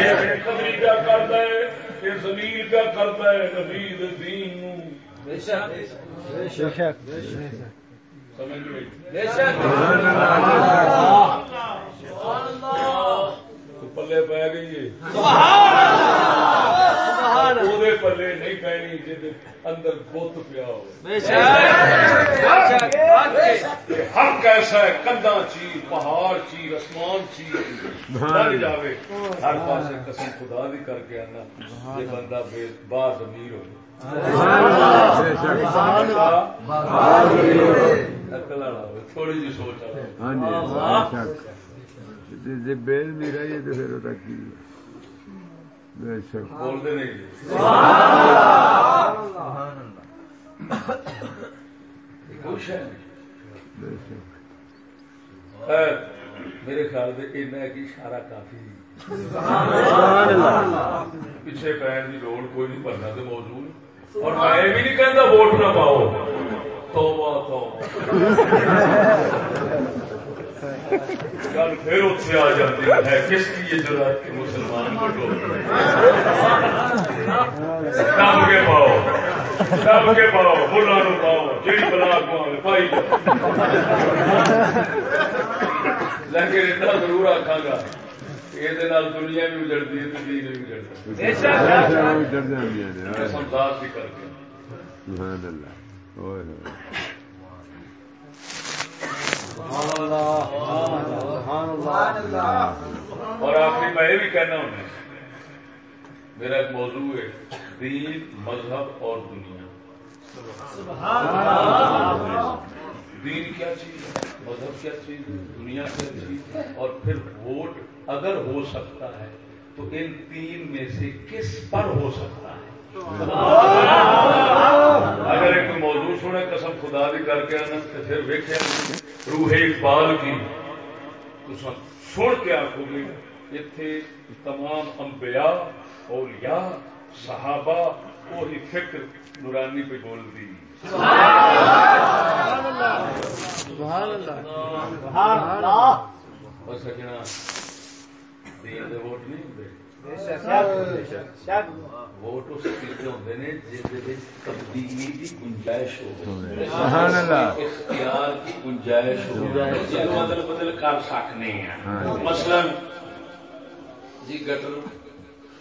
یہ قدری کیا کرتا ہے یہ زلیل کیا کرتا ہے نبی دے دین نو؟ سمجھ گئے تو پلے پی گئی پلے نہیں پینی جی اندر بت پیا ہو حق ایسا ہے؟ کندا چیز پہاڑ آسمان بن جاوے۔ ہر پاس قسم خدا دی کر کے آنا۔ یہ بندہ بے باز امیر ہو تھوڑی جی سوچ ہاں جی بے شک۔ جی بے میرا یہ تو پھر ہوتا کی بے شک۔ بولتے جی۔ میرے خیال کہ اشارہ کافی پیچھے پہن کی لوڑ کوئی نہیں بننا تو موجود اور میں یہ بھی نہیں کہتا ووٹ نہ پاؤ۔ توبہ توبہ۔ گل پھر اتنے آ جاتی ہے کس کی یہ ضرورت کہ مسلمان کو دب کے پاؤ دب کے پاؤ نو پاؤ جیڑی بلا پائی لیکن اتنا ضرور آخا گا یہ دنیا بھی اجڑتی ہے دین بھی کر کے سبحان اللہ اور آخری میں یہ بھی کہنا ہوں میرا ایک موضوع ہے دین مذہب اور دنیا۔ دین کیا چیز ہے؟ مذہب کیا چیز ہے؟ دنیا کیا چیز ہے؟ اور پھر ووٹ اگر ہو سکتا ہے تو ان تین میں سے کس پر ہو سکتا ہے؟ اگر ایک موضوع سنے قسم خدا بھی کر کے آنا تو پھر ویکیا روح اقبال کی۔ تو سن کے آخو گے اتنے تمام انبیاء اولیاء صحابہ وہی فکر نورانی پہ بول دی سکنا دین دے ووٹ نہیں ہوتے ووٹ اس چیز ہوتے ہیں جس تبدیلی کی گنجائش ہو اختیار کی گنجائش ہو بدل بدل کر سکنے ہیں مثلا جی گٹر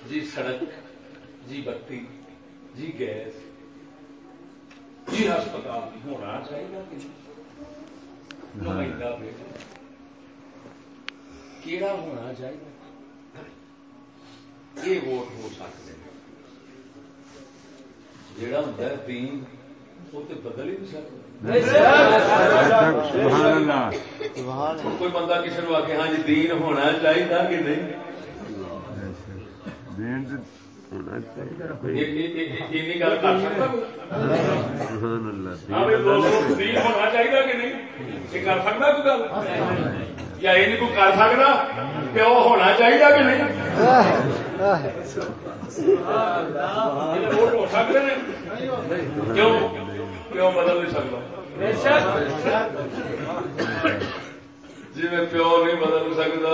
جی سڑک جی بتی جی گیس جی ہسپتال ہونا چاہیے نمائندہ کیڑا ہونا چاہیے؟ یہ ووٹ ہو سکتے ہیں۔ جڑا ہوں دین وہ تو بدل ہی نہیں سکتا۔ بے شک سبحان اللہ۔ کوئی بندہ کسی نے آخر ہاں جی دین ہونا چاہیے کہ نہیں؟ ہونا چاہیے کوئی این گل کر سکتا کوئی؟ سبحان اللہ۔ ہاں کہ نہیں؟ یہ کر سکتا کوئی گل؟ یا یہ کو کر سکتا پیو ہونا چاہیے کہ نہیں یہ ووٹ ہو سکتے ہیں کیوں پیو بدل نہیں سکتا جی پیو نہیں بدل سکتا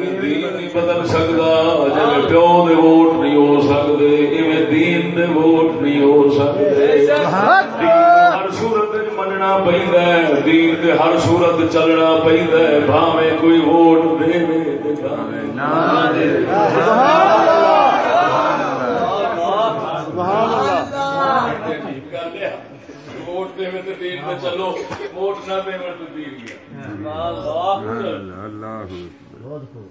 دین نہیں بدل سکتا جی پیو دے ووٹ نہیں ہو سکتے اویں دین دے ووٹ نہیں ہو سکتے ہر صورت مننا پیندا ہے دین تے ہر صورت چلنا پیندا ہے بھاویں کوئی ووٹ دے دے بھاویں نہ دے گل ہے ووٹ دے تے دین تے چلو ووٹ نہ دے تے دین گیا اللہ اللہ بہت خوب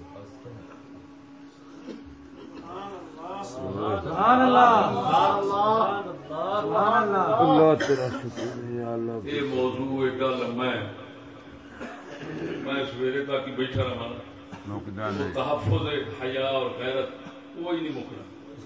اللہ تیرا شکر ہے یا اللہ یہ موضوع ایڈا لمبا ہے۔ میں سویرے تک ہی بیٹھا رہا۔ تحفظ حیا اور غیرت کوئی نہیں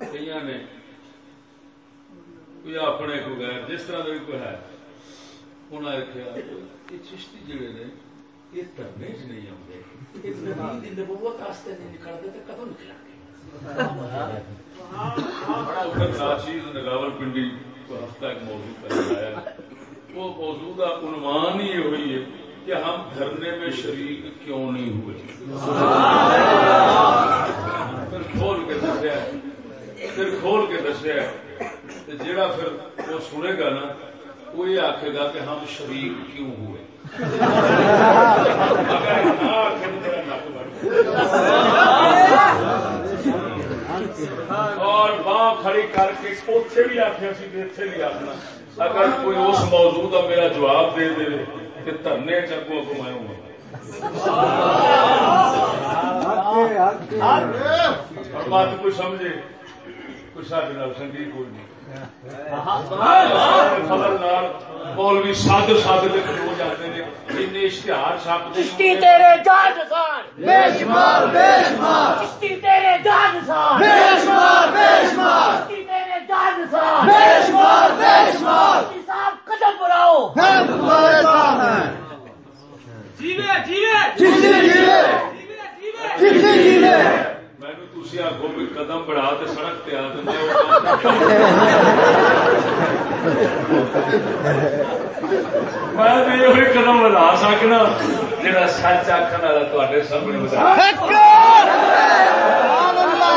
کئی نے کوئی اپنے کو غیر جس طرح کا بھی کوئی ہے انہیں آخیا یہ چشتی جڑے نے یہ دھرنے چ نہیں آتے یہ نبوت واسطے نہیں نکلتے تو کدو نکلیں گے چیز نے راول پنڈی کو ہفتہ ایک موضوع پہلے آیا۔ وہ موضوع کا عنوان ہی ہوئی ہے کہ ہم دھرنے میں شریک کیوں نہیں ہوئے؟ پھر کھول کے دسیا پھر کھول کے دسیا جیڑا پھر وہ سنے گا نا وہ یہ آخے گا کہ ہم شریک کیوں ہوئے؟ بڑھ اور باں کھڑی کر کے اوتھے بھی آخیا سی اتنے بھی آخنا اگر کوئی اس موضوع کا میرا جواب دے دے کہ دھرنے چکو کو میں ہوں۔ اور بات کوئی سمجھے؟ کوئی سارے نال سنگی کوئی نہیں خبردار مولوی سد سد کے ہو جاتے ہیں ان اشتہار چھاپتے چشتی تیرے جان سان بے شمار بے شمار چشتی تیرے جان سان بے شمار بے شمار چشتی تیرے جان سان بے شمار بے شمار چشتی صاحب قدم بڑھاؤ ہم تمہارے ساتھ ہیں جیوے جیوے جتنی جیوے جیوے جتنی جیوے تھی آخو بھی قدم بڑھا تو سڑک پہ آ میں یہ قدم بڑھا سکنا جا سچ آخر والا تے سامنے اللہ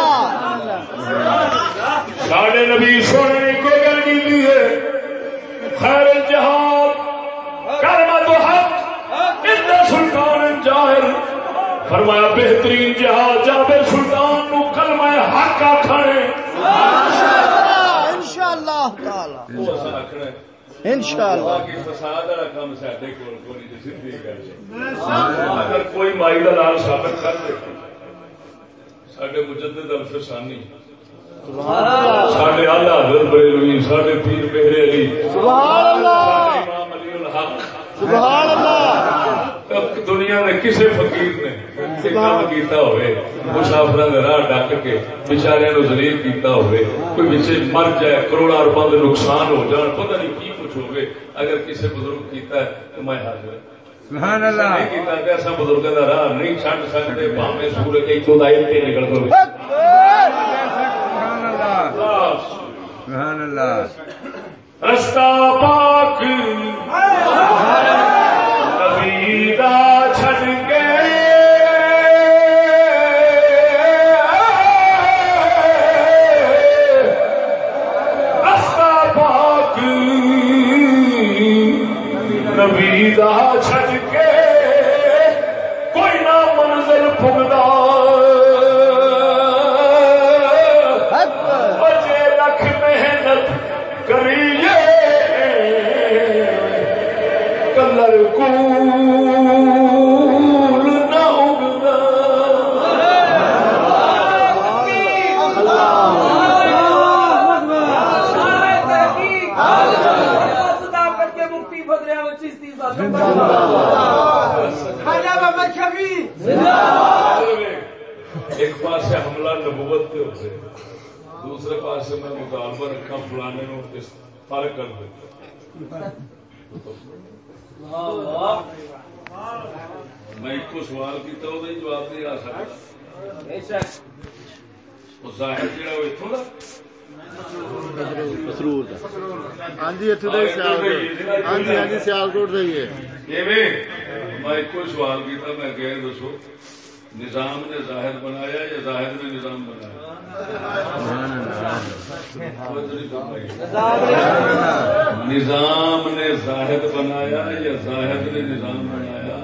ساڈے نبی سونے نے کوئی گل کی ہے خیر جہاد کرما تو حق سلطان جاہر فرمایا بہترین جہاد جابر سلطان نو کلمہ حق آخنے انشاءاللہ تعالی۔ باقی فساد والا کام سڈے کول کوئی نہیں سیدھی گل ہے۔ اگر کوئی مائی کا لال ثابت کر دے سڈے مجدد الفسانی سڈے آلہ حضرت بریلوی سڈے پیر میرے علی۔ سبحان اللہ! ساڈے امام علی الحق۔ سبحان اللہ! دنیا میں کسی فقیر نے یہ کام کیتا ہوئے مسافر کا راہ ڈک کے بچارے نو زلیل کیتا ہوئے کوئی بچے مر جائے کروڑا روپے کا نقصان ہو جان پتہ نہیں کی کچھ ہوئے۔ اگر کسی بزرگ کیتا ہے تو میں حاضر ہوں۔ سبحان اللہ! نہیں کیتا کہ ایسا بزرگوں کا راہ نہیں چھڈ سکتے بھاوے سورج کا اتنے نکل پوے سبحان اللہ. بس سبحان اللہ. رستہ پاک. ایک پاس حملہ نبوت کے ہوتے دوسرے پاس میں مطالبہ رکھا فلانے نو اس فرق کر دے۔ میں ایک کو سوال کیا وہ جواب نہیں آ سکتا۔ وہ ظاہر جہاں وہ اتوں کا مسرور ہاں جی اتنے کا سیالکوٹ ہاں جی ہاں جی سیالکوٹ سے ہی ہے ایویں میں ایک کو سوال کیا میں کہ دسو نظام نے ظاہر بنایا یا ظاہر نے نظام بنایا نظام نے ظاہر بنایا یا ظاہر نے نظام بنایا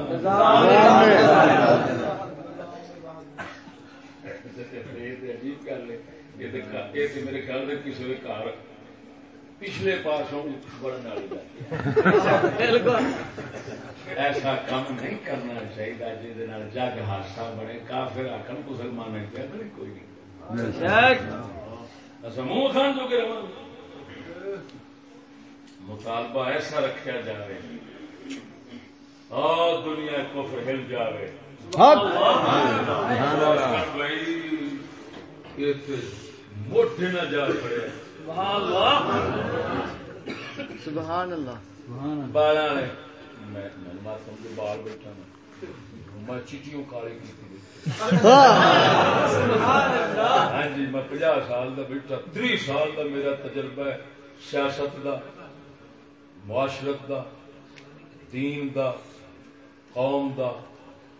عجیب گل ہے یہ تو گھر- یہ تو میرے خیال سے کسی کے گھر پچھلے پاسوں بڑھنے والی۔ ایسا کام نہیں کرنا چاہیے جہد جگ حادثہ بنے کافر آخر مسلمان پہ اگلی کوئی نہیں۔ منہ کھان جو کہ مطالبہ ایسا رکھا جائے اور دنیا کفر ہل جاوے۔ موٹے نہ جا پڑے سبحان اللہ میں بیٹھا میں چیٹیوں کالی کی ہاں جی میں پناہ سال کا بیٹھا تری سال کا میرا تجربہ ہے سیاست دا معاشرت دا دین دا قوم دا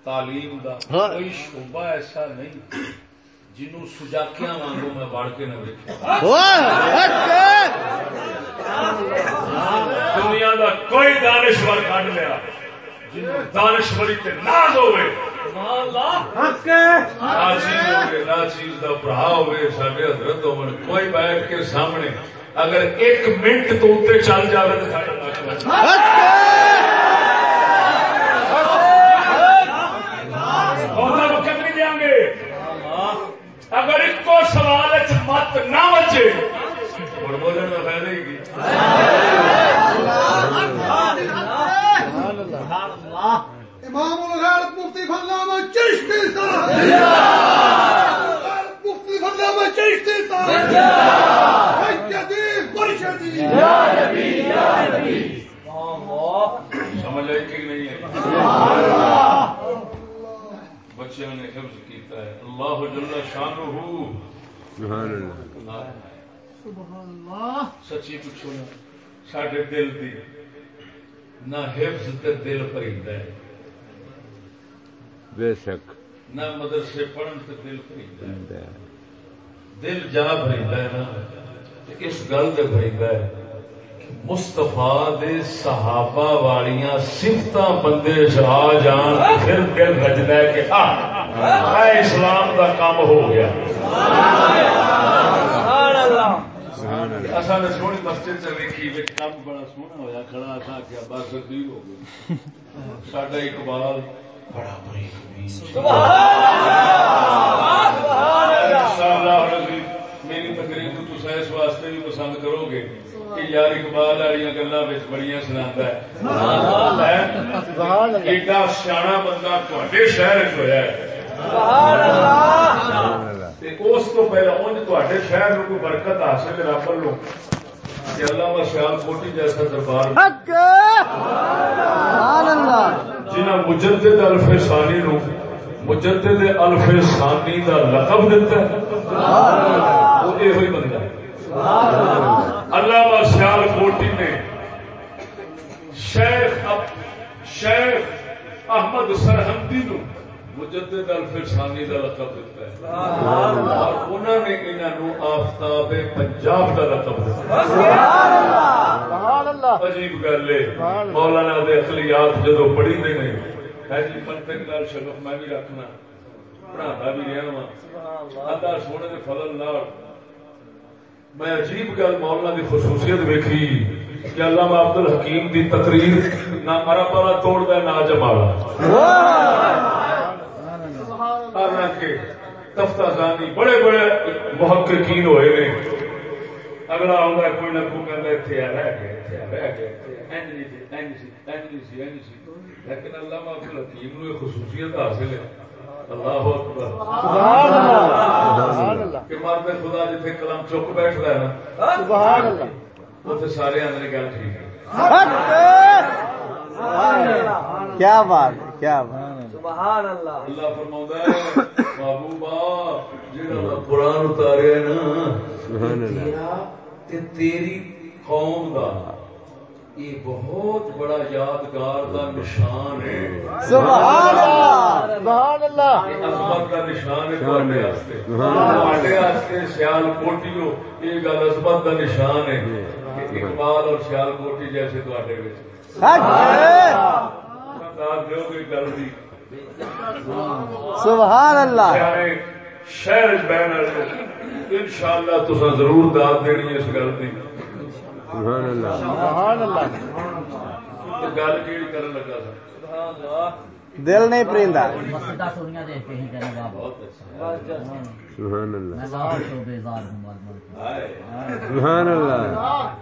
تعلیم دا ہاں۔ کوئی شعبہ ایسا نہیں جنوں سجاکیاں وانگوں میں بڑھ کے نہ بیٹھا دنیا دا کوئی دانشور کڈ لیا۔ جنوں دانشوری تے ناز ہوئے۔ دا برا سارے حضرت کوئی بیٹھ کے سامنے اگر ایک منٹ تو اتنے چل جائے تو نک لگ جائے۔ بہت وقت نہیں دیا گے اگر ایک کو سوال مت نہ بچے اور بولنے کا فائدہ ہی کی؟ امام الغیرت مفتی فضلہ چشتی صاحب۔ مفتی فضلہ چشتی صاحب۔ جدید مرشدی سمجھ آئی کہ نہیں ہے بچوں نے حفظ کیتا ہے۔ اللہ جل شان سبحان اللہ۔ سچی پوچھو نا سڈے دل دی نہ حفظ تے دل پریندا ہے۔ بے شک۔ نہ مدرسے پڑھن تے دل پریندا ہے۔ دل جا بھریندا ہے نا تے اس گل دے بھریندا ہے۔ دے صحابہ والیاں صفتاں بندے آ جان پھر دل رجدا ہے کہ آ اسلام دا کام ہو گیا۔ اصل نے سونی مسجد سے ویکھی وچ کام بڑا سونا ہویا کھڑا تھا کہ بس دیر ہو گئی۔ ساڈا اقبال بڑا بریک بین میری تقریر کو اس واسطے بھی پسند کرو گے۔ کہ یار اقبال والی گلا بڑی سنا ایڈا سیاح بندہ تے شہر ہوا ہے۔ اس پہلے انج تے شہر کو کوئی برکت حاصل رب لو کہ اللہ سیال کوٹی جیسا دربار جنہ مجدد الف ثانی نو مجدد الف ثانی دا لقب دیتا ہے۔ وہ یہ بندہ ہے۔ اللہ سیال کوٹی نے شیخ شیخ احمد سرحمدی نو مجدد الف ثانی دا لقب دیتا ہے۔ اور انہوں نے انہوں آفتاب پنجاب کا لقب دیتا عجیب گل ہے۔ مولانا دے اخلیات جدو پڑھی دے نہیں ہے جی منطق نال شرف میں بھی رکھنا پڑھاتا بھی رہا وا ادا سونے دے فضل نال میں عجیب گل مولانا دی خصوصیت ویکھی کہ علامہ عبد الحکیم دی تقریر نہ عرب والا توڑتا نہ جمالا حالانکہ تفتہ زانی بڑے بڑے محققین ہوئے نے۔ اگلا آؤں کوئی نہ کوئی کہتا اتنے آ رہ گیا اتنے آ رہ لیکن اللہ مافل حکیم نو خصوصیت حاصل ہے۔ اللہ اکبر. کہ مرد خدا جتنے قلم چک بیٹھتا ہے نا؟ سبحان اللہ. اتنے سارے آدھے گل ٹھیک ہے۔ کیا بات ہے کیا بات اللہ. فرماؤں ہے محبوبا جہاں قرآن اتاریا نا سبحان اللہ. تے تیری قوم دا۔ یہ بہت بڑا یادگار دا نشان ہے۔ سبحان اللہ۔ سبحان اللہ عظمت کا نشان ہے تواڈے واسطے۔ تواڈے واسطے سیال کوٹیو یہ گل عظمت کا نشان ہے۔ کہ اقبال اور سیال کوٹی جیسے تواڈے وچ۔ انداز دیو کوئی گل دی۔ سبحان اللہ۔ شہر بہن ان شاء اللہ تصا ضرور داد دینی اس گل کی سبحان اللہ. سبحان اللہ. گل کیڑی کرن لگا سا؟ دل نہیں کے بہت اچھا۔ سبحان اللہ. تو کے سبحان اللہ.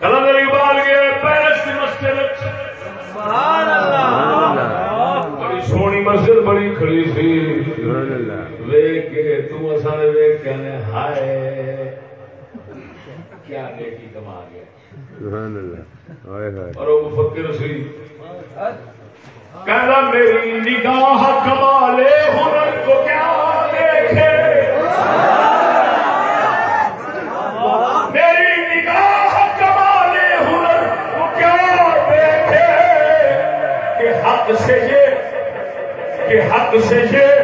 اقبال کے پیرس کی مسجد سبحان اللہ. بڑی سونی مسجد بڑی کھڑی سی۔ سبحان اللہ. ویک کے تم اصل ویک کہنے ہائے۔ کیا نیکی کما گیا۔ سبحان اللہ۔ اور وہ مفکر سی۔ کہنا میری نگاہ کمالے ہنر کو کیا دیکھے؟ میری نگاہ کمالے ہنر کو کیا دیکھے؟ کہ حق سے یہ کہ حق سے یہ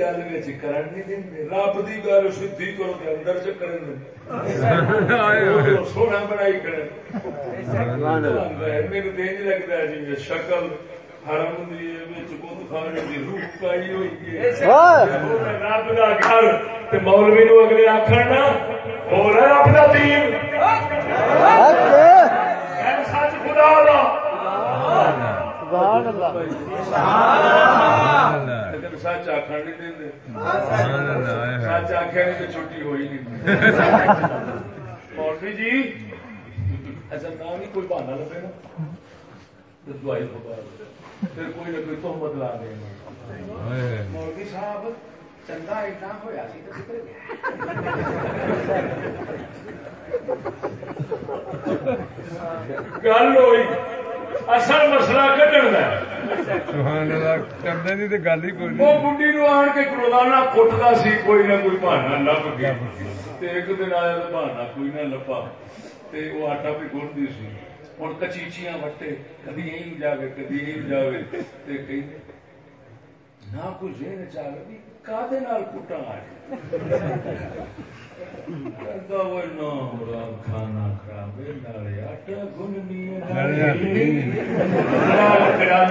گل کرن نہیں دیں رب دی گل سدھی کرو تے اندر چ کرن سونا بنائی کرن۔ میرے لگتا ہے جی شکل حرم دی وچ بت خانے دی روح پائی ہوئی ہے۔ رب دا گھر تے مولوی نو اگلے آکھن نا ہو رہا رب دا دین۔ ہے سچ خدا دا۔ سبحان اللہ۔ لیکن سچ آخر نہیں دیں سبحان اللہ ہائے ہائے سچ آخیا نہیں تو چھٹی ہوئی نہیں۔ مولوی جی ایسا نہ بھی کوئی بہانا لگے نا۔ تو دعائی۔ پھر کوئی نہ کوئی تہمت لا دیں مولوی صاحب چنگا ایڈا ہوا سی گل ہوئی۔ اصل مسئلہ گل ہی کوئی وہ نہیں بڈی نو آن کے روزانہ کٹتا سی کوئی نہ کوئی بہانا لب گیا۔ تے ایک دن آیا تو بہانا کوئی نہ لبا۔ تے وہ آٹا بھی گنتی سی۔ ہوں کچیچیاں وٹے کدی یہی جاوے کدی یہی جاوے۔ تے کہیں نہ کوئی ذہن چاہے بھی کادے نال کٹا کہتا وہ نام رام کھانا خراب گل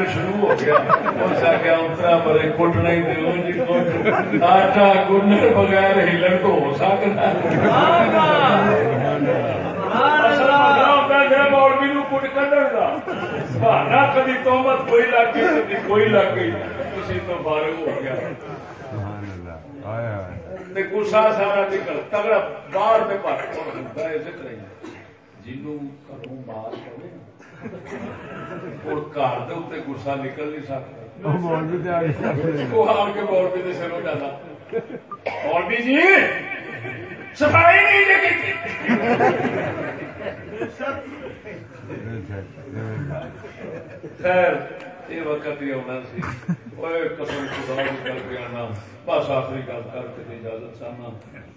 شروع ہو گیا اس آگیا اترا پر کٹنا ہی دیو جی آٹا گنر بغیر ہلن تو ہو سکتا مولوی نو کٹ کڈن دا بہانا کبھی تومت کوئی لگ گئی کبھی کوئی لگ گئی اسی تو فارغ ہو گیا گسا سارا نکل تگڑا باہر پہ پر ہوتا ہے؟ ذکر جنوں گھروں باہر کرے اور گھر دے اتنے گسا نکل نہیں سکتا۔ مولوی تے آ گئے وہ آن کے مولوی دے سروں ڈالا مولوی جی صفائی نہیں جی کی خیر۔ یہ وقت ہی ہونا سی اوے قسم خدا کی کر کے آنا بس آخری گل کر کے اجازت چاہنا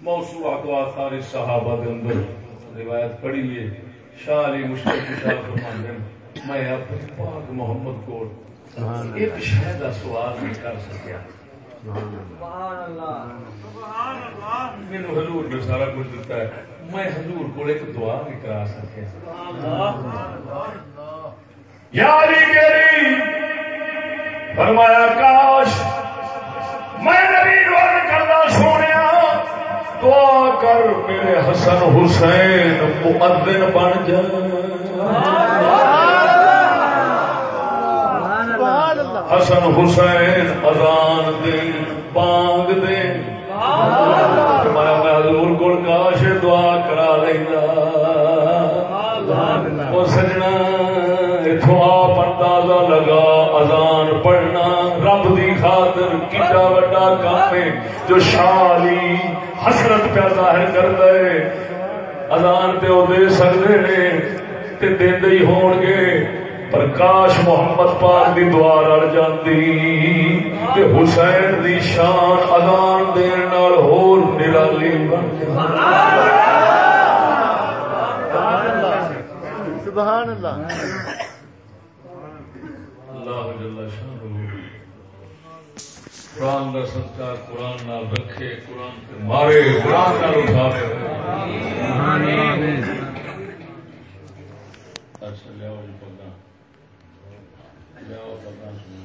موضوع کو آثار صحابہ دے اندر روایت پڑھی ہے شاہ علی مشتاق شاہ فرماندے ہیں، میں اپنے پاک محمد کو ایک شہ کا سوال نہیں کر سکیا مینو حضور نے سارا کچھ دیتا ہے میں حضور کو ایک دعا بھی کرا سکیا یاری میری فرمایا کاش میں نبی روز کرنا سونے دعا کر میرے حسن حسین مؤذن بن جا۔ حسن حسین اذان دین بانگ دین میں حضور کو کاش دعا کرا لینا۔ وہ سجنا اتوں آپ اندازہ لگا اذان پڑھنا رب دی خاطر کتا وڈا کام ہے جو شالی حسرت پہ ظاہر کرتا ہے۔ اذان پہ وہ دے سکتے ہیں تے دے ہی ہون گے پر کاش محمد پاک دی دعا رل جاندی تے حسین دی شان اذان دین نال ہور نرالی بن سبحان اللہ۔ اللہ جل شانہ قرآن کا ستکار قرآن نال رکھے، قرآن تے مارے، قرآن نال اٹھاوے۔ اچھا لیاؤ جی پگا لیاؤ پگا سنو